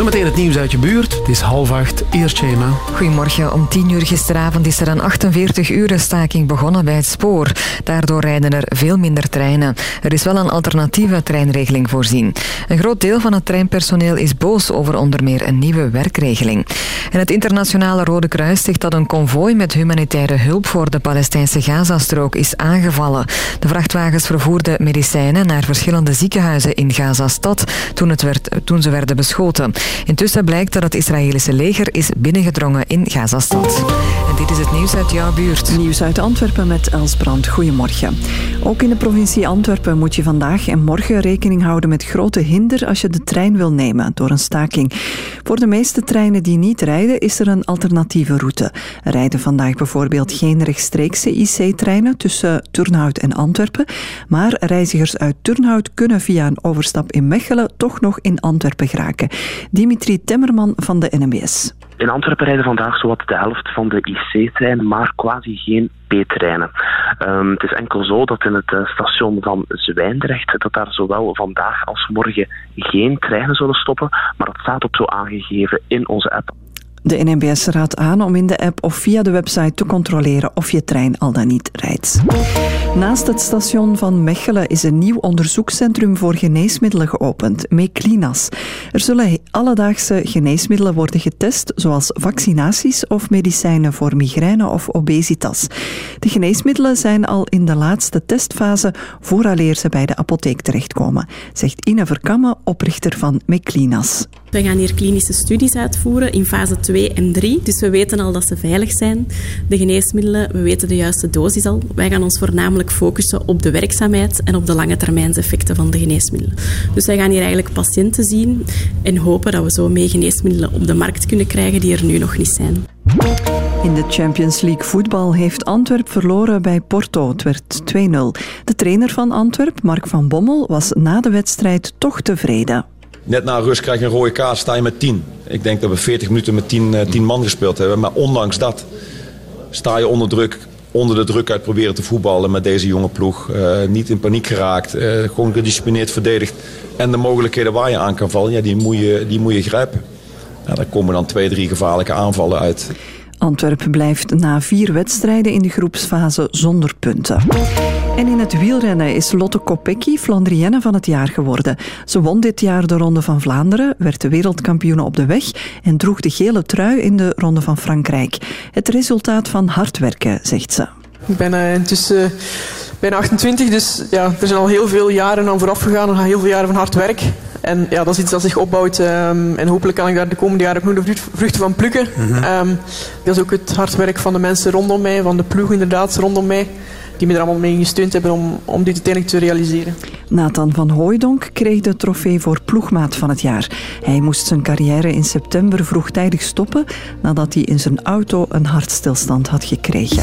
Zometeen het nieuws uit je buurt. Het is half acht. Eerst Shema. Goedemorgen. Om 10 uur gisteravond is er een 48 uren staking begonnen bij het spoor. Daardoor rijden er veel minder treinen. Er is wel een alternatieve treinregeling voorzien. Een groot deel van het treinpersoneel is boos over onder meer een nieuwe werkregeling. En het internationale Rode Kruis zegt dat een konvooi met humanitaire hulp voor de Palestijnse Gazastrook is aangevallen. De vrachtwagens vervoerden medicijnen naar verschillende ziekenhuizen in Gazastad toen, het werd, toen ze werden beschoten. Intussen blijkt dat het Israëlische leger is binnengedrongen in Gazastad. En dit is het nieuws uit jouw buurt. Nieuws uit Antwerpen met Els Brand. Goedemorgen. Ook in de provincie Antwerpen moet je vandaag en morgen rekening houden met grote hinder als je de trein wil nemen door een staking. Voor de meeste treinen die niet rijden is er een alternatieve route. Rijden vandaag bijvoorbeeld geen rechtstreekse IC-treinen tussen Turnhout en Antwerpen, maar reizigers uit Turnhout kunnen via een overstap in Mechelen toch nog in Antwerpen geraken. Dimitri Temmerman van de NMBS. In Antwerpen rijden vandaag zowat de helft van de IC-treinen, maar quasi geen B-treinen. Ehm, het is enkel zo dat in het eh, station van Zwijndrecht, dat daar zowel vandaag als morgen geen treinen zullen stoppen, maar dat staat ook zo aangegeven in onze app. De NMBS raadt aan om in de app of via de website te controleren of je trein al dan niet rijdt. Naast het station van Mechelen is een nieuw onderzoekscentrum voor geneesmiddelen geopend, Meclinas. Er zullen alledaagse geneesmiddelen worden getest, zoals vaccinaties of medicijnen voor migraine of obesitas. De geneesmiddelen zijn al in de laatste testfase vooraleer ze bij de apotheek terechtkomen, zegt Ine Verkamme, oprichter van Meclinas. We gaan hier klinische studies uitvoeren in fase 2 en 3. Dus we weten al dat ze veilig zijn, de geneesmiddelen. We weten de juiste dosis al. Wij gaan ons voornamelijk focussen op de werkzaamheid en op de lange termijnseffecten van de geneesmiddelen. Dus wij gaan hier eigenlijk patiënten zien en hopen dat we zo mee geneesmiddelen op de markt kunnen krijgen die er nu nog niet zijn. In de Champions League voetbal heeft Antwerp verloren bij Porto. Het werd 2-0. De trainer van Antwerp, Mark van Bommel, was na de wedstrijd toch tevreden. Net na rust krijg je een rode kaart, sta je met 10. Ik denk dat we 40 minuten met 10, eh, 10 man gespeeld hebben. Maar ondanks dat sta je onder druk, onder de druk uit proberen te voetballen met deze jonge ploeg. Eh, niet in paniek geraakt, eh, gewoon gedisciplineerd verdedigd. En de mogelijkheden waar je aan kan vallen, ja, die, moet je, die moet je grijpen. Ja, daar komen dan twee, drie gevaarlijke aanvallen uit. Antwerpen blijft na vier wedstrijden in de groepsfase zonder punten. En in het wielrennen is Lotte Kopecky Flandrienne van het jaar geworden. Ze won dit jaar de Ronde van Vlaanderen, werd de wereldkampioene op de weg en droeg de gele trui in de Ronde van Frankrijk. Het resultaat van hard werken, zegt ze. Ik ben eh, intussen eh, bijna 28, dus ja, er zijn al heel veel jaren aan vooraf gegaan. Er gaan heel veel jaren van hard werk. En ja, dat is iets dat zich opbouwt. ehm, en hopelijk kan ik daar de komende jaren ook nog de vruchten van plukken. Ehm, dat is ook het hard werk van de mensen rondom mij, van de ploeg inderdaad rondom mij. Die me er allemaal mee gesteund hebben om, om dit uiteindelijk te realiseren. Nathan van Hooijdonk kreeg de trofee voor ploegmaat van het jaar. Hij moest zijn carrière in september vroegtijdig stoppen nadat hij in zijn auto een hartstilstand had gekregen.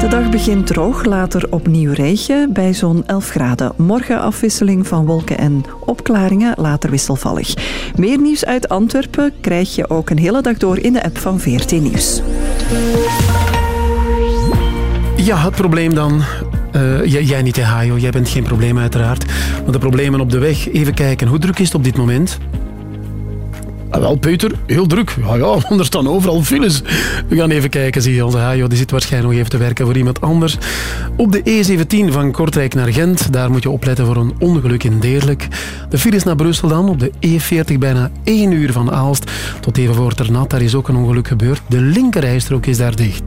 De dag begint droog, later opnieuw regen bij zo'n 11 graden. Morgen afwisseling van wolken en opklaringen, later wisselvallig. Meer nieuws uit Antwerpen krijg je ook een hele dag door in de app van VRT Nieuws. Ja, het probleem dan. eh, jij, niet, hè, Hajo. Jij bent geen probleem, uiteraard. Maar de problemen op de weg. Even kijken, hoe druk is het op dit moment? Ah, wel, Peter, heel druk. Ja, ja, er staan overal files. We gaan even kijken, zie je. Onze Hajo die zit waarschijnlijk nog even te werken voor iemand anders. Op de E17 van Kortrijk naar Gent, daar moet je opletten voor een ongeluk in Deerlijk. De files naar Brussel dan, op de E40 bijna 1 uur van Aalst tot even voor Ternat. Daar is ook een ongeluk gebeurd. De linkerrijstrook is daar dicht.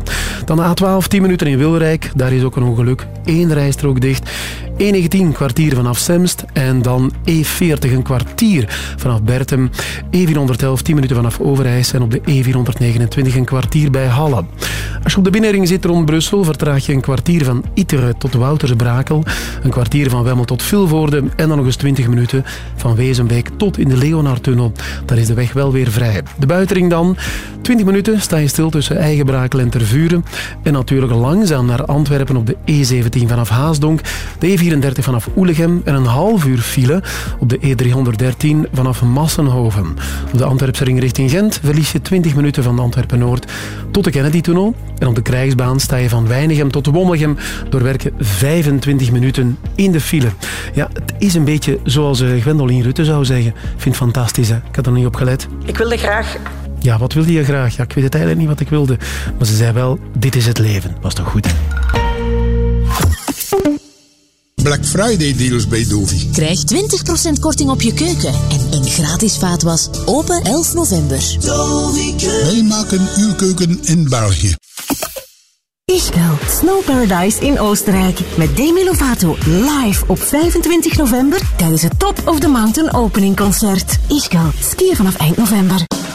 Dan de A12, 10 minuten in Wilrijk. Daar is ook een ongeluk. Eén rijstrook dicht. E19, kwartier vanaf Semst. En dan E40, een kwartier vanaf Bertem. E411, 10 minuten vanaf Overijs. En op de E429 een kwartier bij Halle. Als je op de binnenring zit rond Brussel, vertraag je een kwartier van Iteren tot Woutersbrakel. Een kwartier van Wemmel tot Vilvoorde. En dan nog eens 20 minuten van Wezenbeek tot in de Leonardtunnel. Daar is de weg wel weer vrij. De buitenring dan. 20 minuten sta je stil tussen Eigenbrakel en Tervuren. En natuurlijk langzaam naar Antwerpen op de E17 vanaf Haasdonk. De E34 vanaf Oelegem. En een half uur file op de E313 vanaf Massenhoven. Op de Antwerpse ring richting Gent verlies je 20 minuten van Antwerpen-Noord tot de Kennedy-tunnel. En op de krijgsbaan sta je van Weinigem tot Wommelgem door werken 25 minuten in de file. Ja, het is een beetje zoals eh, Gwendoline Rutte zou zeggen. Ik vind het fantastisch, hè? Ik had er niet op gelet. Ik wilde graag Ja, wat wilde je graag? Ja, ik weet het eigenlijk niet wat ik wilde. Maar ze zei wel, dit is het leven. Was toch goed, hè? Black Friday deals bij Dovi. Krijg 20% korting op je keuken en een gratis vaatwas. Open 11 november. Wij maken uw keuken in België. Ischgl, Snow Paradise in Oostenrijk. Met Demi Lovato live op 25 november tijdens het Top of the Mountain Opening Concert. Ischgl, skiën vanaf eind november.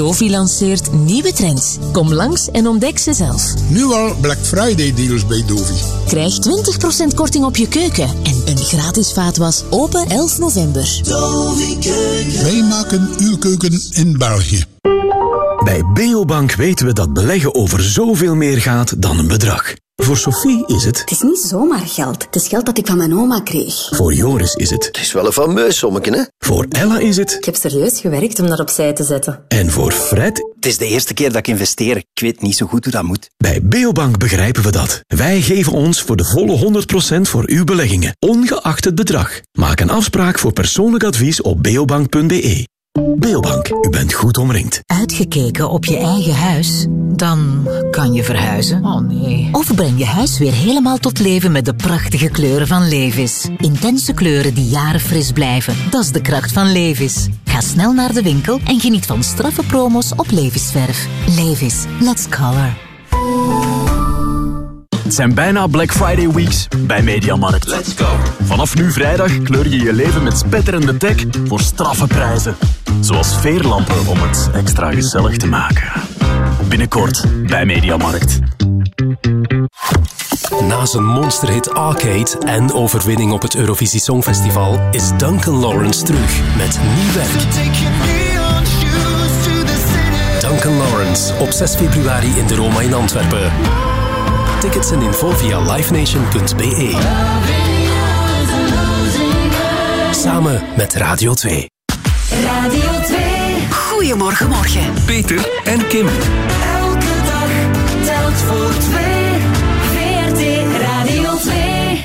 Dovi lanceert nieuwe trends. Kom langs en ontdek ze zelf. Nu al Black Friday deals bij Dovi. Krijg 20% korting op je keuken en een gratis vaatwas open 11 november. Wij maken uw keuken in België. Bij Beobank weten we dat beleggen over zoveel meer gaat dan een bedrag. Voor Sophie is het, Het is niet zomaar geld. Het is geld dat ik van mijn oma kreeg. voor Joris is het, Het is wel een fameus sommetje, hè? voor Ella is het Ik heb serieus gewerkt om dat opzij te zetten. en voor Fred. Het is de eerste keer dat ik investeer. Ik weet niet zo goed hoe dat moet. Bij Beobank begrijpen we dat. Wij geven ons voor de volle 100% voor uw beleggingen, ongeacht het bedrag. Maak een afspraak voor persoonlijk advies op beobank.be. Beobank, u bent goed omringd. Uitgekeken op je eigen huis? Dan kan je verhuizen. Oh nee. Of breng je huis weer helemaal tot leven met de prachtige kleuren van Levis. Intense kleuren die jaren fris blijven. Dat is de kracht van Levis. Ga snel naar de winkel en geniet van straffe promos op Levisverf. Levis, let's color. Het zijn bijna Black Friday weeks bij Mediamarkt. Let's go. Vanaf nu vrijdag kleur je je leven met spetterende tech voor straffe prijzen. Zoals veerlampen om het extra gezellig te maken. Binnenkort bij Mediamarkt. Na zijn monsterhit Arcade en overwinning op het Eurovisie Songfestival is Duncan Lawrence terug met nieuw werk. Duncan Lawrence op 6 februari in de Roma in Antwerpen. Tickets en info via livenation.be. Samen met Radio 2. Radio 2. Goedemorgen, morgen. Peter en Kim. Elke dag telt voor twee. VRT Radio 2.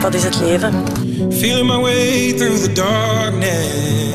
Dat is het leven. Feeling my way through the darkness,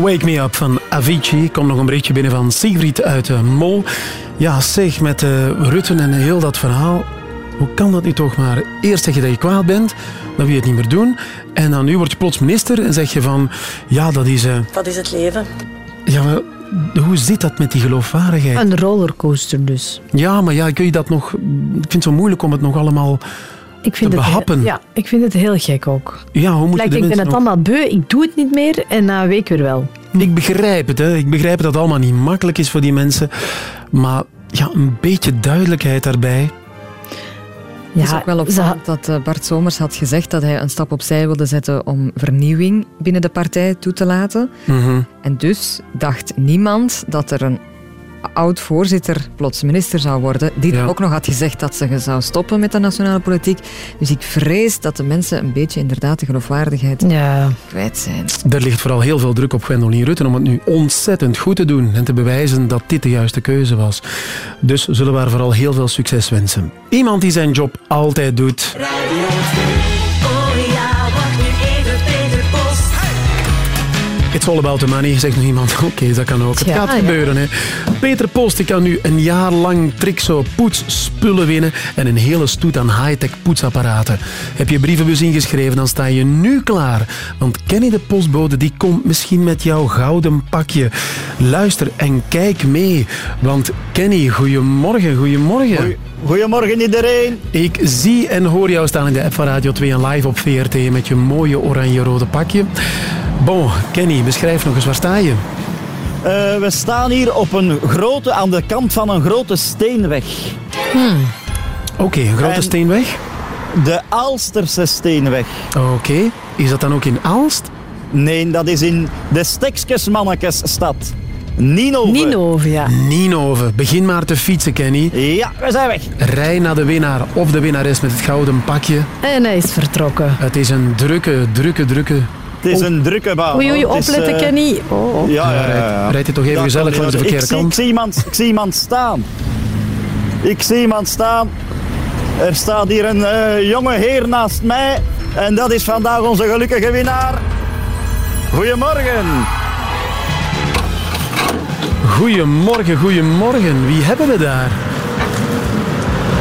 Wake Me Up van Avicii. Komt nog een berichtje binnen van Sigrid uit de Mol. Ja, zeg, met uh, Rutten en heel dat verhaal. Hoe kan dat nu toch maar? Eerst zeg je dat je kwaad bent, dan wil je het niet meer doen. En dan nu word je plots minister en zeg je van... Ja, dat is... Uh... Dat is het leven. Ja, maar hoe zit dat met die geloofwaardigheid? Een rollercoaster dus. Ja, maar ja, kun je dat nog... Ik vind het zo moeilijk om het nog allemaal ik vind te behappen. Het, ja, ik vind het heel gek ook. Ja, hoe moet Lijkt, ik ben het allemaal beu, ik doe het niet meer en na een week weer wel. Ik begrijp het, hè. ik begrijp dat het allemaal niet makkelijk is voor die mensen. Maar ja, een beetje duidelijkheid daarbij. Ja, het is ook wel opvallend dat eh, Bart Somers had gezegd dat hij een stap opzij wilde zetten om vernieuwing binnen de partij toe te laten. Mm En dus dacht niemand dat er een oud-voorzitter plots minister zou worden, die ook nog had gezegd dat ze zou stoppen met de nationale politiek. Dus ik vrees dat de mensen een beetje inderdaad de geloofwaardigheid ja. kwijt zijn. Er ligt vooral heel veel druk op Gwendoline Rutten om het nu ontzettend goed te doen en te bewijzen dat dit de juiste keuze was. Dus zullen we haar vooral heel veel succes wensen. Iemand die zijn job altijd doet. It's all about the money, zegt nog iemand. Oké, dat kan ook. Het gaat gebeuren. Hè. Peter Post die kan nu een jaar lang Trixo poetsspullen winnen en een hele stoet aan high-tech poetsapparaten. Heb je brievenbus ingeschreven, dan sta je nu klaar. Want Kenny de postbode die komt misschien met jouw gouden pakje. Luister en kijk mee. Want Kenny, goedemorgen, goedemorgen. Goedemorgen iedereen. Ik zie en hoor jou staan in de app van Radio 2 en live op VRT met je mooie oranje-rode pakje. Bon, Kenny, beschrijf nog eens, waar sta je? Uh, we staan hier op een grote, aan de kant van een grote steenweg. Hmm. Oké, een grote en steenweg? De Aalsterse steenweg. Oké, is dat dan ook in Aalst? Nee, dat is in de Stekskesmannekesstad. Ninove. Ninove, ja. Ninove. Begin maar te fietsen, Kenny. Ja, we zijn weg. Rij naar de winnaar of de winnares met het gouden pakje. En hij is vertrokken. Het is een drukke, drukke, drukke het is een drukke baan. Oei, oei, opletten, Kenny. Oh, Ja, ja, ja, Rijd je toch even gezellig voor de verkeerde ik zie, kant? Ik zie, iemand, ik zie iemand staan. Ik zie iemand staan. Er staat hier een uh, jonge heer naast mij. En dat is vandaag onze gelukkige winnaar. Goedemorgen. Goedemorgen, goedemorgen. Wie hebben we daar?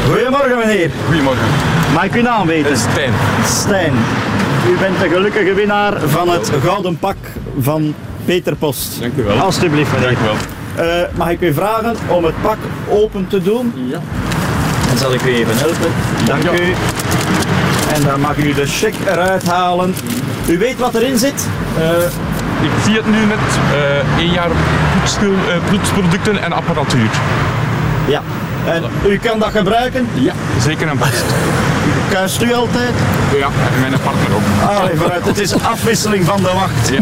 Goedemorgen, meneer. Goedemorgen. Mag ik uw naam weten? Stijn. Stijn. U bent de gelukkige winnaar van het gouden pak van Peter Post. Dank u wel. Alsjeblieft, meneer. Dank u wel. Uh, mag ik u vragen om het pak open te doen? Ja. Dan zal ik u even helpen. Dank ja. u. En dan mag u de check eruit halen. U weet wat erin zit? Uh, ik zie het nu met uh, één jaar poetsproducten en apparatuur. Ja. En u kan dat gebruiken? Ja, zeker en vast. Kuist u altijd? Ja, en mijn partner ook. Allee, vooruit. Het is afwisseling van de wacht. Ja.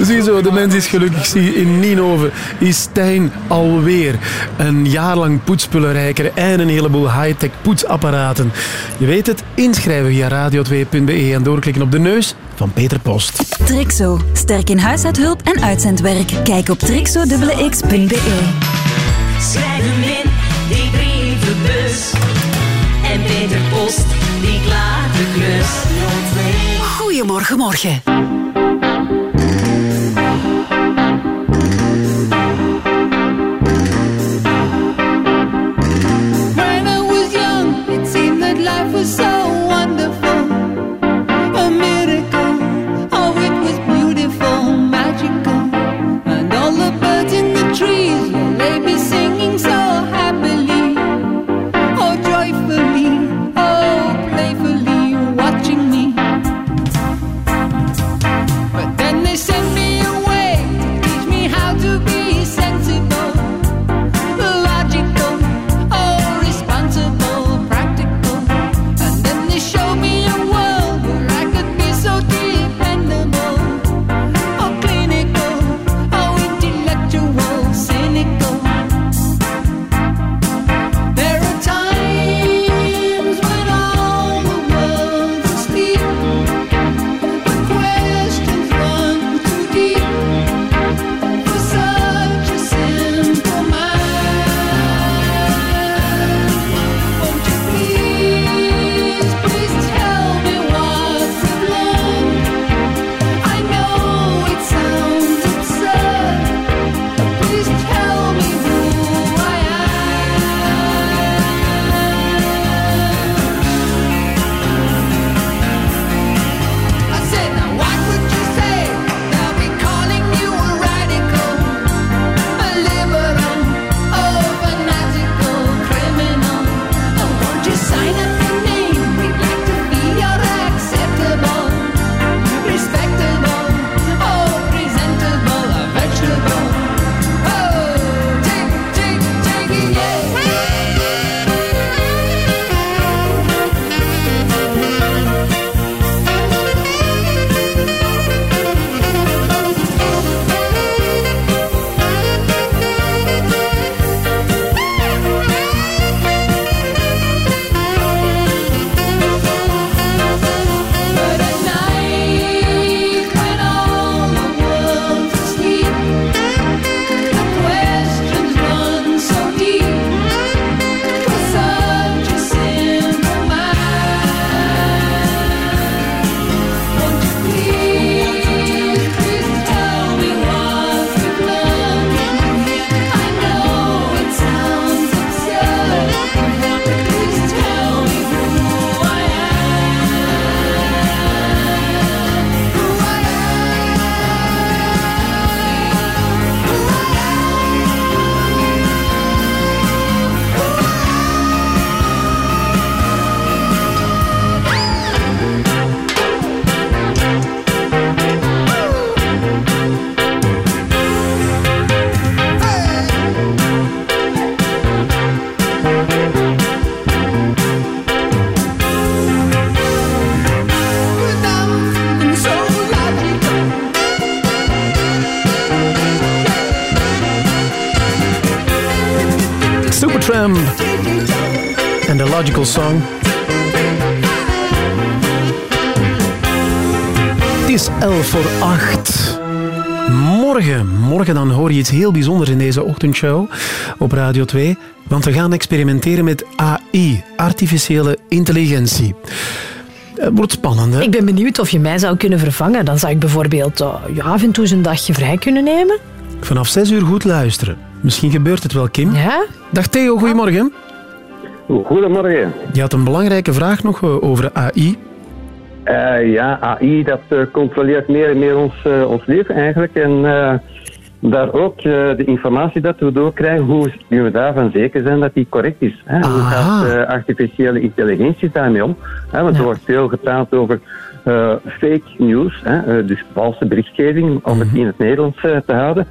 Zie je zo, de mens is gelukkig. Zie in Ninove is Stijn alweer een jaar lang poetspullenrijker en een heleboel high-tech poetsapparaten. Je weet het, inschrijven via radio2.be en doorklikken op de neus van Peter Post. Trixo. Sterk in huishoudhulp en uitzendwerk. Kijk op trixo.x.be. Schrijf hem in, die brievenbus. Peter Post, die klaart de klus. Goedemorgen, morgen. Morgen, dan hoor je iets heel bijzonders in deze ochtendshow op Radio 2. Want we gaan experimenteren met AI, artificiële intelligentie. Het wordt spannend, hè? Ik ben benieuwd of je mij zou kunnen vervangen. Dan zou ik bijvoorbeeld eh, ja, af en toe eens een dagje vrij kunnen nemen. Vanaf 6 uur goed luisteren. Misschien gebeurt het wel, Kim. Ja? Dag Theo, goedemorgen. Goedemorgen. Je had een belangrijke vraag nog eh, over AI. Eh, ja, AI dat eh, controleert meer en meer ons, eh, ons leven eigenlijk. En eh, daar ook eh, de informatie dat we doorkrijgen, hoe kunnen we daarvan zeker zijn dat die correct is? Hè? Hoe gaat eh, artificiële intelligentie daarmee om? Hè? Want er wordt veel gepraat over eh, fake news, hè? dus valse berichtgeving, om het in het Nederlands te houden.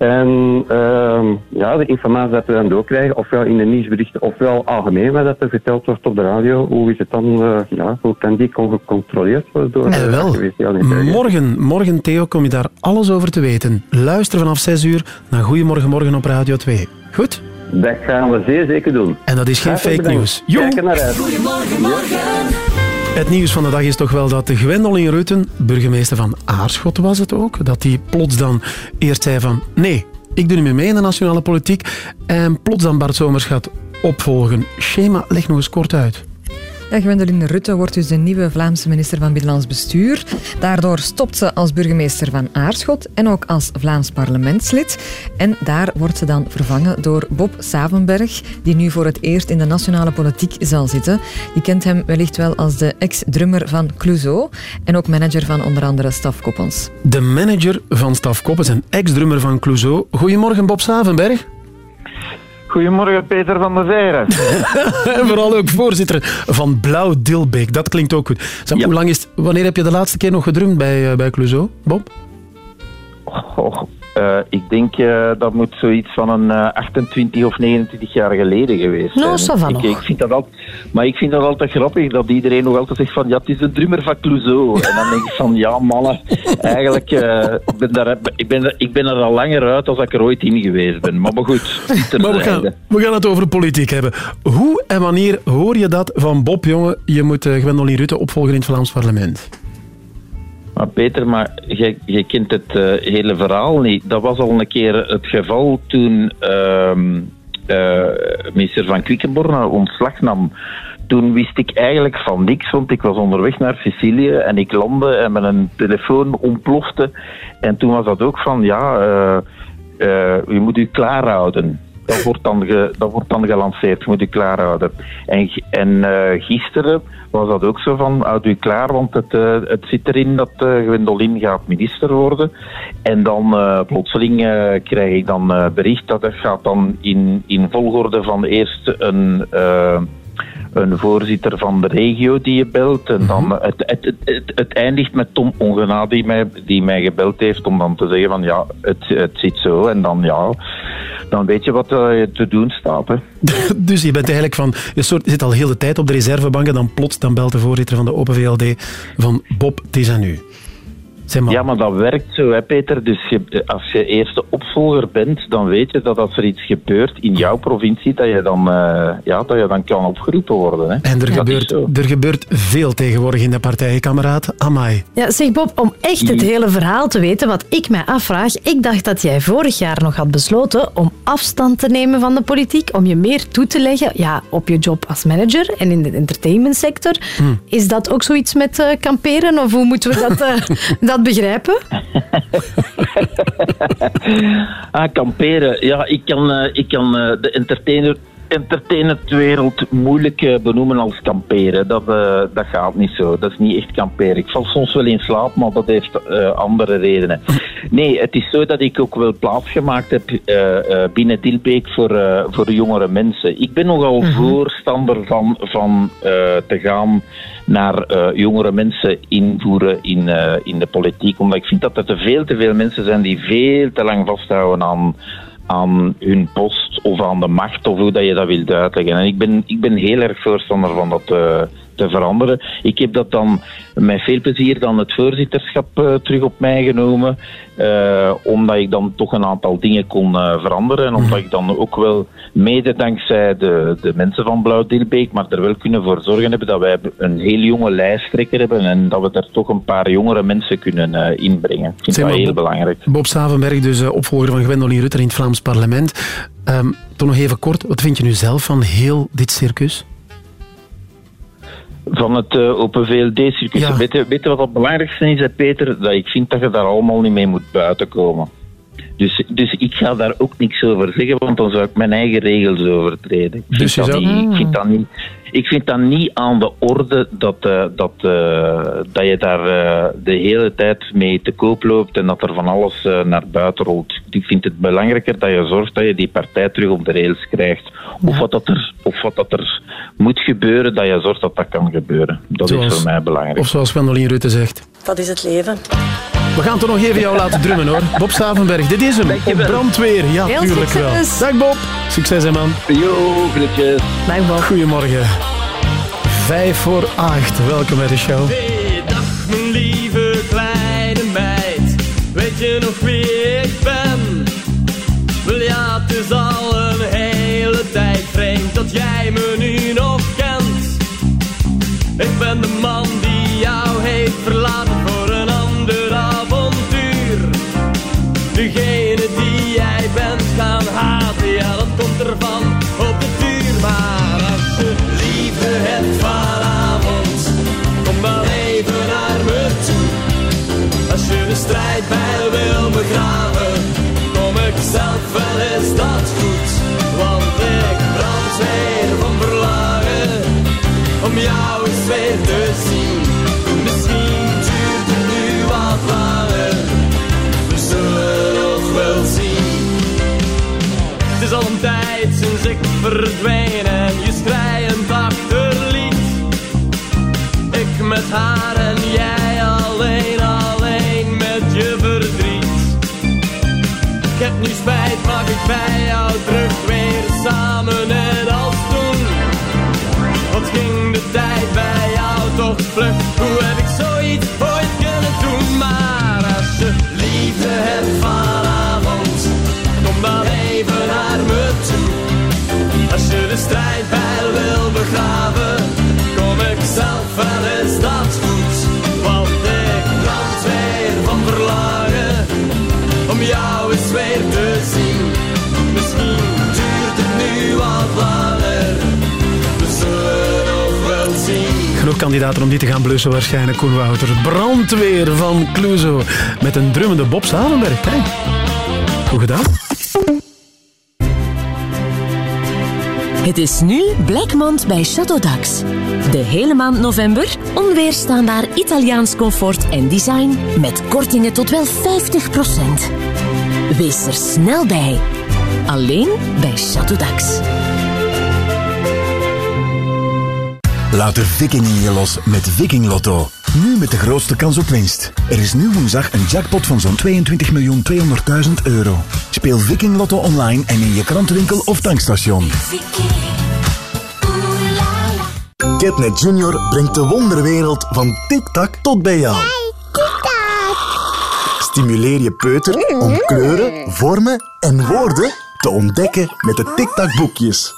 En ehm, ja, de informatie dat we dan doorkrijgen, ofwel in de nieuwsberichten, ofwel algemeen, maar dat er verteld wordt op de radio, hoe is het dan, eh, ja, hoe kan die con- gecontroleerd worden door En de wel, morgen, morgen Theo, kom je daar alles over te weten. Luister vanaf 6 uur naar Goedemorgen Morgen op Radio 2. Goed? Dat gaan we zeer zeker doen. En dat is geen Hartelijk fake bedankt. news. Jo. Kijk er naar uit. Goedemorgen, morgen. Het nieuws van de dag is toch wel dat de Gwendolyn Rutten, burgemeester van Aarschot was het ook, dat die plots dan eerst zei van nee, ik doe niet meer mee in de nationale politiek en plots dan Bart Somers gaat opvolgen. Schema, leg nog eens kort uit. Gwendoline Rutte wordt dus de nieuwe Vlaamse minister van Binnenlands Bestuur. Daardoor stopt ze als burgemeester van Aarschot en ook als Vlaams parlementslid. En daar wordt ze dan vervangen door Bob Savenberg, die nu voor het eerst in de nationale politiek zal zitten. Je kent hem wellicht wel als de ex-drummer van Clouseau en ook manager van onder andere Staf Koppens. De manager van Staf Koppens en ex-drummer van Clouseau. Goedemorgen Bob Savenberg. Goedemorgen, Peter van der Veire. en vooral ook voorzitter van Blauw Dilbeek. Dat klinkt ook goed. Zeg, hoe lang is het- wanneer heb je de laatste keer nog gedrumd bij, eh, bij Clouseau, Bob? Eh, ik denk eh, dat moet zoiets van een eh, 28 of 29 jaar geleden geweest Nou, zijn. va ik, nog. ik vind dat altijd, maar ik vind dat altijd grappig dat iedereen nog altijd zegt van ja, het is de drummer van Clouseau. En dan denk ik van ja, mannen, eigenlijk eh, ik ben daar, ik ben, ik ben er al langer uit als ik er ooit in geweest ben. Maar, maar goed, Maar we gaan, we gaan het over politiek hebben. Hoe en wanneer hoor je dat van Bob, jongen, je moet eh, Gwendoline Rutte opvolgen in het Vlaams parlement? Maar Peter, maar jij kent het eh, hele verhaal niet. Dat was al een keer het geval toen ehm, eh, minister van Quickenborne ontslag nam. Toen wist ik eigenlijk van niks, want ik was onderweg naar Sicilië en ik landde en mijn telefoon ontplofte. En toen was dat ook van, ja, eh, eh, je moet u klaarhouden. Dat wordt dan, ge, dat wordt dan gelanceerd, moet u klaarhouden. En, en eh, gisteren was dat ook zo van, houd u klaar, want het, eh, het zit erin dat eh Gwendolyn gaat minister worden. En dan plotseling krijg ik dan bericht dat het gaat dan in, in volgorde van eerst een... eh, een voorzitter van de regio die je belt. En dan het, het, het, het, het eindigt met Tom Ongena die mij, die mij gebeld heeft om dan te zeggen van ja, het, het zit zo. En dan ja, dan weet je wat er te doen staat. Hè. dus je bent eigenlijk van, je soort, zit al heel de tijd op de reservebank en dan plots dan belt de voorzitter van de Open VLD van Bob, het is aan u. Zeg maar. Ja, maar dat werkt zo, hè, Peter. Dus je, als je eerste opvolger bent, dan weet je dat als er iets gebeurt in jouw provincie, dat je dan, eh, ja, dat je dan kan opgeroepen worden. Hè. En er gebeurt, er gebeurt veel tegenwoordig in de partij, kameraad. Amai. Ja, zeg Bob, om echt het hele verhaal te weten, wat ik mij afvraag, ik dacht dat jij vorig jaar nog had besloten om afstand te nemen van de politiek, om je meer toe te leggen ja, op je job als manager en in de entertainmentsector. Is dat ook zoiets met eh, kamperen of hoe moeten we dat, eh, dat begrijpen? Ah, kamperen. Ja, ik kan, eh, ik kan eh, de entertainer, entertainmentwereld moeilijk eh, benoemen als kamperen. Dat, eh, dat gaat niet zo. Dat is niet echt kamperen. Ik val soms wel in slaap, maar dat heeft eh, andere redenen. Nee, het is zo dat ik ook wel plaatsgemaakt heb binnen Dilbeek voor, voor jongere mensen. Ik ben nogal voorstander van, van te gaan naar jongere mensen invoeren in, in de politiek. Omdat ik vind dat er te veel te veel mensen zijn die veel te lang vasthouden aan, aan hun post of aan de macht of hoe dat je dat wilt uitleggen. En ik ben, ik ben heel erg voorstander van dat, eh, te veranderen. Ik heb dat dan met veel plezier dan het voorzitterschap eh, terug op mij genomen. eh, omdat ik dan toch een aantal dingen kon eh, veranderen. En omdat ik dan ook wel, mede dankzij de, de mensen van Blauw Dilbeek, maar er wel kunnen voor zorgen hebben dat wij een heel jonge lijsttrekker hebben en dat we er toch een paar jongere mensen kunnen eh, inbrengen. Ik vind dat heel Bob- belangrijk. Bob Stavenberg, dus opvolger van Gwendoline Rutter in het Vlaams parlement. Ehm toch nog even kort, wat vind je nu zelf van heel dit circus? Van het eh, Open VLD-circus. Ja. Weet, je, weet je wat het belangrijkste is, hè, Peter? Dat ik vind dat je daar allemaal niet mee moet buiten komen. Dus, dus ik ga daar ook niks over zeggen, want dan zou ik mijn eigen regels overtreden. Ik Dus dat, niet, ik vind dat niet... Ik vind dat niet aan de orde dat, eh, dat, eh, dat je daar eh, de hele tijd mee te koop loopt en dat er van alles eh, naar buiten rolt. Ik vind het belangrijker dat je zorgt dat je die partij terug op de rails krijgt. Of, wat, dat er, of wat dat er moet gebeuren, dat je zorgt dat dat kan gebeuren. Dat is voor mij belangrijk. Of zoals Gwendoline Rutte zegt. Dat is het leven. We gaan toch nog even jou laten drummen hoor. Bob Stavenberg, dit is hem. Op brandweer. Ja, Heel tuurlijk wel. succes. Dag Bob. Succes hè man. Yo, groetjes. Dag Bob. Goedemorgen. Vijf voor acht. Welkom bij de show. Dag mijn lieve kleine meid, weet je nog wie ik ben? Wel ja, het is al een hele tijd vreemd dat jij me tijd sinds ik verdween en je schrijend achterliet. Ik met haar en jij alleen, alleen met je verdriet. Ik heb nu spijt, mag ik bij jou terug weer samen net als toen. Wat ging de tijd bij jou toch vlug? Hoe heb De strijdpijl wil begraven, kom ik zelf wel eens dat goed. Want ik brand weer van verlangen, om jou eens weer te zien. Misschien duurt het nu wat langer, we zullen nog wel zien. Genoeg kandidaten om die te gaan blussen waarschijnlijk, Koen Wouter. Brandweer van Cluzo. Met een drummende Bob Stavenberg. Kijk. Goed gedaan. Het is nu Black Month bij Chateau Dax. De hele maand november onweerstaanbaar Italiaans comfort en design met kortingen tot wel 50%. Wees er snel bij. Alleen bij Chateau Dax. Laat er viking in je los met Viking Lotto. Nu met de grootste kans op winst. Er is nu woensdag een jackpot van zo'n 22.200.000 euro. Speel Viking Lotto online en in je krantenwinkel of tankstation. Catnet Junior brengt de wonderwereld van TikTok tot bij jou. Stimuleer je peuter om kleuren, vormen en woorden te ontdekken met de TikTok-boekjes.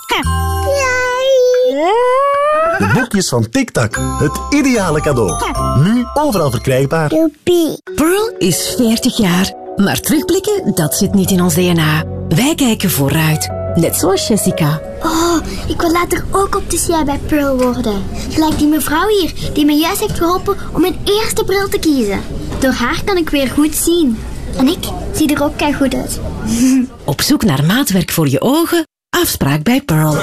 De boekjes van TikTok, het ideale cadeau. Nu overal verkrijgbaar. Pearl is 40 jaar. Maar terugblikken, dat zit niet in ons DNA. Wij kijken vooruit. Net zoals Jessica. Oh, ik wil later ook opticien bij Pearl worden. Gelijk die mevrouw hier, die me juist heeft geholpen om mijn eerste bril te kiezen. Door haar kan ik weer goed zien. En ik zie er ook kei goed uit. Op zoek naar maatwerk voor je ogen? Afspraak bij Pearl.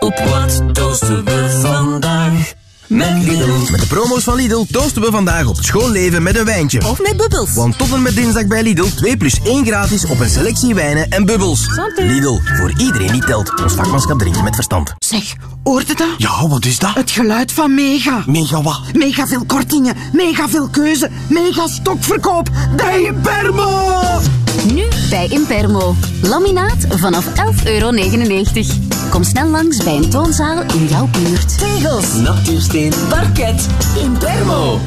Op wat toosten we vandaag? Met Lidl. Met de promo's van Lidl toosten we vandaag op schoon leven met een wijntje. Of met bubbels. Want tot en met dinsdag bij Lidl 2 plus 1 gratis op een selectie wijnen en bubbels. Lidl, voor iedereen die telt. Ons vakmanschap drinken met verstand. Zeg, hoorde dat? Ja, wat is dat? Het geluid van Mega. Mega wat? Mega veel kortingen, mega veel keuze, mega stokverkoop. De Permo! Nu bij Impermo. Laminaat vanaf 11,99 euro. Kom snel langs bij een toonzaal in jouw buurt. Tegels, natuursteen, parket, Impermo.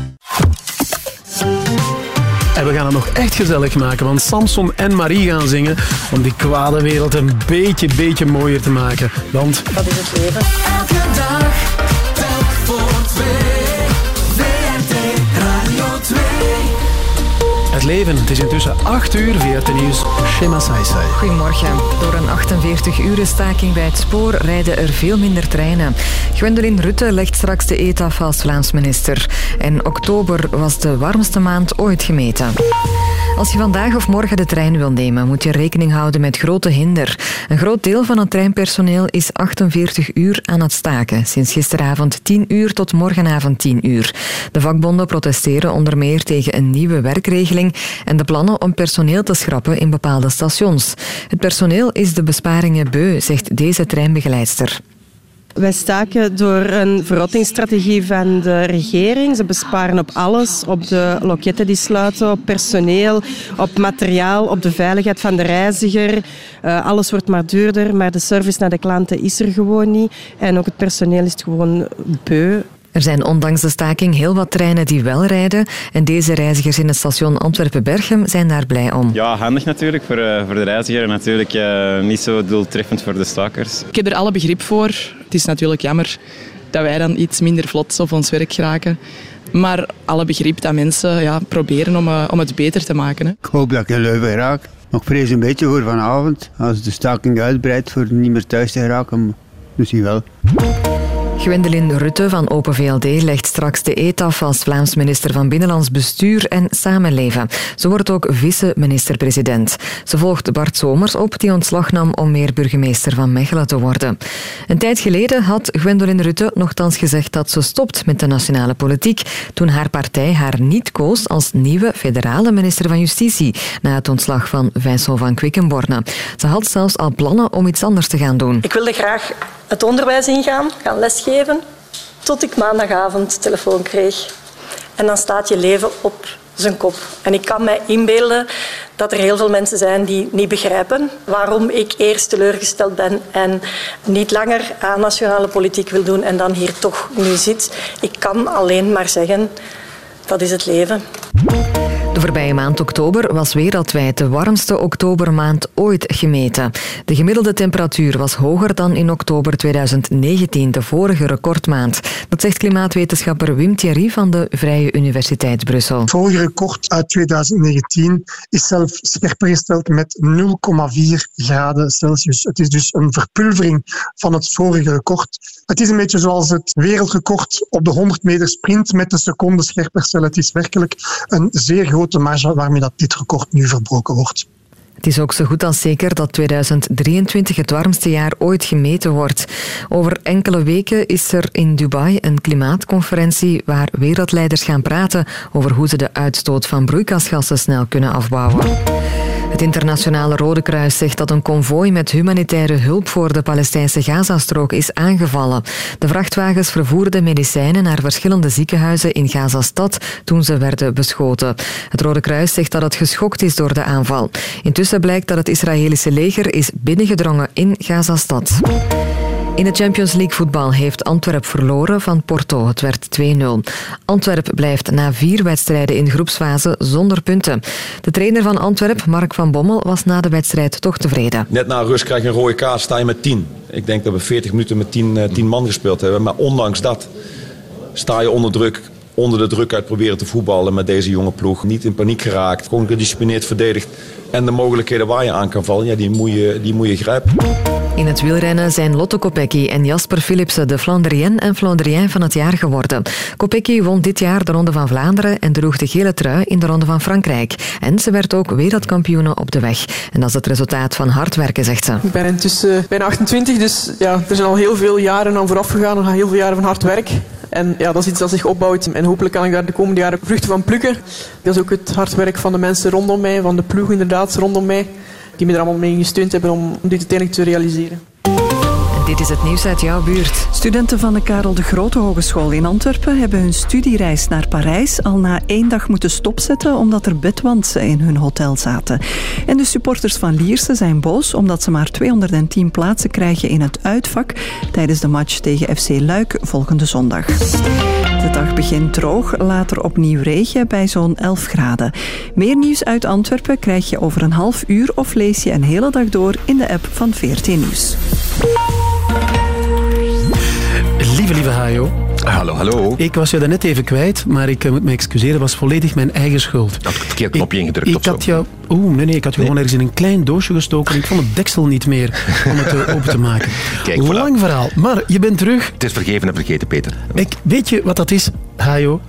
En we gaan het nog echt gezellig maken, want Samson en Marie gaan zingen om die kwade wereld een beetje, beetje mooier te maken. Want Dat is het leven. Elke dag, telk voor twee. Het leven, het is intussen 8 uur, VRT Nieuws, Shema Saisai. Goedemorgen. Door een 48-uren staking bij het spoor rijden er veel minder treinen. Gwendoline Rutte legt straks de eet af als Vlaams minister. En oktober was de warmste maand ooit gemeten. Als je vandaag of morgen de trein wil nemen, moet je rekening houden met grote hinder. Een groot deel van het treinpersoneel is 48 uur aan het staken. Sinds gisteravond 10 uur tot morgenavond 10 uur. De vakbonden protesteren onder meer tegen een nieuwe werkregeling en de plannen om personeel te schrappen in bepaalde stations. Het personeel is de besparingen beu, zegt deze treinbegeleidster. Wij staken door een verrottingsstrategie van de regering. Ze besparen op alles, op de loketten die sluiten, op personeel, op materiaal, op de veiligheid van de reiziger. Eh, alles wordt maar duurder, maar de service naar de klanten is er gewoon niet. En ook het personeel is het gewoon beu. Er zijn ondanks de staking heel wat treinen die wel rijden. En deze reizigers in het station Antwerpen-Berchem zijn daar blij om. Ja, handig natuurlijk voor, eh, voor de reiziger natuurlijk eh, niet zo doeltreffend voor de stakers. Ik heb er alle begrip voor. Het is natuurlijk jammer dat wij dan iets minder vlot op ons werk geraken. Maar alle begrip dat mensen ja, proberen om, eh, om het beter te maken. Hè. Ik hoop dat ik in Leuven raak. Maar ik vrees een beetje voor vanavond. Als de staking uitbreidt voor niet meer thuis te geraken, misschien wel. Gwendoline Rutte van Open VLD legt straks de eet af als Vlaams minister van Binnenlands Bestuur en Samenleven. Ze wordt ook vice-minister-president. Ze volgt Bart Somers op, die ontslag nam om meer burgemeester van Mechelen te worden. Een tijd geleden had Gwendoline Rutte nogthans gezegd dat ze stopt met de nationale politiek toen haar partij haar niet koos als nieuwe federale minister van Justitie na het ontslag van Vincent van Quickenborne. Ze had zelfs al plannen om iets anders te gaan doen. Ik wilde graag het onderwijs ingaan, gaan lesgeven, tot ik maandagavond telefoon kreeg. En dan staat je leven op zijn kop. En ik kan mij inbeelden dat er heel veel mensen zijn die niet begrijpen waarom ik eerst teleurgesteld ben en niet langer aan nationale politiek wil doen en dan hier toch nu zit. Ik kan alleen maar zeggen, dat is het leven. Voorbije maand oktober was wereldwijd de warmste oktobermaand ooit gemeten. De gemiddelde temperatuur was hoger dan in oktober 2019, de vorige recordmaand. Dat zegt klimaatwetenschapper Wim Thierry van de Vrije Universiteit Brussel. Het vorige record uit 2019 is zelf scherper gesteld met 0,4 graden Celsius. Het is dus een verpulvering van het vorige record. Het is een beetje zoals het wereldrecord op de 100 meter sprint met een seconde scherper Het is werkelijk een zeer grote marge waarmee dat dit record nu verbroken wordt. Het is ook zo goed als zeker dat 2023 het warmste jaar ooit gemeten wordt. Over enkele weken is er in Dubai een klimaatconferentie waar wereldleiders gaan praten over hoe ze de uitstoot van broeikasgassen snel kunnen afbouwen. Het internationale Rode Kruis zegt dat een konvooi met humanitaire hulp voor de Palestijnse Gazastrook is aangevallen. De vrachtwagens vervoerden medicijnen naar verschillende ziekenhuizen in Gazastad toen ze werden beschoten. Het Rode Kruis zegt dat het geschokt is door de aanval. Intussen blijkt dat het Israëlische leger is binnengedrongen in Gazastad. In de Champions League voetbal heeft Antwerp verloren van Porto. Het werd 2-0. Antwerp blijft na vier wedstrijden in groepsfase zonder punten. De trainer van Antwerp, Mark van Bommel, was na de wedstrijd toch tevreden. Net na rust krijg je een rode kaart, sta je met 10. Ik denk dat we 40 minuten met 10, eh, 10 man gespeeld hebben. Maar ondanks dat sta je onder druk, onder de druk uit proberen te voetballen met deze jonge ploeg. Niet in paniek geraakt, gewoon gedisciplineerd verdedigd. En de mogelijkheden waar je aan kan vallen, ja, die, moet je, die moet je grijpen. In het wielrennen zijn Lotto Kopecky en Jasper Philipsen de Flandrien en Flandrien van het jaar geworden. Kopecky won dit jaar de Ronde van Vlaanderen en droeg de gele trui in de Ronde van Frankrijk. En ze werd ook wereldkampioene op de weg. En dat is het resultaat van hard werken, zegt ze. Ik ben intussen bijna 28, dus ja, er zijn al heel veel jaren aan vooraf gegaan. Er gaan heel veel jaren van hard werk. En ja, dat is iets dat zich opbouwt. En hopelijk kan ik daar de komende jaren vruchten van plukken. Dat is ook het hard werk van de mensen rondom mij, van de ploeg inderdaad rondom mij. Die me er allemaal mee gesteund hebben om, dit uiteindelijk te realiseren. Dit is het nieuws uit jouw buurt. Studenten van de Karel de Grote Hogeschool in Antwerpen hebben hun studiereis naar Parijs al na één dag moeten stopzetten omdat er bedwantsen in hun hotel zaten. En de supporters van Lierse zijn boos omdat ze maar 210 plaatsen krijgen in het uitvak tijdens de match tegen FC Luik volgende zondag. De dag begint droog, later opnieuw regen bij zo'n 11 graden. Meer nieuws uit Antwerpen krijg je over een half uur of lees je een hele dag door in de app van VRT Nieuws. Lieve, lieve Hajo. Hallo, hallo. Ik was je daarnet even kwijt, maar ik eh, moet me excuseren. was volledig mijn eigen schuld. Had ik het knopje ingedrukt Ik of zo? had jou... Oeh, nee, nee. Ik had je gewoon ergens in een klein doosje gestoken. Ik vond het deksel niet meer om het eh, open te maken. Kijk, voilà. Lang verhaal. Maar je bent terug. Het is vergeven en vergeten, Peter. Ik, weet je wat dat is, Hajo?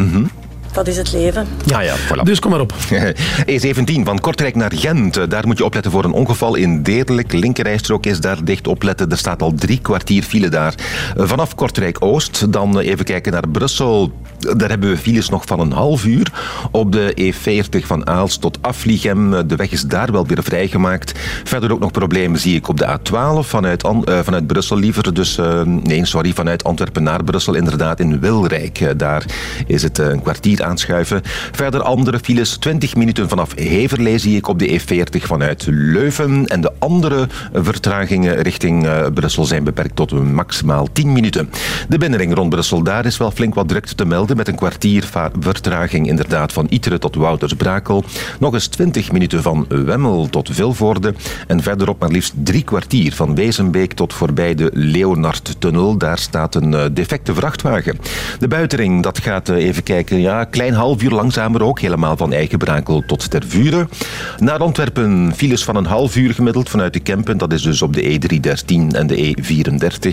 Dat is het leven. Ja, ja, voilà. Dus kom maar op. E17 van Kortrijk naar Gent. Eh, Daar moet je opletten voor een ongeval in Deerlijk. Linkerrijstrook is daar dicht. Opletten, er staat al drie kwartier file daar. Eh, Vanaf Kortrijk-Oost, dan eh, even kijken naar Brussel. Daar hebben we files nog van een half uur. Op de E40 van Aalst tot Afliegem. Eh, De weg is daar wel weer vrijgemaakt. Verder ook nog problemen zie ik op de A12 vanuit, An- eh, vanuit Brussel liever. Dus, eh, nee, sorry, vanuit Antwerpen naar Brussel. Inderdaad, in Wilrijk. Daar is het een kwartier aanschuiven. Verder andere files, 20 minuten vanaf Heverlee zie ik op de E40 vanuit Leuven. En de andere vertragingen richting Brussel zijn beperkt tot maximaal 10 minuten. De binnenring rond Brussel, daar is wel flink wat drukte te melden met een kwartier vertraging inderdaad van Iteren tot Wouters-Brakel. Nog eens 20 minuten van Wemmel tot Vilvoorde. En verderop maar liefst drie kwartier van Wezenbeek tot voorbij de Leonardtunnel. Daar staat een eh, defecte vrachtwagen. De buitenring, dat gaat eh, even kijken, ja, klein half uur langzamer ook, helemaal van Eigenbrakel tot Tervuren. Naar Antwerpen files van een half uur gemiddeld vanuit de Kempen. Dat is dus op de E313 en de E34.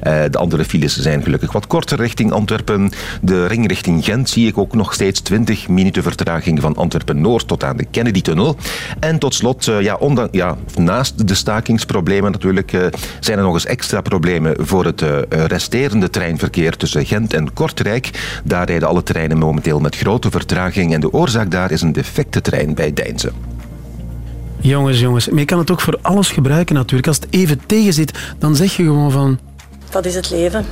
Eh, de andere files zijn gelukkig wat korter richting Antwerpen. De richting Gent zie ik ook nog steeds 20 minuten vertraging van Antwerpen-Noord tot aan de Kennedy-tunnel. En tot slot, eh, ja, ondanks, ja, naast de stakingsproblemen natuurlijk, eh, zijn er nog eens extra problemen voor het eh, resterende treinverkeer tussen Gent en Kortrijk. Daar rijden alle treinen momenteel met grote vertraging en de oorzaak daar is een defecte trein bij Deinze. Jongens, jongens. Maar je kan het ook voor alles gebruiken natuurlijk. Als het even tegen zit, dan zeg je gewoon van... Dat is het leven.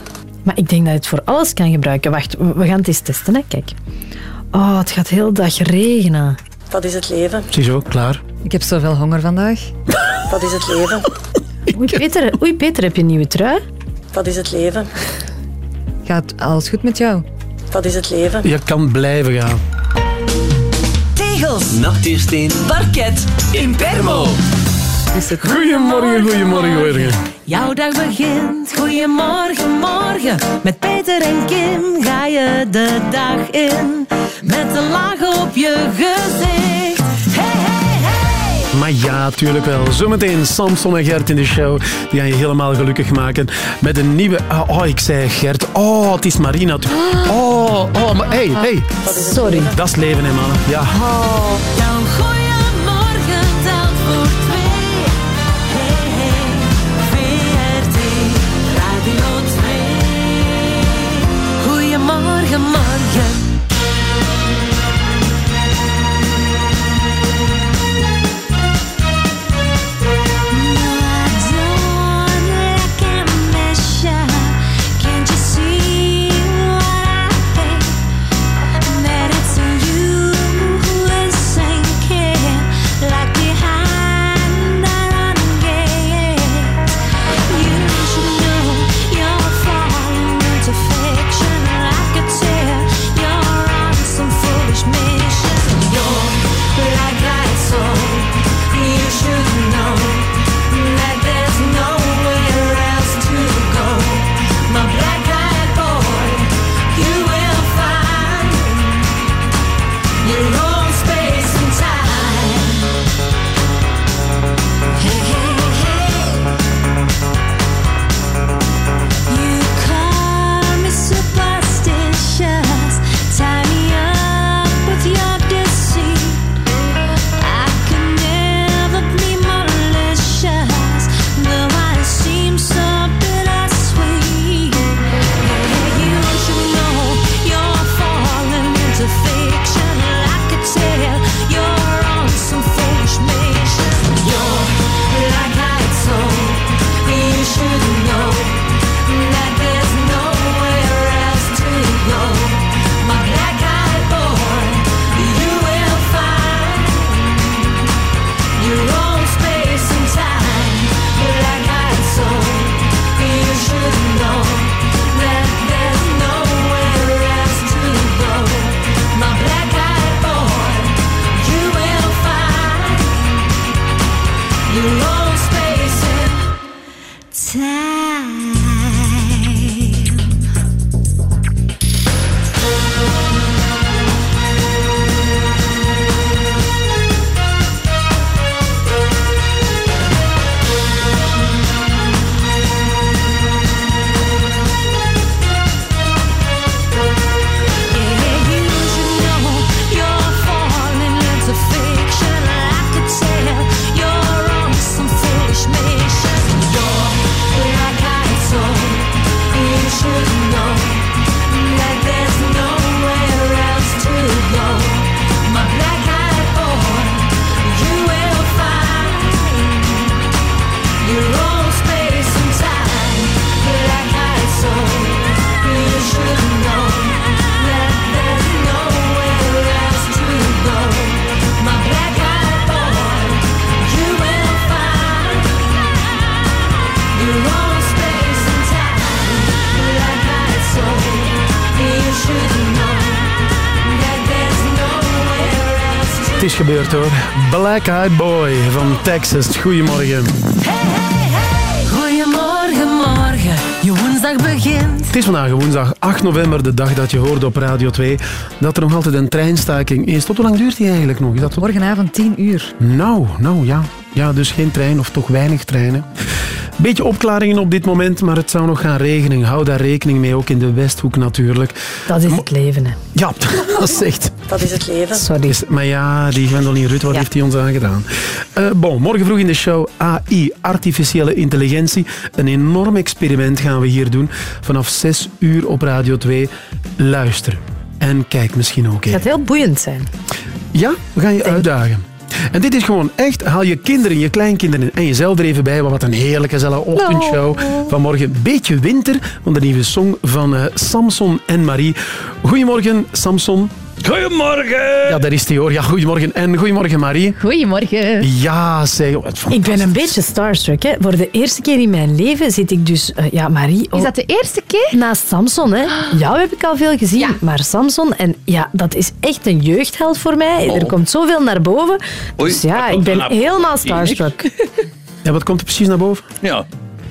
Maar ik denk dat je het voor alles kan gebruiken. Wacht, we gaan het eens testen. Hè. Kijk. Oh, het gaat heel dag regenen. Dat is het leven. Ziezo, klaar. Ik heb zoveel honger vandaag. Dat is het leven. Oei Peter, oei, Peter, heb je een nieuwe trui? Dat is het leven. Gaat alles goed met jou? Dat is het leven. Je kan blijven gaan. Tegels, nachtuursteen, parket, Impermo. Goedemorgen, goedemorgen, goedemorgen. Jouw dag begint, goeiemorgen, morgen. Met Peter en Kim ga je de dag in. Met een laag op je gezicht. Hey, hey, hey. Maar ja, tuurlijk wel. Zometeen Samson en Gert in de show. Die gaan je helemaal gelukkig maken. Met een nieuwe... ah, Oh, ik zei Gert. Oh, het is Marina. Oh, oh, maar hey, hey. Sorry. Dat is leven, hè, mannen. Ja. Jouw gebeurd hoor. Black Eyed Boy van Texas. Goedemorgen. Goedemorgen, morgen. Je woensdag begint. Het is vandaag woensdag 8 november, de dag dat je hoorde op Radio 2 dat er nog altijd een treinstaking is. Tot hoe lang duurt die eigenlijk nog? Is dat tot... Morgenavond 10 uur. Nou, nou ja. Ja, dus geen trein of toch weinig treinen. Beetje opklaringen op dit moment, maar het zou nog gaan regenen. Hou daar rekening mee, ook in de Westhoek natuurlijk. Dat is het leven, hè. Ja, dat is echt... Dat is het leven. Sorry. Is- maar ja, die Gwendoline Rutte, wat heeft hij ons aangedaan? Eh bon, morgen vroeg in de show AI, artificiële intelligentie. Een enorm experiment gaan we hier doen. Vanaf 6 uur op Radio 2. Luister. En kijk misschien ook Het even. gaat heel boeiend zijn. Ja, we gaan je uitdagen. En dit is gewoon echt, haal je kinderen, je kleinkinderen en jezelf er even bij. want Wat een heerlijke, gezellige ochtendshow. Vanmorgen beetje winter, van de nieuwe song van eh, Samson en Marie. Goedemorgen, Samson. Goedemorgen. Ja, daar is hij hoor. Ja, goedemorgen. En goedemorgen, Marie. Goedemorgen. Ja, zeg. Wat Ik ben een beetje starstruck. Hè. Voor de eerste keer in mijn leven zit ik dus... eh, ja, Marie... Is dat de eerste keer? Naast Samson, hè. Jou heb ik al veel gezien, maar Samson... En ja, dat is echt een jeugdheld voor mij. Oh. Er komt zoveel naar boven. Dus ja, ik ben helemaal starstruck. Ja, wat komt er precies naar boven? Ja.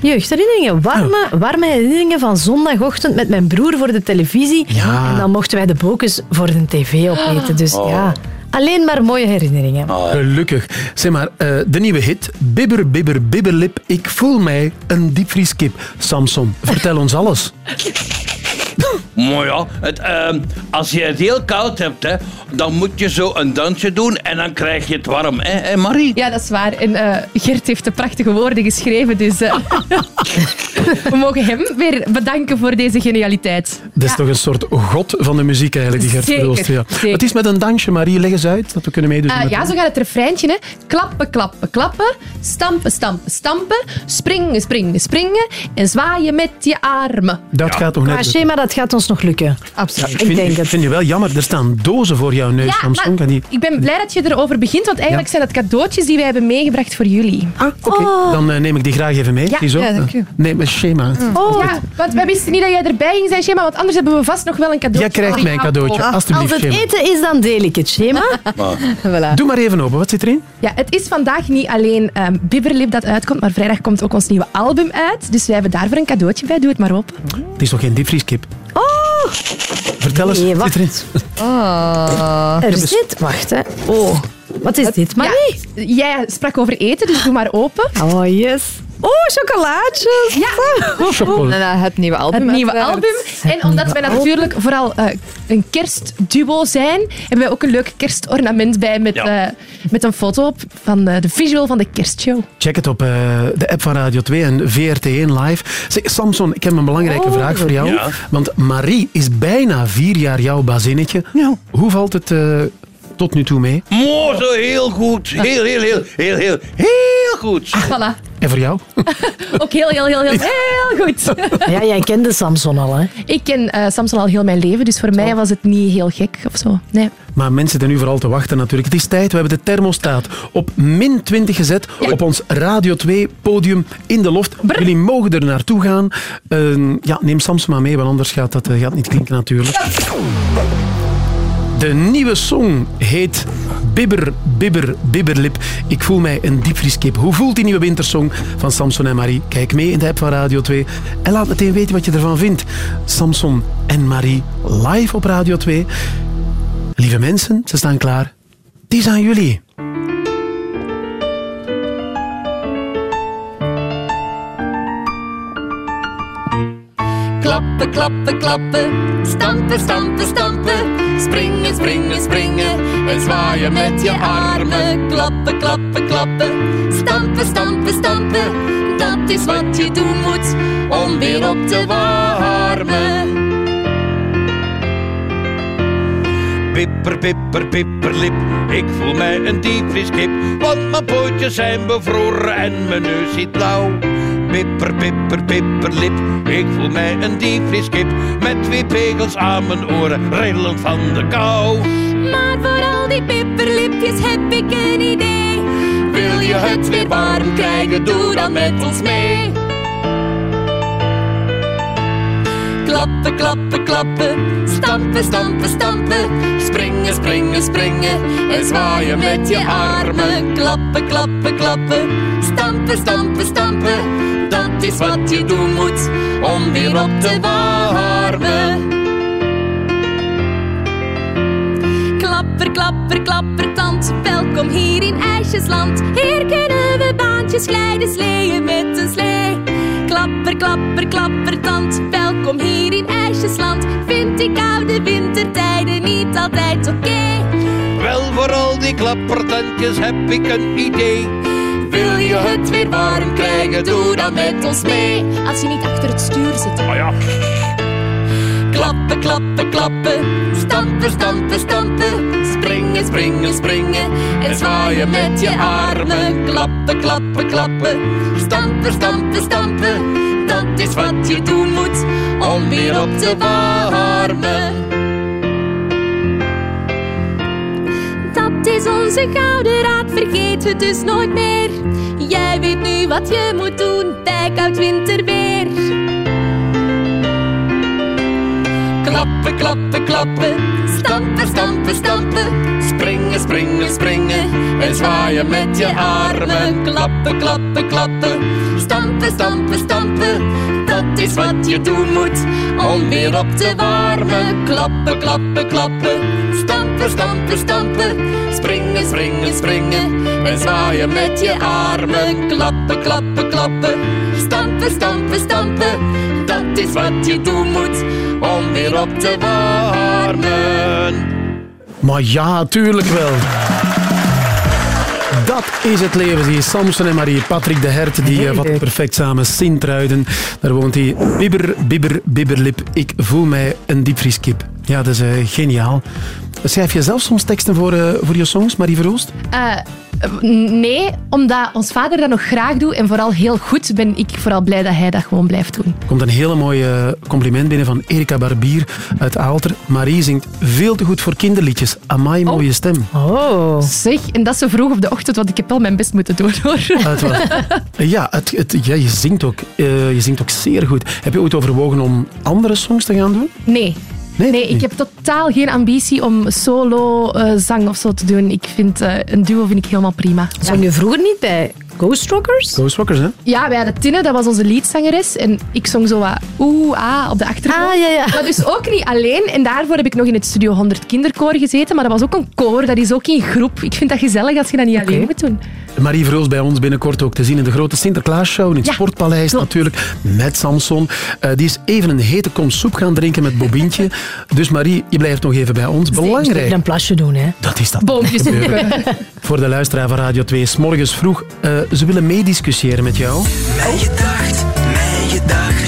Jeugdherinneringen. Warme, warme herinneringen van zondagochtend met mijn broer voor de televisie. Ja. En dan mochten wij de bokens voor de tv opeten. Dus Oh. ja, alleen maar mooie herinneringen. Gelukkig. Zeg maar, eh, de nieuwe hit. Bibber, bibber, bibberlip. Ik voel mij een diepvrieskip. Samson, vertel ons alles. Maar ja, het, ehm, als je het heel koud hebt, hè, dan moet je zo een dansje doen en dan krijg je het warm. Hè, hè Marie? Ja, dat is waar. En eh, Gert heeft de prachtige woorden geschreven, dus eh, we mogen hem weer bedanken voor deze genialiteit. Dat is toch een soort god van de muziek eigenlijk, die Gert Zeker, Verhulst. Ja. Het is met een dansje, Marie. Leg eens uit, dat we kunnen meedoen. Eh, ja, zo gaat het refreintje. Hè. Klappen, klappen, klappen. Stampen, stampen, stampen. Springen, springen, springen. En zwaaien met je armen. Dat gaat toch net... schema, dat gaat ons nog lukken. Absoluut. Ik vind, ik vind je wel jammer. Er staan dozen voor jouw neus, Ja, Samson. maar Kan die... ik ben blij dat je erover begint, want eigenlijk zijn het cadeautjes die wij hebben meegebracht voor jullie. Ah, oké. Dan eh, neem ik die graag even mee. Ja, ja, dank u. Eh, Nee, met schema. Oh. Ja, want wij wisten niet dat jij erbij ging zijn, Shema, want anders hebben we vast nog wel een cadeautje. Jij krijgt mijn cadeautje, Oh. alstublieft. Als het eten is, dan deel ik het schema. Doe maar even open. Wat zit erin? Ja, het is vandaag niet alleen ehm Bibberlip dat uitkomt, maar vrijdag komt ook ons nieuwe album uit. Dus wij hebben daarvoor een cadeautje bij. Doe het maar op. Het is toch geen diepvrieskip? Vertel eens, Nee, wat zit erin? Oh. Er zit... Wacht, hè. Oh, wat is dit, Marie? jij sprak over eten, dus doe maar open. Oh, yes. Oh, chocolaatjes. Ja. En dan het nieuwe album. Het nieuwe uiteraard. album. En omdat wij natuurlijk vooral eh, een kerstduo zijn, hebben wij ook een leuk kerstornament bij met, Ja. eh, met een foto op van eh, de visual van de kerstshow. Check het op de app van Radio 2 en VRT1 live. Zeg, Samson, ik heb een belangrijke Oh. vraag voor jou. Ja. Want Marie is bijna vier jaar jouw bazinnetje. Hoe valt het eh, tot nu toe mee? Mooi, zo heel goed. Heel, heel, heel, heel, heel, heel goed. Voilà. En voor jou? Ook heel, heel, heel, heel, heel goed. Ja, jij kende Samson al, hè? Ik ken eh, Samson al heel mijn leven, dus voor mij was het niet heel gek of zo. Nee. Maar mensen zitten nu vooral te wachten natuurlijk. Het is tijd, we hebben de thermostaat op min 20 gezet op ons Radio 2 podium in de loft. Jullie mogen er naartoe gaan. Eh, ja, neem Samson maar mee, want anders gaat dat eh, gaat niet klinken natuurlijk. De nieuwe song heet Bibber, Bibber, Bibberlip. Ik voel mij een diepvrieskip. Hoe voelt die nieuwe wintersong van Samson en Marie? Kijk mee in de app van Radio 2 en laat meteen weten wat je ervan vindt. Samson en Marie live op Radio 2. Lieve mensen, ze staan klaar. Is aan jullie. Klappen, klappen, klappen. Stampen, stampen, stampen. Springen, springen, springen. En zwaaien met je armen. Klappen, klappen, klappen. Stampen, stampen, stampen. Dat is wat je doen moet om weer op te warmen. Pipper, pipper, pipperlip. Ik voel mij een diepvrieskip. Want mijn pootjes zijn bevroren en mijn neus zit blauw. Pipper, pipper, pipperlip. Ik voel mij een diepvrieskip. Met twee pegels aan mijn oren, rillend van de kou. Maar voor al die pipperlipjes heb ik een idee. Wil je het weer warm krijgen, doe dan met ons mee. Klappen, klappen, klappen. Stampen, stampen, stampen. Springen, springen, springen. En zwaaien met je armen. Klappen, klappen, klappen. Stampen, stampen, stampen. Is wat je doen moet om weer op te warmen. Klapper, klapper, klapper, tand. Welkom hier in IJsjesland. Hier kunnen we baantjes glijden, sleeën met een slee. Klapper, klapper, klapper, tand. Welkom hier in IJsjesland. Vind die koude wintertijden niet altijd oké. Wel voor al die klappertandjes heb ik een idee. Wil je het weer warm krijgen, doe dan met ons mee. Als je niet achter het stuur zit. Ah ja. Klappen, klappen, klappen. Stampen, stampen, stampen. Springen, springen, springen. En zwaaien met je armen. Klappen, klappen, klappen. Stampen, stampen, stampen. Dat is wat je doen moet om weer op te warmen. Dat is onze gouden raad, vergeet het dus nooit meer. Jij weet nu wat je moet doen bij koud winterweer. Klappen, klappen, klappen. Stampen, stampen, stampen. Springen, springen, springen. En zwaaien met je armen. Klappen, klappen, klappen. Stampen, stampen, stampen. Dat is wat je doen moet om weer op te warmen. Klappen, klappen, klappen. Stampen, stampen, stampen. Springen, springen, springen. En zwaaien met je armen. Klappen, klappen, klappen. Stampen, stampen, stampen. Dat is wat je doen moet om weer op te warmen. Maar ja, tuurlijk wel. Dat is het leven, zie je. Samson en Marie. Patrick de Hert, die eh, vatten perfect samen. Sint-Truiden, daar woont hij. Bibber, bibber, bibberlip. Ik voel mij een diepvrieskip. Ja, dat is eh, geniaal. Schrijf je zelf soms teksten voor, eh, voor je songs, Marie Verhoost? Eh, nee, omdat ons vader dat nog graag doet en vooral heel goed, ben ik vooral blij dat hij dat gewoon blijft doen. Er komt een hele mooie compliment binnen van Erika Barbier uit Aalter. Marie zingt veel te goed voor kinderliedjes. Amai, mooie stem. Oh. Zeg, en dat zo vroeg op de ochtend, want ik heb wel mijn best moeten doen hoor. Uit wat? Ja, het, het, ja je, zingt ook, eh, je zingt ook zeer goed. Heb je ooit overwogen om andere songs te gaan doen? Nee. Nee, ik heb totaal geen ambitie om solo eh, zang of zo te doen. Ik vind eh, een duo vind ik helemaal prima. Zong je vroeger niet bij Ghost Rockers? Ghost Rockers, hè? Ja, wij hadden Tinne, dat was onze leadzangeres. En ik zong zo wat oeh, ah op de achtergrond. Ah, ja, ja. Maar dus ook niet alleen. En daarvoor heb ik nog in het Studio 100 kinderkoor gezeten. Maar dat was ook een koor, dat is ook in groep. Ik vind dat gezellig als je dat niet alleen moet doen. Marie Verhoost bij ons binnenkort ook te zien in de grote Sinterklaasshow in het Ja, Sportpaleis natuurlijk, met Samson. Eh, die is even een hete kom soep gaan drinken met Bobientje. Dus Marie, je blijft nog even bij ons. Belangrijk. Een plasje doen, hè? Dat is dat. Boompjes. Voor de luisteraar van Radio 2, s morgens vroeg. eh, ze willen meediscussiëren met jou. Mij gedacht, mij gedacht.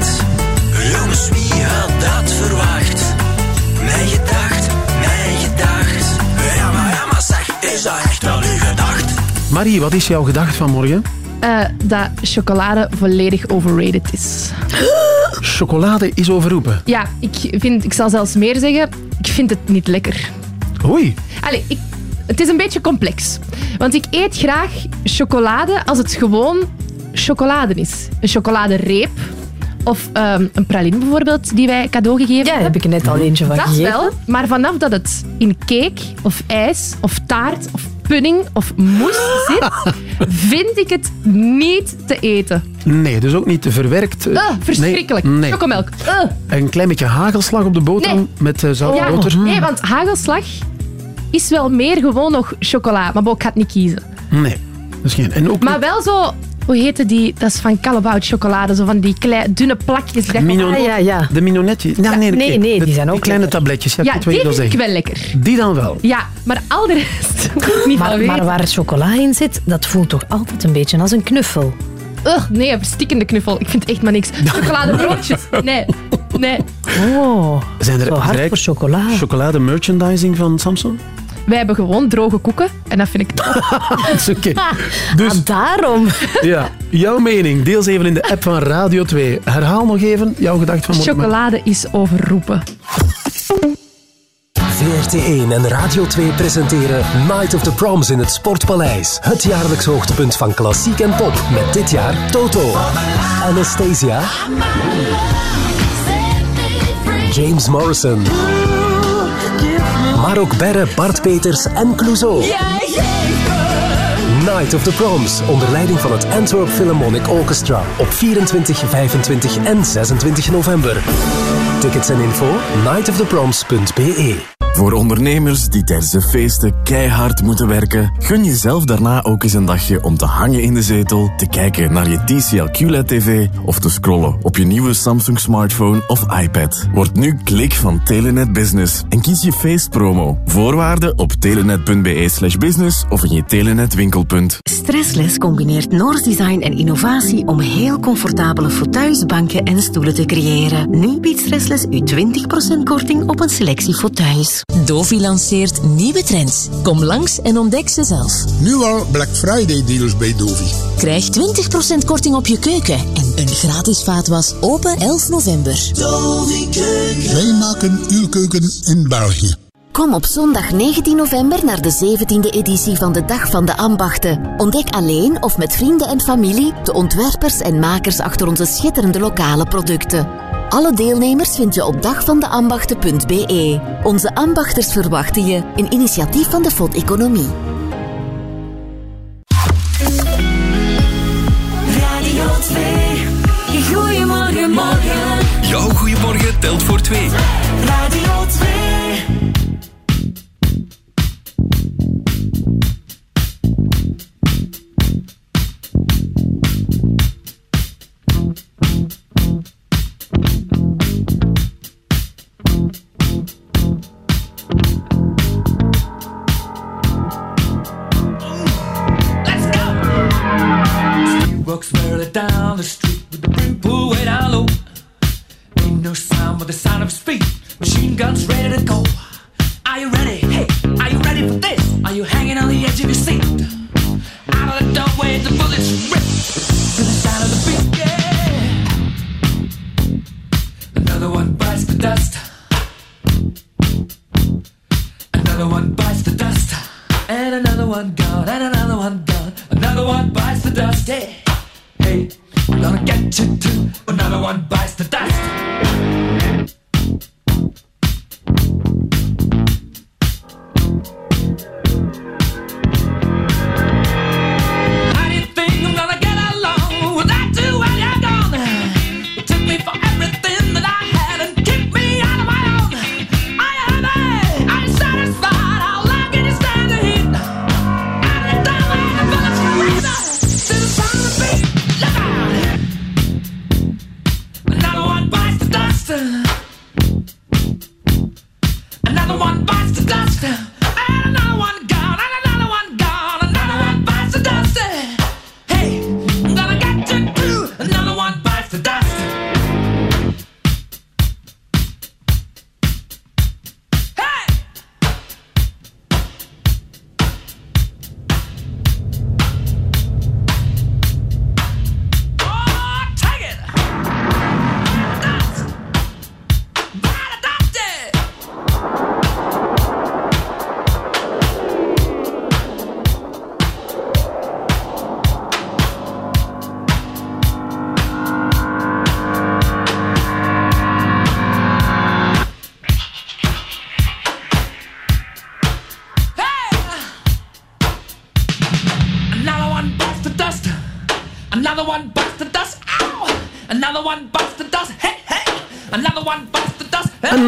Marie, wat is jouw gedacht van morgen? Eh, dat chocolade volledig overrated is. Chocolade is overroepen. Ja, ik, vind, ik zal zelfs meer zeggen. Ik vind het niet lekker. Oei. Allee, ik, het is een beetje complex. Want ik eet graag chocolade als het gewoon chocolade is. Een chocoladereep. Of ehm, een praline bijvoorbeeld, die wij cadeau gegeven hebben. heb ik er net al eentje van Dat gegeven. wel, maar vanaf dat het in cake of ijs of taart of pudding of mousse zit, vind ik het niet te eten. Nee, dus ook niet te verwerkt. eh, Ugh, verschrikkelijk. Nee, nee. Chocomelk. Ugh. Een klein beetje hagelslag op de boterham Nee. met uh, zout en Ja, boter. nee, want hagelslag is wel meer gewoon nog chocola. Maar ik ga het niet kiezen. Nee, dat is geen. En ook Maar wel zo... Hoe heette die? Dat is van Callebaut chocolade. Zo van die klei, dunne plakjes. dat Minon- gewoon- De minonetti. Ja, nee, nee, die zijn ook kleine lekker. tabletjes. Ja, Ja, die wil vind ik wel lekker. Die dan wel. Ja, maar al de rest niet Maar, maar waar chocola in zit, dat voelt toch altijd een beetje als een knuffel. Ugh, nee, een verstikkende knuffel. Ik vind echt maar niks. Chocoladebroodjes. Nee, nee. Oh, Zijn er zo hard voor chocola. chocolade merchandising van Samsung? Wij hebben gewoon droge koeken. En dat vind ik top. Dat is oké. Dus Ah, daarom. ja, jouw mening. Deel ze even in de app van Radio 2. Herhaal nog even jouw gedacht van morgen. Chocolade is overroepen. VRT1 en Radio 2 presenteren Night of the Proms in het Sportpaleis. Het jaarlijks hoogtepunt van klassiek en pop. Met dit jaar Toto, Anastasia James Morrison. Maar ook Berre, Bart Peters en Clouseau. Night of the Proms, onder leiding van het Antwerp Philharmonic Orchestra. Op 24, 25 en 26 november. Tickets en info nightoftheproms.be Voor ondernemers die tijdens de feesten keihard moeten werken, gun jezelf daarna ook eens een dagje om te hangen in de zetel, te kijken naar je TCL QLED-TV of te scrollen op je nieuwe Samsung smartphone of iPad. Word nu klik van Telenet Business en kies je feestpromo. Voorwaarden op telenet.be business of in je Telenet winkelpunt. Stressless combineert Noors design en innovatie om heel comfortabele fauteuils, banken en stoelen te creëren. Nu biedt Stressless u 20% korting op een selectie fauteuils. Dovi lanceert nieuwe trends. Kom langs en ontdek ze zelf. Nu al Black Friday deals bij Dovi. Krijg 20% korting op je keuken en een gratis vaatwas open 11 november. Wij maken uw keuken in België. Kom op zondag 19 november naar de 17e editie van de Dag van de Ambachten. Ontdek alleen of met vrienden en familie de ontwerpers en makers achter onze schitterende lokale producten. Alle deelnemers vind je op dagvandeambachten.be. Onze ambachters verwachten je, een initiatief van de FOD Economie. Radio 2. Goedemorgen, morgen. Jouw goeiemorgen telt voor twee. Radio 2. One gone, and another one gone. Another one bites the dust. Hey, hey, gonna get you too. Another one bites the dust.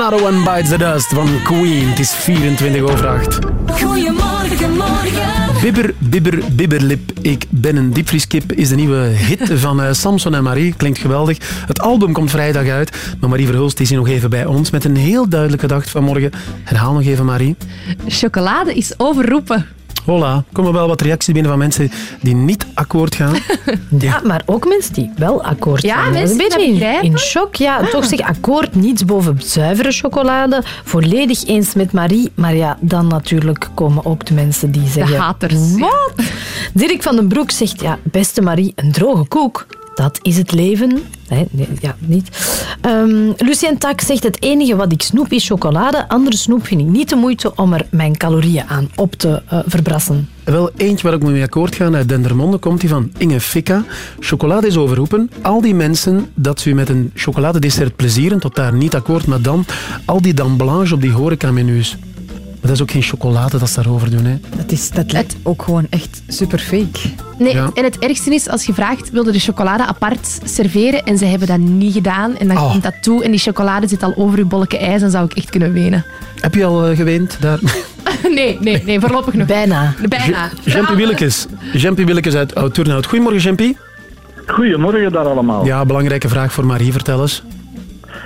Another One Bites the Dust van Queen. Het is 24 over 8. Goedemorgen, morgen. Bibber, bibber, bibberlip. Ik ben een diepvrieskip is de nieuwe hit van eh, Samson en Marie. Klinkt geweldig. Het album komt vrijdag uit. Maar Marie Verhulst is hier nog even bij ons met een heel duidelijke dag vanmorgen. Herhaal nog even, Marie. Chocolade is overroepen. Hola. Komen wel wat reacties binnen van mensen die niet akkoord gaan. Ja, maar ook mensen die wel akkoord Ja, zijn. mensen die in, begrijpen. in shock. Ja, toch zeg akkoord, niets boven zuivere chocolade. Volledig eens met Marie. Maar ja, dan natuurlijk komen ook de mensen die zeggen... haters, ja. Wat? Dirk van den Broek zegt, ja, beste Marie, een droge koek. Dat is het leven. Nee, nee, ja, niet. Ehm, Lucien Tak zegt het enige wat ik snoep is chocolade. Andere snoep vind ik niet de moeite om er mijn calorieën aan op te eh, verbrassen. Wel, eentje waar ik mee akkoord ga, uit Dendermonde komt die van Inge Fikka. Chocolade is overroepen. Al die mensen dat ze u met een chocoladedessert plezieren, tot daar niet akkoord, maar dan al die dan blanche op die horecamenu's. Maar dat is ook geen chocolade dat ze daarover doen. Hè. Dat, is, dat lijkt ook gewoon echt super fake. Nee, Ja. en het ergste is, als je vraagt, wilde de chocolade apart serveren en ze hebben dat niet gedaan en dan Oh. komt dat toe en die chocolade zit al over uw bolleke ijs, dan zou ik echt kunnen wenen. Heb je al eh, geweend daar? nee, nee, nee, voorlopig nog. Bijna. Bijna. Jempie Willekes. Jempie Willekes uit Oud-Turnhout. Goedemorgen, Jempie. Goedemorgen daar allemaal. Ja, belangrijke vraag voor Marie. Vertel eens.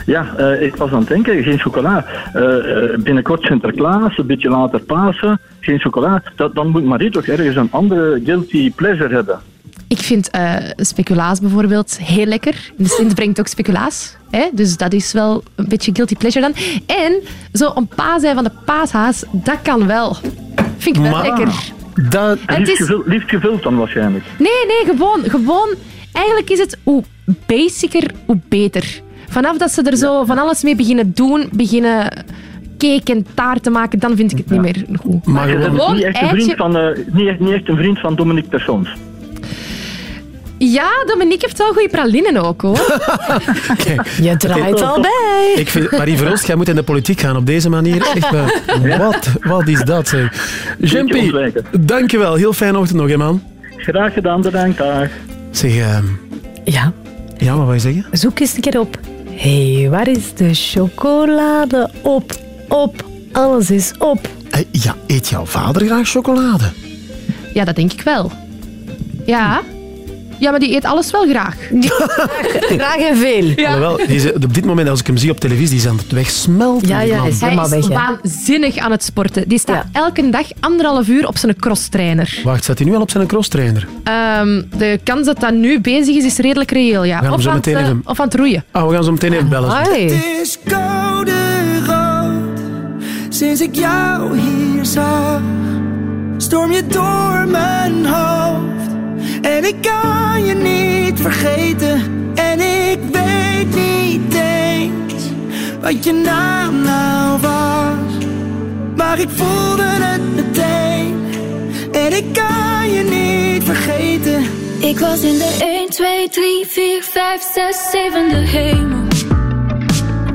Ja, eh, ik was aan het denken, geen chocola. Eh, eh, binnenkort Sinterklaas, een beetje later Pasen, geen chocola. Dat, dan moet Marie toch ergens een andere guilty pleasure hebben. Ik vind eh, speculaas bijvoorbeeld heel lekker. De Sint brengt ook speculaas. Hè? Dus dat is wel een beetje guilty pleasure dan. En zo een paas zijn van de paashaas, dat kan wel. Vind ik wel Maar- lekker. Dat... Het Liefst, is- gevuld, liefst gevuld dan waarschijnlijk. Nee, nee, gewoon, gewoon. Eigenlijk is het hoe basieker, hoe beter. Vanaf dat ze er zo van alles mee beginnen doen, beginnen cake en taart te maken, dan vind ik het niet meer goed. Maar je bent gewoon niet echt, een vriend van, eh, niet, echt, niet echt een vriend van Dominique Persons. Ja, Dominique heeft wel goede pralinen ook, hoor. Je draait al bij. Ik vind, Marie Verhulst, jij moet in de politiek gaan op deze manier. Echt, wat, wat is dat, zeg. Ontwijken. dankjewel. Heel fijne ochtend nog, hè, man. Graag gedaan, bedankt. Dag. Zeg, ehm, Ja, ja, wat wil je zeggen? zoek eens een keer op. Hé, hey, waar is de chocolade? Op, op, alles is op. Eh, ja, eet jouw vader graag chocolade? Ja, dat denk ik wel. Ja. Ja, maar die eet alles wel graag. Graag en veel. Ja. Alhoewel, die is, op dit moment, als ik hem zie op televisie, die is aan het wegsmelten. Ja, is Hij helemaal is weg. hè. waanzinnig aan het sporten. Die staat elke dag anderhalf uur op zijn crosstrainer. Wacht, staat hij nu al op zijn crosstrainer? Ehm, de kans dat dat nu bezig is, is redelijk reëel. Ja. We gaan hem Of, zo aan het, meteen eh, even- of aan het roeien. Ah, we gaan zo meteen even bellen. Hoi. is koude rood sinds ik jou hier zag. Storm je door mijn hoofd en ik kan je niet vergeten. En ik weet niet eens wat je naam nou was, maar ik voelde het meteen. En ik kan je niet vergeten. Ik was in de 1, 2, 3, 4, 5, 6, 7 de hemel.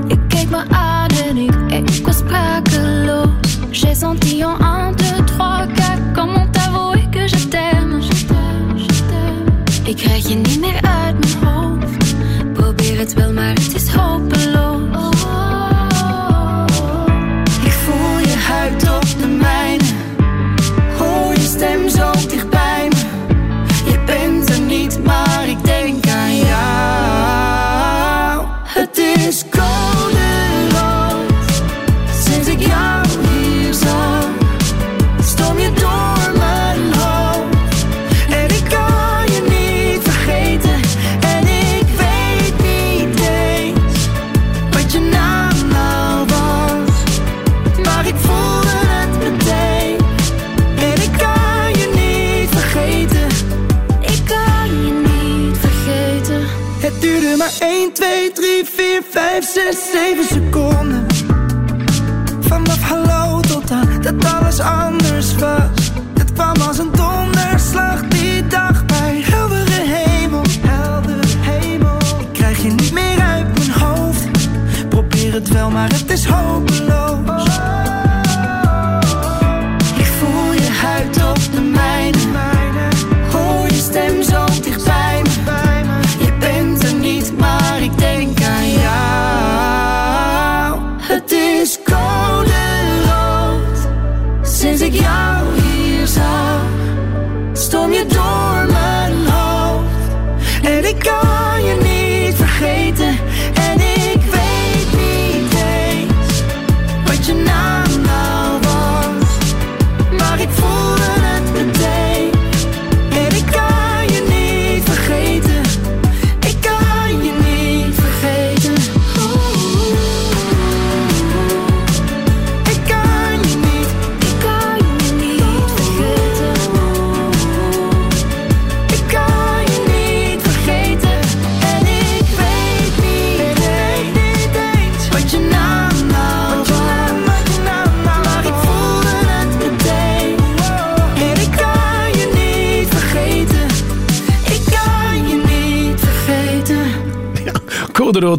Ik keek me aan en ik, ik was sprakeloos. J'ai senti en 1, 2, 3, je niet meer uit mijn hoofd. Probeer het wel, maar het is hopeloos.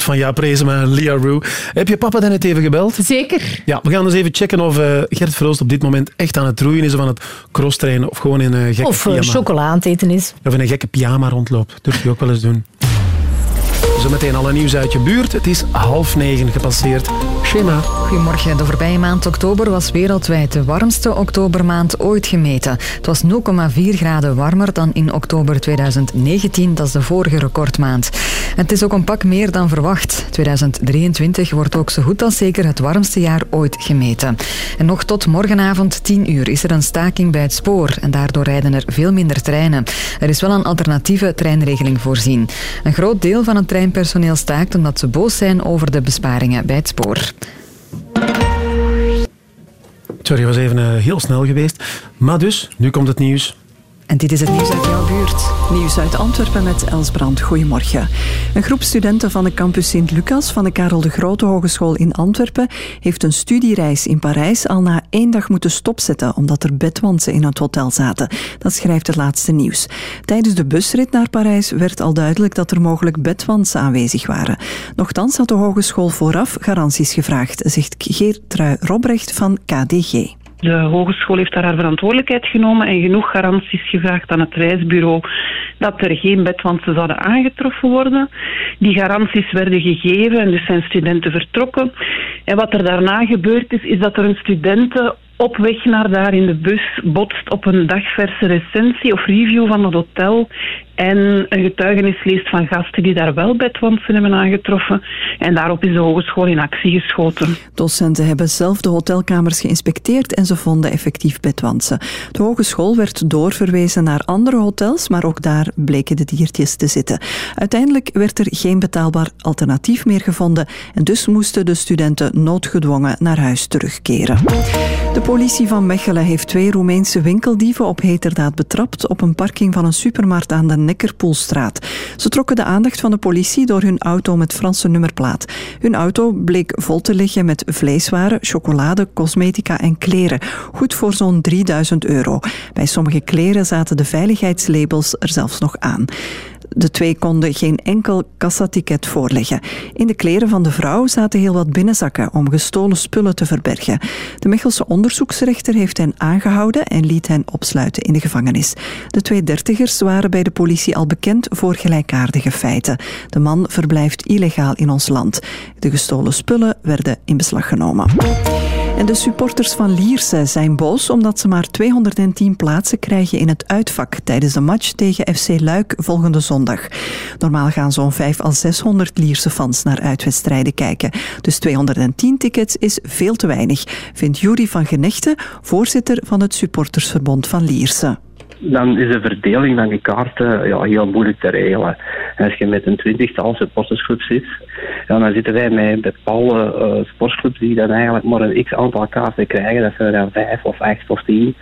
Van Jaap Reesema en Lia Roo. Heb je papa dan net even gebeld? Zeker. Ja, we gaan eens even checken of eh, Gert Verhoost op dit moment echt aan het roeien is of aan het crosstrainen of gewoon in een gekke Of eh, pyjama. chocola aan het eten is. Of in een gekke pyjama rondloopt. Durf je ook wel eens doen. Zometeen alle nieuws uit je buurt. Het is half negen gepasseerd. Goedemorgen. De voorbije maand oktober was wereldwijd de warmste oktobermaand ooit gemeten. Het was 0,4 graden warmer dan in oktober 2019, dat is de vorige recordmaand. Het is ook een pak meer dan verwacht. 2023 wordt ook zo goed als zeker het warmste jaar ooit gemeten. En nog tot morgenavond 10 uur is er een staking bij het spoor en daardoor rijden er veel minder treinen. Er is wel een alternatieve treinregeling voorzien. Een groot deel van het treinpersoneel staakt omdat ze boos zijn over de besparingen bij het spoor. Sorry, was even eh, heel snel geweest. Maar dus, nu komt het nieuws. En dit is het nieuws uit jouw buurt. Nieuws uit Antwerpen met Els Brand. Goedemorgen. Een groep studenten van de campus Sint-Lucas van de Karel de Grote Hogeschool in Antwerpen heeft een studiereis in Parijs al na één dag moeten stopzetten omdat er bedwantsen in het hotel zaten. Dat schrijft het laatste nieuws. Tijdens de busrit naar Parijs werd al duidelijk dat er mogelijk bedwantsen aanwezig waren. Nochtans had de hogeschool vooraf garanties gevraagd, zegt Geertrui Robrecht van KDG. De hogeschool heeft daar haar verantwoordelijkheid genomen en genoeg garanties gevraagd aan het reisbureau dat er geen bedwantsen zouden aangetroffen worden. Die garanties werden gegeven en dus zijn studenten vertrokken. En wat er daarna gebeurd is, is dat er een studenten op weg naar daar in de bus botst op een dagverse recensie of review van het hotel en een getuigenis leest van gasten die daar wel bedwantsen hebben aangetroffen. En daarop is de hogeschool in actie geschoten. Docenten hebben zelf de hotelkamers geïnspecteerd en ze vonden effectief bedwantsen. De hogeschool werd doorverwezen naar andere hotels, maar ook daar bleken de diertjes te zitten. Uiteindelijk werd er geen betaalbaar alternatief meer gevonden en dus moesten de studenten noodgedwongen naar huis terugkeren. De politie van Mechelen heeft twee Roemeense winkeldieven op heterdaad betrapt op een parking van een supermarkt aan de Nekkerpoelstraat. Ze trokken de aandacht van de politie door hun auto met Franse nummerplaat. Hun auto bleek vol te liggen met vleeswaren, chocolade, cosmetica en kleren. Goed voor zo'n 3000 euro. Bij sommige kleren zaten de veiligheidslabels er zelfs nog aan. De twee konden geen enkel kassaticket voorleggen. In de kleren van de vrouw zaten heel wat binnenzakken om gestolen spullen te verbergen. De Mechelse onderzoeksrechter heeft hen aangehouden en liet hen opsluiten in de gevangenis. De twee dertigers waren bij de politie al bekend voor gelijkaardige feiten. De man verblijft illegaal in ons land. De gestolen spullen werden in beslag genomen. En de supporters van Lierse zijn boos omdat ze maar 210 plaatsen krijgen in het uitvak tijdens de match tegen FC Luik volgende zondag. Normaal gaan zo'n 5 à 600 Lierse fans naar uitwedstrijden kijken. Dus 210 tickets is veel te weinig, vindt Jury van Genechten, voorzitter van het supportersverbond van Lierse dan is de verdeling van die kaarten ja, heel moeilijk te regelen. Als je met een twintigtal supportersclubs zit, dan zitten wij met bepaalde uh, sportsclubs die dan eigenlijk maar een x aantal kaarten krijgen. Dat zijn er dan vijf of acht of tien.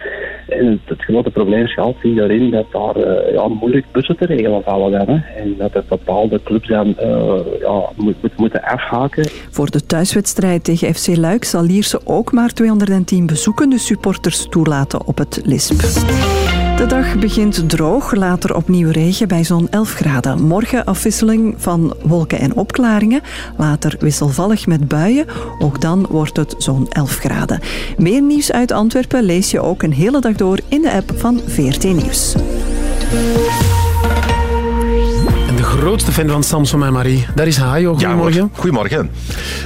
En het grote probleem schuilt zich daarin dat daar uh, ja, moeilijk bussen te regelen vallen dan. En dat er bepaalde clubs dan uh, ja, moet, moet, moeten afhaken. Voor de thuiswedstrijd tegen FC Luik zal Lierse ook maar 210 bezoekende supporters toelaten op het LISP. De dag begint droog, later opnieuw regen bij zo'n 11 graden. Morgen afwisseling van wolken en opklaringen, later wisselvallig met buien. Ook dan wordt het zo'n 11 graden. Meer nieuws uit Antwerpen lees je ook een hele dag door in de app van VRT Nieuws. Grootste fan van Samson en Marie, daar is Hajo. Goedemorgen. Ja, goedemorgen.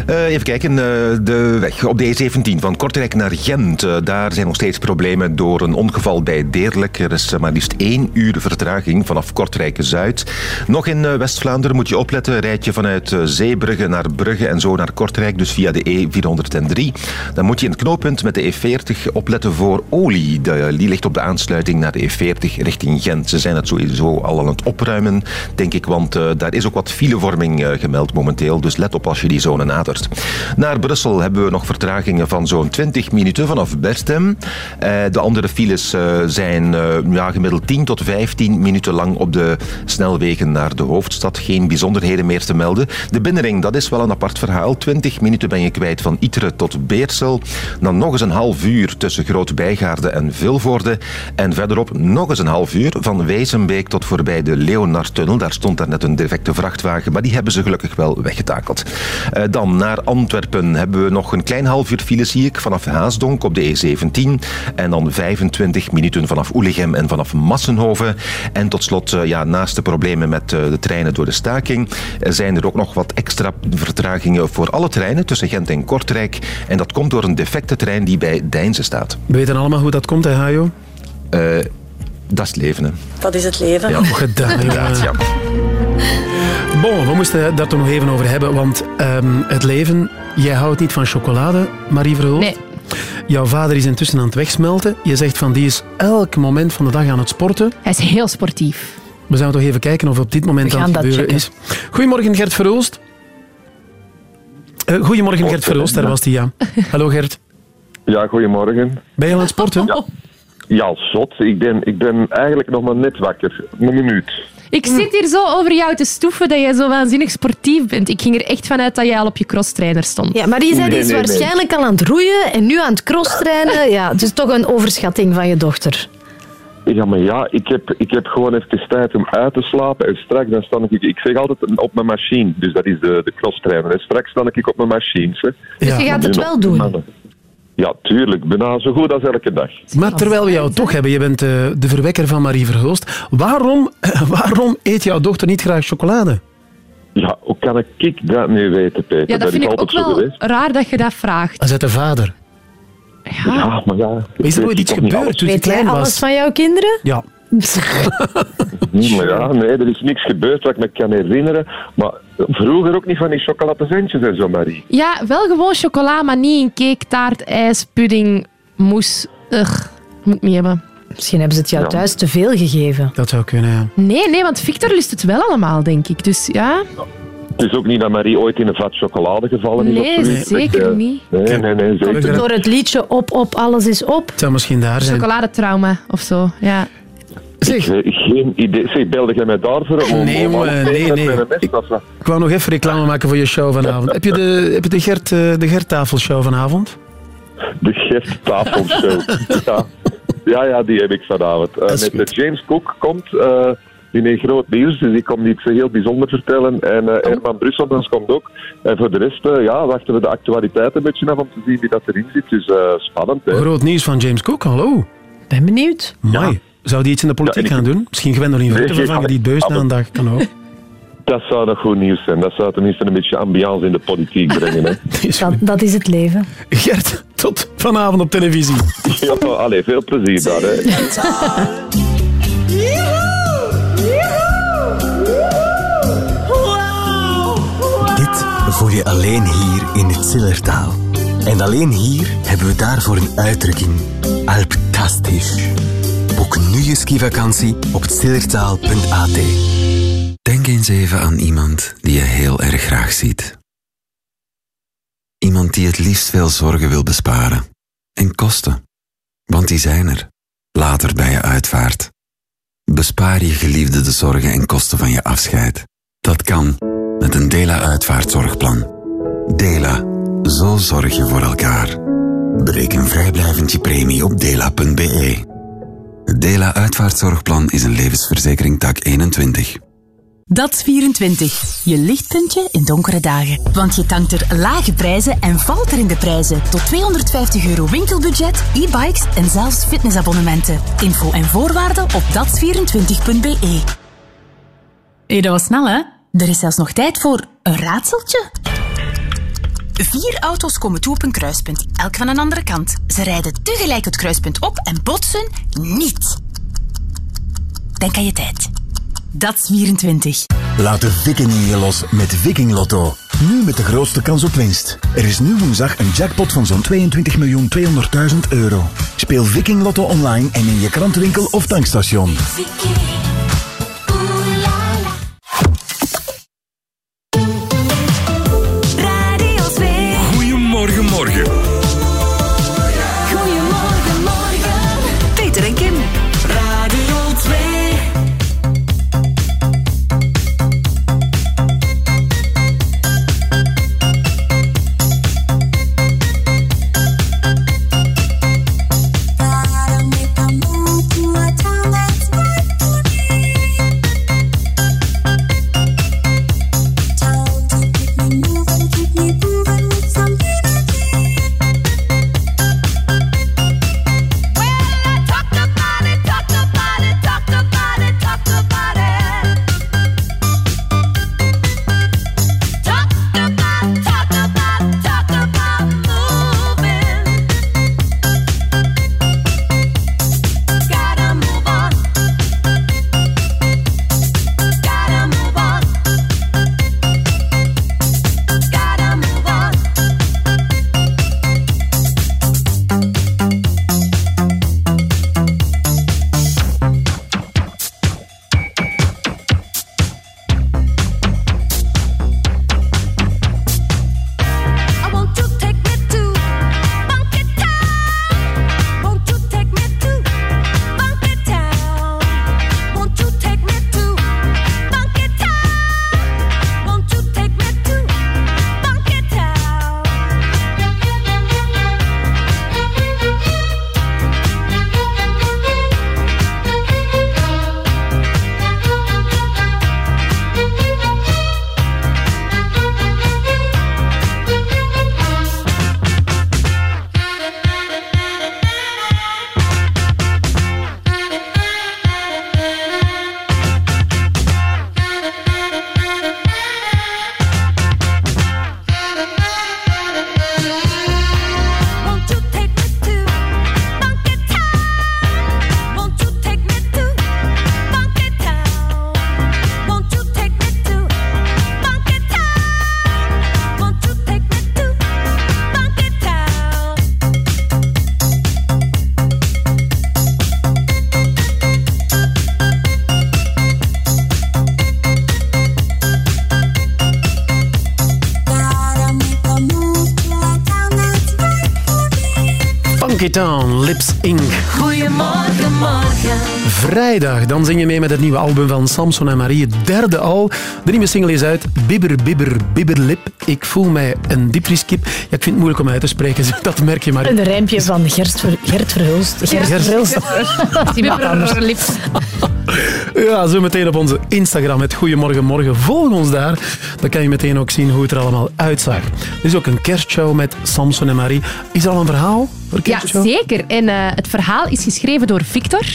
Uh, even kijken, uh, de weg op de E17 van Kortrijk naar Gent. Uh, daar zijn nog steeds problemen door een ongeval bij Deerlijk. Er is maar liefst één uur vertraging vanaf Kortrijk-Zuid. Nog in West-Vlaanderen moet je opletten. Rijd je vanuit Zeebrugge naar Brugge en zo naar Kortrijk, dus via de E403. Dan moet je in het knooppunt met de E40 opletten voor olie. De, die ligt op de aansluiting naar de E40 richting Gent. Ze zijn het sowieso al aan het opruimen, denk ik, want daar is ook wat filevorming gemeld momenteel. Dus let op als je die zone nadert. Naar Brussel hebben we nog vertragingen van zo'n 20 minuten vanaf Bertem. de andere files zijn ja, gemiddeld 10 tot 15 minuten lang op de snelwegen naar de hoofdstad. Geen bijzonderheden meer te melden. De binnenring, dat is wel een apart verhaal. 20 minuten ben je kwijt van Iteren tot Beersel. Dan nog eens een half uur tussen Groot-Bijgaarde en Vilvoorde. En verderop nog eens een half uur van Wezenbeek tot voorbij de Leonardtunnel. Daar stond daar net een defecte vrachtwagen, maar die hebben ze gelukkig wel weggetakeld. Eh, dan naar Antwerpen hebben we nog een klein half uur file, zie ik, vanaf Haasdonk op de E17. En dan 25 minuten vanaf Oelegem en vanaf Massenhoven. En tot slot, eh, ja, naast de problemen met eh, de treinen door de staking, zijn er ook nog wat extra vertragingen voor alle treinen tussen Gent en Kortrijk. En dat komt door een defecte trein die bij Deinze staat. We weten allemaal hoe dat komt, hè, Hajo? Eh, dat is het leven, hè. Dat is het leven. Ja, Goed gedaan, inderdaad, ja. Bon, we moesten daar toch nog even over hebben, want ehm, het leven, jij houdt niet van chocolade, Marie Verhulst. Nee. Jouw vader is intussen aan het wegsmelten. Je zegt van die is elk moment van de dag aan het sporten. Hij is heel sportief. We zouden toch even kijken of op dit moment aan het dat gebeuren is. Goedemorgen Gert Verhulst. Eh, goedemorgen Gert Verhulst, daar was hij ja. Hallo Gert. Ja, goedemorgen. Ben je aan het sporten? Ja, ja zot. Ik ben, ik ben eigenlijk nog maar net wakker. Een minuut. Ik zit hier zo over jou te stoeven dat jij zo waanzinnig sportief bent. Ik ging er echt vanuit dat jij al op je crosstrainer stond. Ja, maar die zei, die is Nee, nee, nee. waarschijnlijk al aan het roeien en nu aan het crosstrainen. Ja, het is toch een overschatting van je dochter. Ja, maar ja, ik heb, ik heb gewoon even tijd om uit te slapen. En straks dan sta ik... Ik zeg altijd op mijn machine. Dus dat is de, de crosstrainer. En straks sta ik op mijn machines. Hè. Dus je gaat het wel doen? Ja, tuurlijk. Bijna zo goed als elke dag. Maar terwijl we jou toch hebben, je bent eh, de verwekker van Marie Verhulst. Waarom, waarom eet jouw dochter niet graag chocolade? Ja, hoe kan ik dat nu weten, Peter? Ja, dat vind ik ook wel geweest. raar dat je dat vraagt. Als het de vader. Ja, maar ja... Is er ooit weet iets gebeurd alles. toen je Weet jij klein alles was? van jouw kinderen? Ja. Nee, maar ja, nee, er is niks gebeurd wat ik me kan herinneren. Maar vroeger ook niet van die chocoladezentjes en zo, Marie. Ja, wel gewoon chocola, maar niet in cake, taart, ijs, pudding, mousse. Ugh, moet ik niet hebben. Misschien hebben ze het jou Ja. thuis te veel gegeven. Dat zou kunnen, ja. Nee, nee, want Victor lust het wel allemaal, denk ik. Dus ja, Het is ook niet dat Marie ooit in een vat chocolade gevallen is. Nee, zeker Eh, niet. Nee, nee, nee, zeker niet. Door het liedje Op, op, alles is op. Het zou misschien daar zijn. chocoladetrauma of zo. Ja. Ik weet geen idee. Zeg, belde jij mij daarvoor? Om, Nee, om, om nee, nee. Ik wou nog even reclame maken voor je show vanavond. Heb je de, heb je de, Gert, eh, de Gerttafelshow vanavond? De Gert-tafelshow. ja. ja, ja, die heb ik vanavond. Eh, met de James Cook komt... eh die heeft groot nieuws, dus die komt iets heel bijzonder vertellen. En Oh. eh Herman Brusselmans komt ook. En voor de rest eh, ja, wachten we de actualiteit een beetje af om te zien wie dat erin zit. Dus eh, spannend, hè. Groot nieuws van James Cook, hallo. Ben benieuwd. Mooi. Zou die iets in de politiek gaan doen? Misschien Gwendoline Verte Nee, vervangen die het beus na een dag. Kan ook. Dat zou nog goed nieuws zijn. Dat zou tenminste een beetje ambiance in de politiek brengen. Hè. Dat, dat is het leven. Gert, tot vanavond op televisie. ja, allee, veel plezier daar. Hè. Dit voel je alleen hier in het Zillertaal. En alleen hier hebben we daarvoor een uitdrukking. Alptastisch. Boek nu je skivakantie op zillertaal.at. Denk eens even aan iemand die je heel erg graag ziet. Iemand die het liefst veel zorgen wil besparen. En kosten. Want die zijn er. Later bij je uitvaart. Bespaar je geliefde de zorgen en kosten van je afscheid. Dat kan met een Dela-uitvaartzorgplan. Dela. Zo zorg je voor elkaar. Bereken vrijblijvend je premie op dela.be. Het Dela-uitvaartzorgplan is een levensverzekering tak 21. Dat 24. Je lichtpuntje in donkere dagen. Want je tankt er lage prijzen en valt er in de prijzen. Tot 250 euro winkelbudget, e-bikes en zelfs fitnessabonnementen. Info en voorwaarden op dat24.be. Hé, dat was snel, hè? Er is zelfs nog tijd voor een raadseltje. Vier auto's komen toe op een kruispunt, elk van een andere kant. Ze rijden tegelijk het kruispunt op en botsen niet. Denk aan je tijd. Dat is 24. Laat de viking in je los met Viking Lotto. Nu met de grootste kans op winst. Er is nu woensdag een jackpot van zo'n 22.200.000 euro. Speel Viking Lotto online en in je krantenwinkel of tankstation. Radio Vrijdag, dan zing je mee met het nieuwe album van Samson en Marie. Het derde al. De nieuwe single is uit. Bibber, bibber, bibberlip. Ik voel mij een diepvrieskip. Ja, ik vind het moeilijk om uit te spreken. Dat merk je maar. Een rijmpje van Gert, Ver, Gert Verhulst. Gert Gert- Verhulst. Dat is iemand anders. Ja, zo meteen op onze Instagram, het Goedemorgen Morgen. Volg ons daar. Dan kan je meteen ook zien hoe het er allemaal uitzag. Er is ook een kerstshow met Samson en Marie. Is er al een verhaal Ja, kerstshow? zeker. En eh, het verhaal is geschreven door Victor,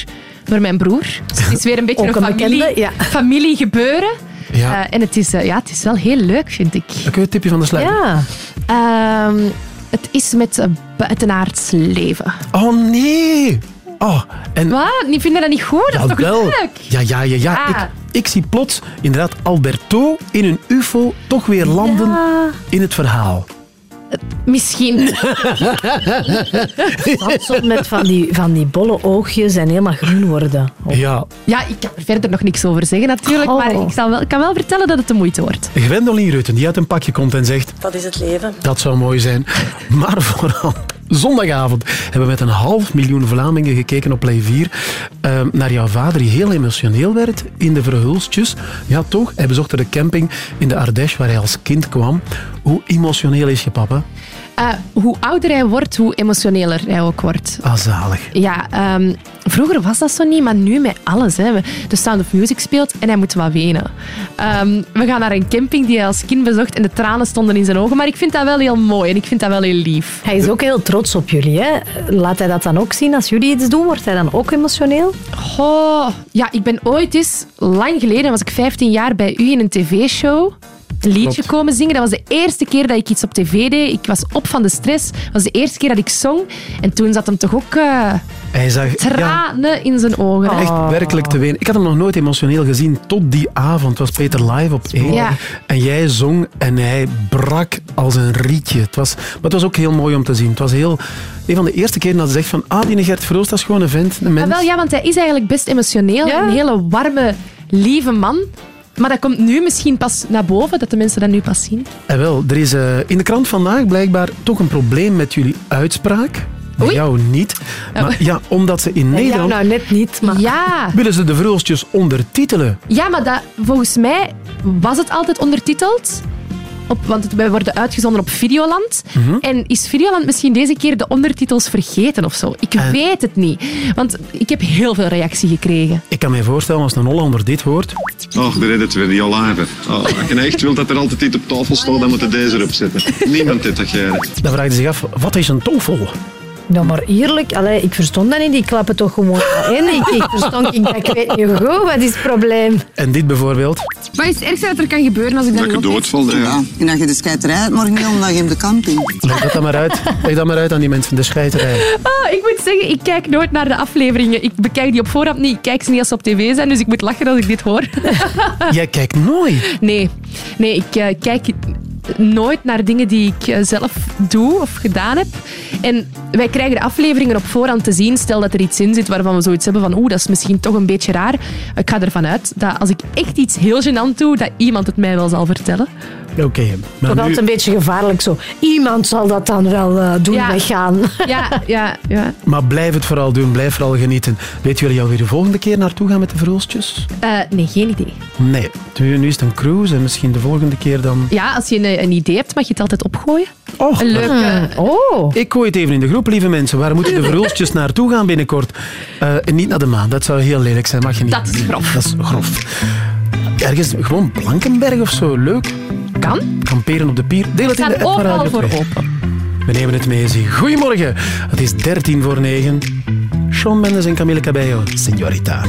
door mijn broer. Dus het is weer een beetje Ook een, een familie, bekende, ja. familiegebeuren. Ja. Eh, en het is, eh, ja, het is wel heel leuk, vind ik. Oké, het tipje van de sluier. Ja. Ehm, het is met een buitenaards leven. Oh nee! Oh, en... Wat? Die vinden dat niet goed? Dat is toch leuk? Ja, ja, ja. ja. Ah. Ik, ik zie plots inderdaad Alberto in een ufo toch weer landen Ja. in het verhaal. Misschien. Samson met van die, van die bolle oogjes en helemaal groen worden. Ja. Ja, ik kan er verder nog niks over zeggen natuurlijk, Oh. maar ik, zal wel, ik kan wel vertellen dat het de moeite wordt. Gwendoline Rutten, die uit een pakje komt en zegt... Dat is het leven. Dat zou mooi zijn. Maar vooral zondagavond hebben we met een half miljoen Vlamingen gekeken op Play 4 eh, naar jouw vader die heel emotioneel werd in de Verhulstjes. Ja, toch? Hij bezocht de camping in de Ardèche waar hij als kind kwam. Hoe emotioneel is je papa? Eh, hoe ouder hij wordt, hoe emotioneler hij ook wordt. Ah, zalig. Ja, ehm, vroeger was dat zo niet, maar nu met alles. Hè. De Sound of Music speelt en hij moet wat wenen. Ehm, we gaan naar een camping die hij als kind bezocht en de tranen stonden in zijn ogen. Maar ik vind dat wel heel mooi en ik vind dat wel heel lief. Hij is ook heel trots op jullie. Hè? Laat hij dat dan ook zien als jullie iets doen? Wordt hij dan ook emotioneel? Oh, ja, ik ben ooit eens, lang geleden, was ik 15 jaar bij u in een tv-show. Een liedje Klopt. komen zingen. Dat was de eerste keer dat ik iets op tv deed. Ik was op van de stress. Dat was de eerste keer dat ik zong. En toen zat hem toch ook eh, Hij zag... Ja, tranen in zijn ogen. Echt werkelijk te wenen. Ik had hem nog nooit emotioneel gezien tot die avond. Het was Peter live op één. Ja. En jij zong en hij brak als een rietje. Het was, maar het was ook heel mooi om te zien. Het was heel, een van de eerste keren dat ze zegt van ah, die Gert Verhulst, dat is gewoon een vent, een mens. Ah, wel, ja, want hij is eigenlijk best emotioneel. Ja. Een hele warme, lieve man. Maar dat komt nu misschien pas naar boven, dat de mensen dat nu pas zien. En wel, er is eh, in de krant vandaag blijkbaar toch een probleem met jullie uitspraak. Bij Oei. jou niet. Maar ja, omdat ze in Ja, Nederland nou net niet, maar... Ja, willen ze de Verhulstjes ondertitelen. ja maar dat, volgens mij was het altijd ondertiteld. Op, want het, wij worden uitgezonden op Videoland. Mhm. En is Videoland misschien deze keer de ondertitels vergeten of zo? Ik En- weet het niet. Want ik heb heel veel reactie gekregen. Ik kan me voorstellen, als een Hollander dit hoort... Och, daar redt weer die al lager. Oh, als je echt wilt dat er altijd iets op tafel staat, dan moet je deze erop zetten. Niemand dit dat jij. Dan vraagt hij zich af, wat is een toffel? Nou, maar eerlijk, allee, ik verstond dat niet. Die klappen toch gewoon in. Ik, ik verstond niet, ik weet niet goed, wat is het probleem? En dit bijvoorbeeld. Wat is het ergste dat er kan gebeuren als ik dat Dat je doodvalt, ja. En dat je de scheiterij hebt morgen niet omdat je op de camping. Leg dat dan maar uit. Leg dat maar uit aan die mensen, de scheiterij. Ah, ik moet zeggen, ik kijk nooit naar de afleveringen. Ik bekijk die op voorhand niet. Ik kijk ze niet als ze op tv zijn, dus ik moet lachen als ik dit hoor. Jij kijkt nooit. Nee, nee ik eh, kijk nooit naar dingen die ik eh, zelf doe of gedaan heb. En wij krijgen de afleveringen op voorhand te zien. Stel dat er iets in zit waarvan we zoiets hebben van oeh, dat is misschien toch een beetje raar. Ik ga ervan uit dat als ik echt iets heel gênant doe, dat iemand het mij wel zal vertellen. Oké, Toch maar nu... een beetje gevaarlijk zo. Iemand zal dat dan wel eh, doen Ja. weggaan. Ja, ja, ja. Maar blijf het vooral doen, blijf vooral genieten. Weet jullie alweer de volgende keer naartoe gaan met de Verhulstjes? Eh, nee, geen idee. Nee, nu nu is het een cruise en misschien de volgende keer dan... Ja, als je een, een idee hebt, mag je het altijd opgooien. Oh, Een leuke... Oh. Ik gooi het even in de groep, lieve mensen. Waar moeten de Verhulstjes naartoe gaan binnenkort? Eh, en niet naar de maan, dat zou heel lelijk zijn. Mag je niet. Dat is grof. Dat is grof. Ergens, gewoon Blankenberg of zo, leuk. Kan. Kamperen op de pier. Deel het in de app Radio voor 2. open. We nemen het mee, zie. Goedemorgen. Het is 13 voor 9. Sean Mendes en Camille Cabello, Señorita.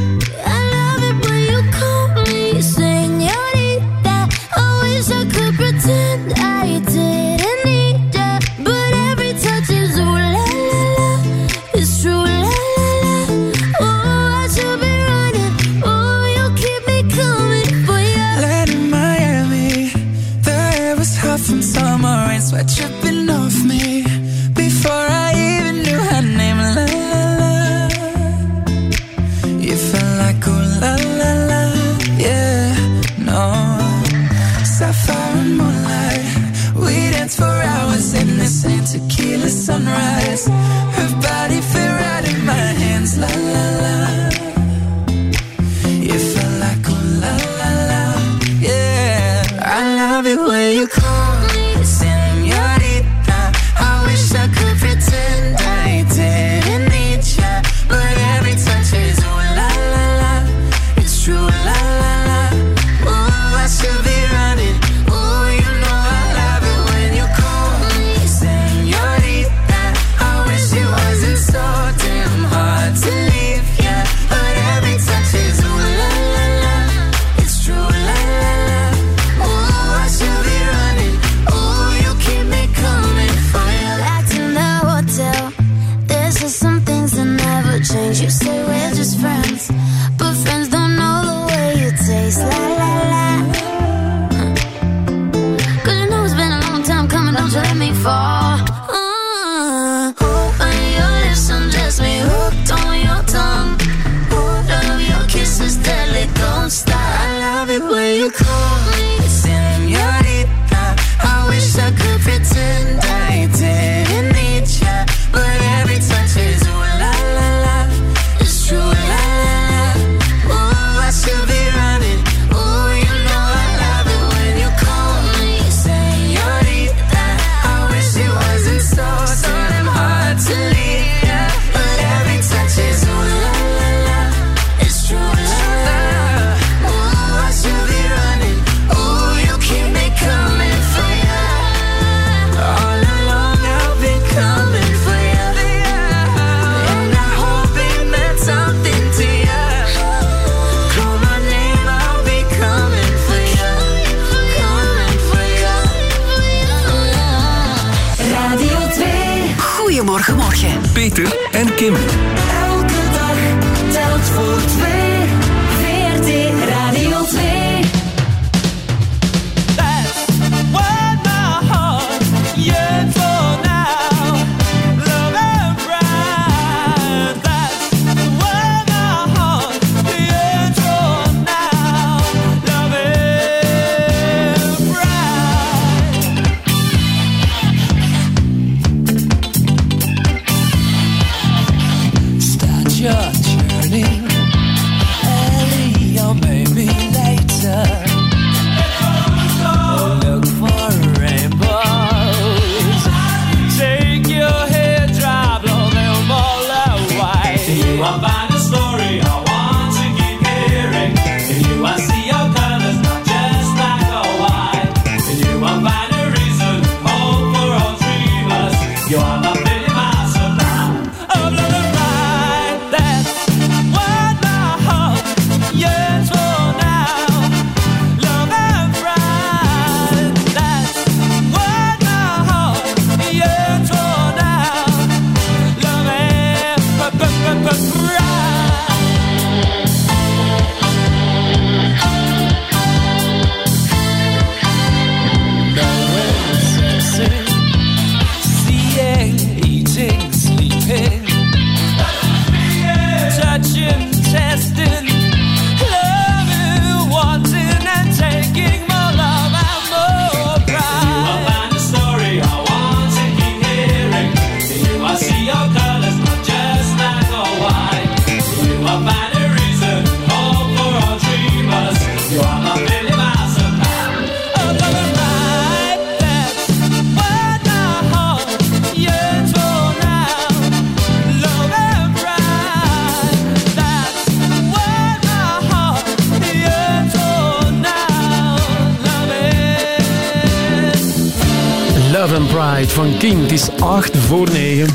Is 8 voor 9.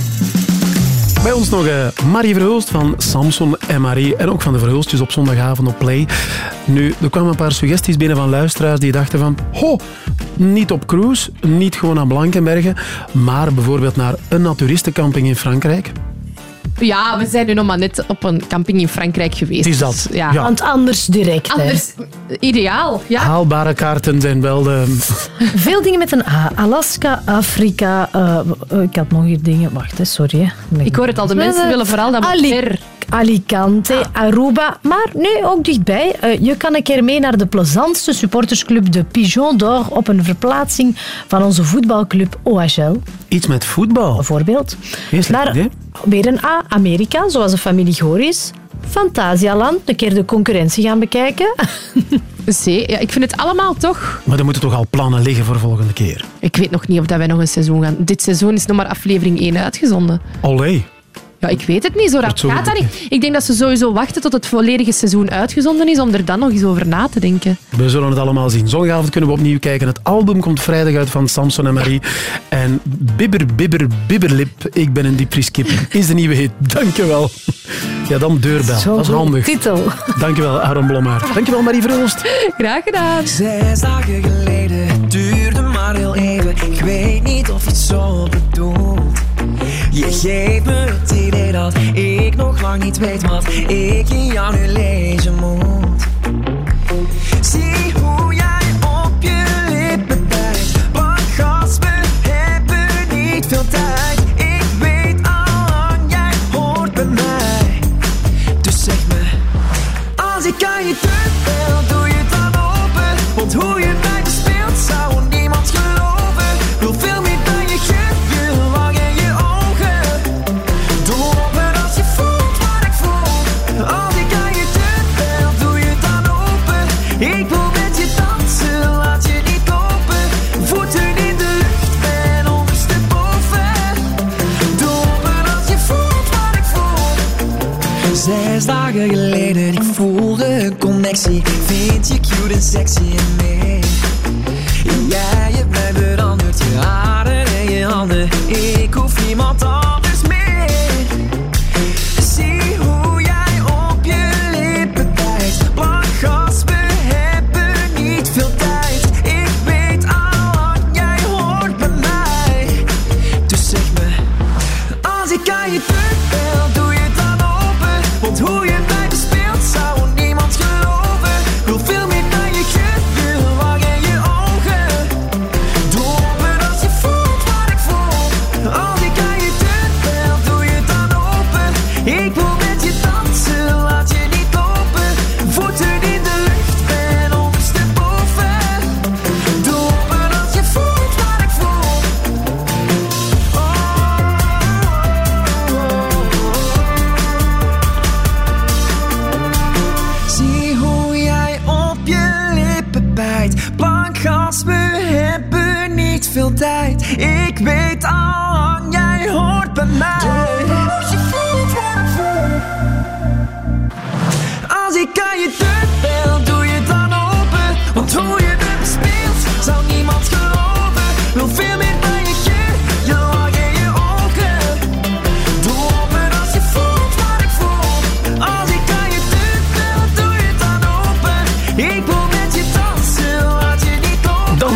Bij ons nog eh, Marie Verhulst van Samson en Marie. En ook van de Verhulstjes op zondagavond op Play. Nu, er kwamen een paar suggesties binnen van luisteraars die dachten van... Ho, niet op cruise, niet gewoon naar Blankenbergen, maar bijvoorbeeld naar een naturistencamping in Frankrijk. Ja, we zijn nu nog maar net op een camping in Frankrijk geweest. Het is dat, Ja. Want anders direct. hè. Ideaal, ja. Haalbare kaarten zijn wel de... Veel dingen met een A. Alaska, Afrika. eh, ik had nog hier dingen. Wacht, hè, sorry. hè. Ik hoor het al, de mensen willen vooral dat we Ali- ver. Alicante, Aruba, maar nu ook dichtbij. Eh, je kan een keer mee naar de plezantste supportersclub, de Pigeon d'Or, op een verplaatsing van onze voetbalclub OHL. Iets met voetbal. Bijvoorbeeld. Naar weer een A, Amerika, zoals de familie Goris. Fantasialand, een keer de concurrentie gaan bekijken. C, ja, ik vind het allemaal toch... Maar er moeten toch al plannen liggen voor volgende keer. Ik weet nog niet of dat wij nog een seizoen gaan. Dit seizoen is nog maar aflevering 1 uitgezonden. Allee. Ja, ik weet het niet. Zo rap gaat dat niet. Ik denk dat ze sowieso wachten tot het volledige seizoen uitgezonden is om er dan nog eens over na te denken. We zullen het allemaal zien. Zondagavond kunnen we opnieuw kijken. Het album komt vrijdag uit van Samson en Marie. En Bibber, Bibber, Bibberlip, ik ben een diepvrieskip, is de nieuwe hit. Dankjewel. Ja, dan deurbel. Zo dat is handig. Titel. Dankjewel, Aaron Blommaert. Dankjewel, Marie Verhulst. Graag gedaan. Zes dagen geleden, het duurde maar heel even. Ik weet niet of je het zo bedoelt. Je geeft me het idee dat ik nog lang niet weet wat ik in jou nu lezen moet. Zie hoe jij dagen geleden, ik voelde een connectie. Vind je cute en sexy en mee? Jij hebt mij veranderd, je haren en je handen. Ik hoef niemand anders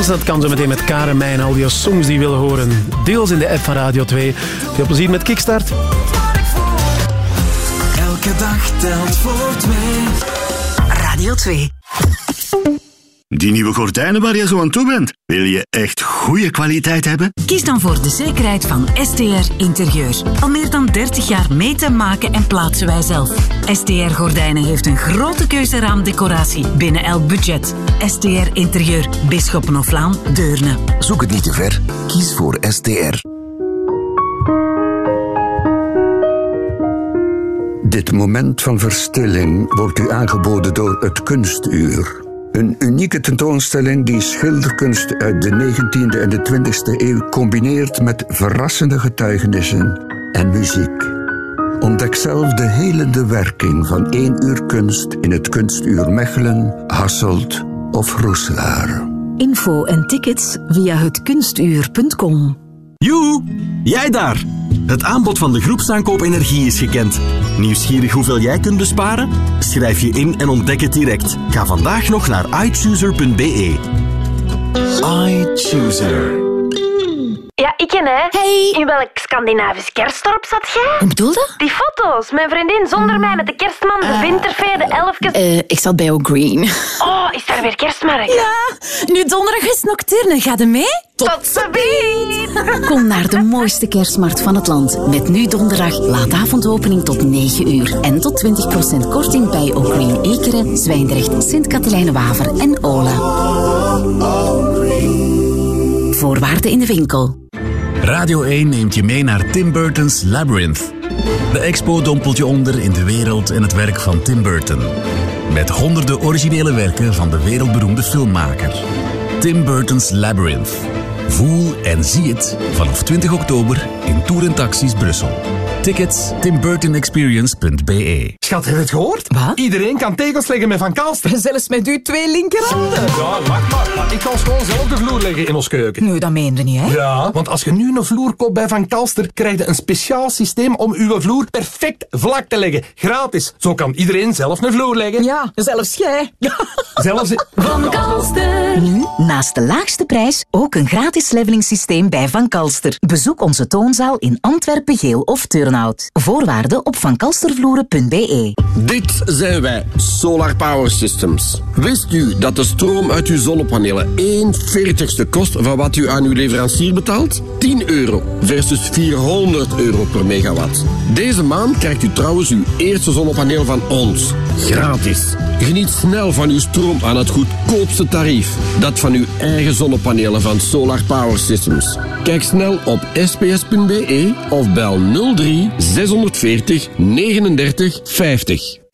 dat kan zo meteen met Karen Mijn, al die songs die je wil horen. Deels in de app van Radio 2. Veel plezier met Kickstart. Elke dag telt voor twee. Radio 2. Die nieuwe gordijnen waar je zo aan toe bent, wil je echt goede kwaliteit hebben? Kies dan voor de zekerheid van STR Interieur. Al meer dan 30 jaar meten, maken en plaatsen wij zelf. STR Gordijnen heeft een grote keuze raamdecoratie binnen elk budget. STR Interieur, Bisschoppenhoflaan, Deurne. Zoek het niet te ver. Kies voor STR. Dit moment van verstilling wordt u aangeboden door het Kunstuur. Een unieke tentoonstelling die schilderkunst uit de 19e en de 20e eeuw combineert met verrassende getuigenissen en muziek. Ontdek zelf de helende werking van één uur kunst in het Kunstuur Mechelen, Hasselt of Roeselaar. Info en tickets via hetkunstuur.com. Joe, jij daar! Het aanbod van de groepsaankoop energie is gekend. Nieuwsgierig hoeveel jij kunt besparen? Schrijf je in en ontdek het direct. Ga vandaag nog naar ichooser.be. iChooser. Ik ken hè. Hey. In welk Scandinavisch kerstdorp zat jij? Hoe bedoel je? Die foto's. Mijn vriendin zonder mij met de kerstman, de winterfee, de elfjes. Eh, ik zat bij O'Green. Oh, is daar weer kerstmarkt? Ja, nu donderdag is Nocturne. Ga je mee? Tot ziens! Kom naar de mooiste kerstmarkt van het land. Met nu donderdag laatavondopening tot 9 uur. En tot 20% korting bij O'Green Ekeren, Zwijndrecht, Sint-Katelijne-Waver en Ola. Voorwaarden in de winkel. Radio 1 neemt je mee naar Tim Burton's Labyrinth. De expo dompelt je onder in de wereld en het werk van Tim Burton. Met honderden originele werken van de wereldberoemde filmmaker. Tim Burton's Labyrinth. Voel en zie het vanaf 20 oktober in Tour en Taxis Brussel. Tickets timburtonexperience.be Schat, heb je het gehoord? Wat? Iedereen kan tegels leggen met Van Kalster. Zelfs met uw twee linkerhanden. Ja, wacht maar. Ik kan gewoon zelf de vloer leggen in ons keuken. Nee, dat meende niet, hè? Ja, want als je nu een vloer koopt bij Van Kalster, krijg je een speciaal systeem om uw vloer perfect vlak te leggen. Gratis. Zo kan iedereen zelf een vloer leggen. Ja, zelfs jij. Zelfs... Van Kalster. Nu, naast de laagste prijs, ook een gratis levelingssysteem bij Van Kalster. Bezoek onze toonzaal in Antwerpen, Geel of Turnhout. Voorwaarden op vankalstervloeren.be. Dit zijn wij, Solar Power Systems. Wist u dat de stroom uit uw zonnepanelen 1 veertigste kost van wat u aan uw leverancier betaalt? 10 euro versus 400 euro per megawatt. Deze maand krijgt u trouwens uw eerste zonnepaneel van ons. Gratis. Geniet snel van uw stroom aan het goedkoopste tarief. Dat van uw eigen zonnepanelen van Solar Power Systems. Kijk snel op sps.be of bel 03 640 39 50.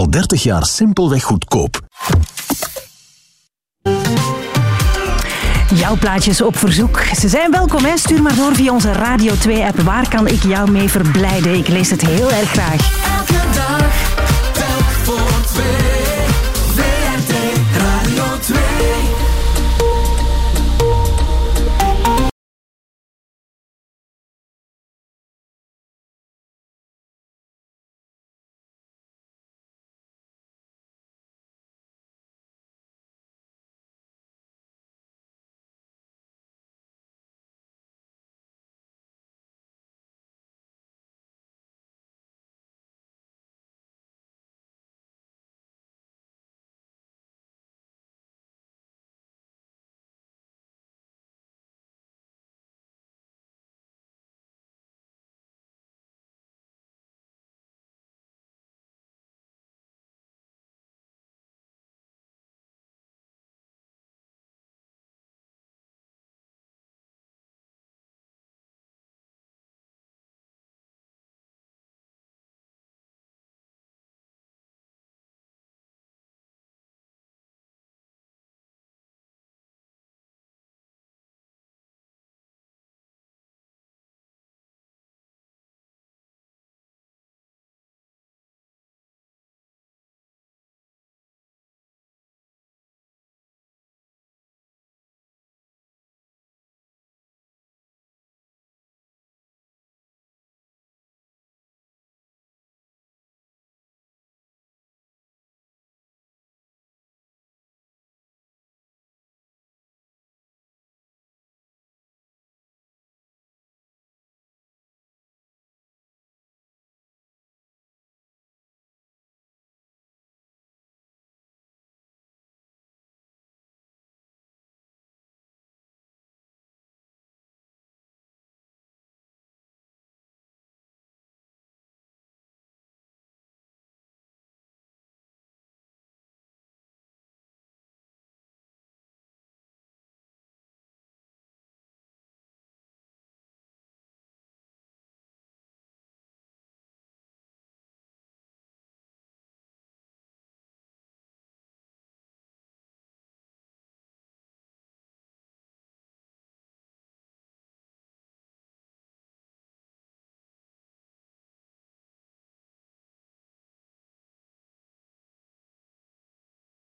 Al 30 jaar simpelweg goedkoop. Jouw plaatjes op verzoek. Ze zijn welkom, hè? stuur maar door via onze Radio 2-app. Waar kan ik jou mee verblijden? Ik lees het heel erg graag. Elke dag, telk voor twee.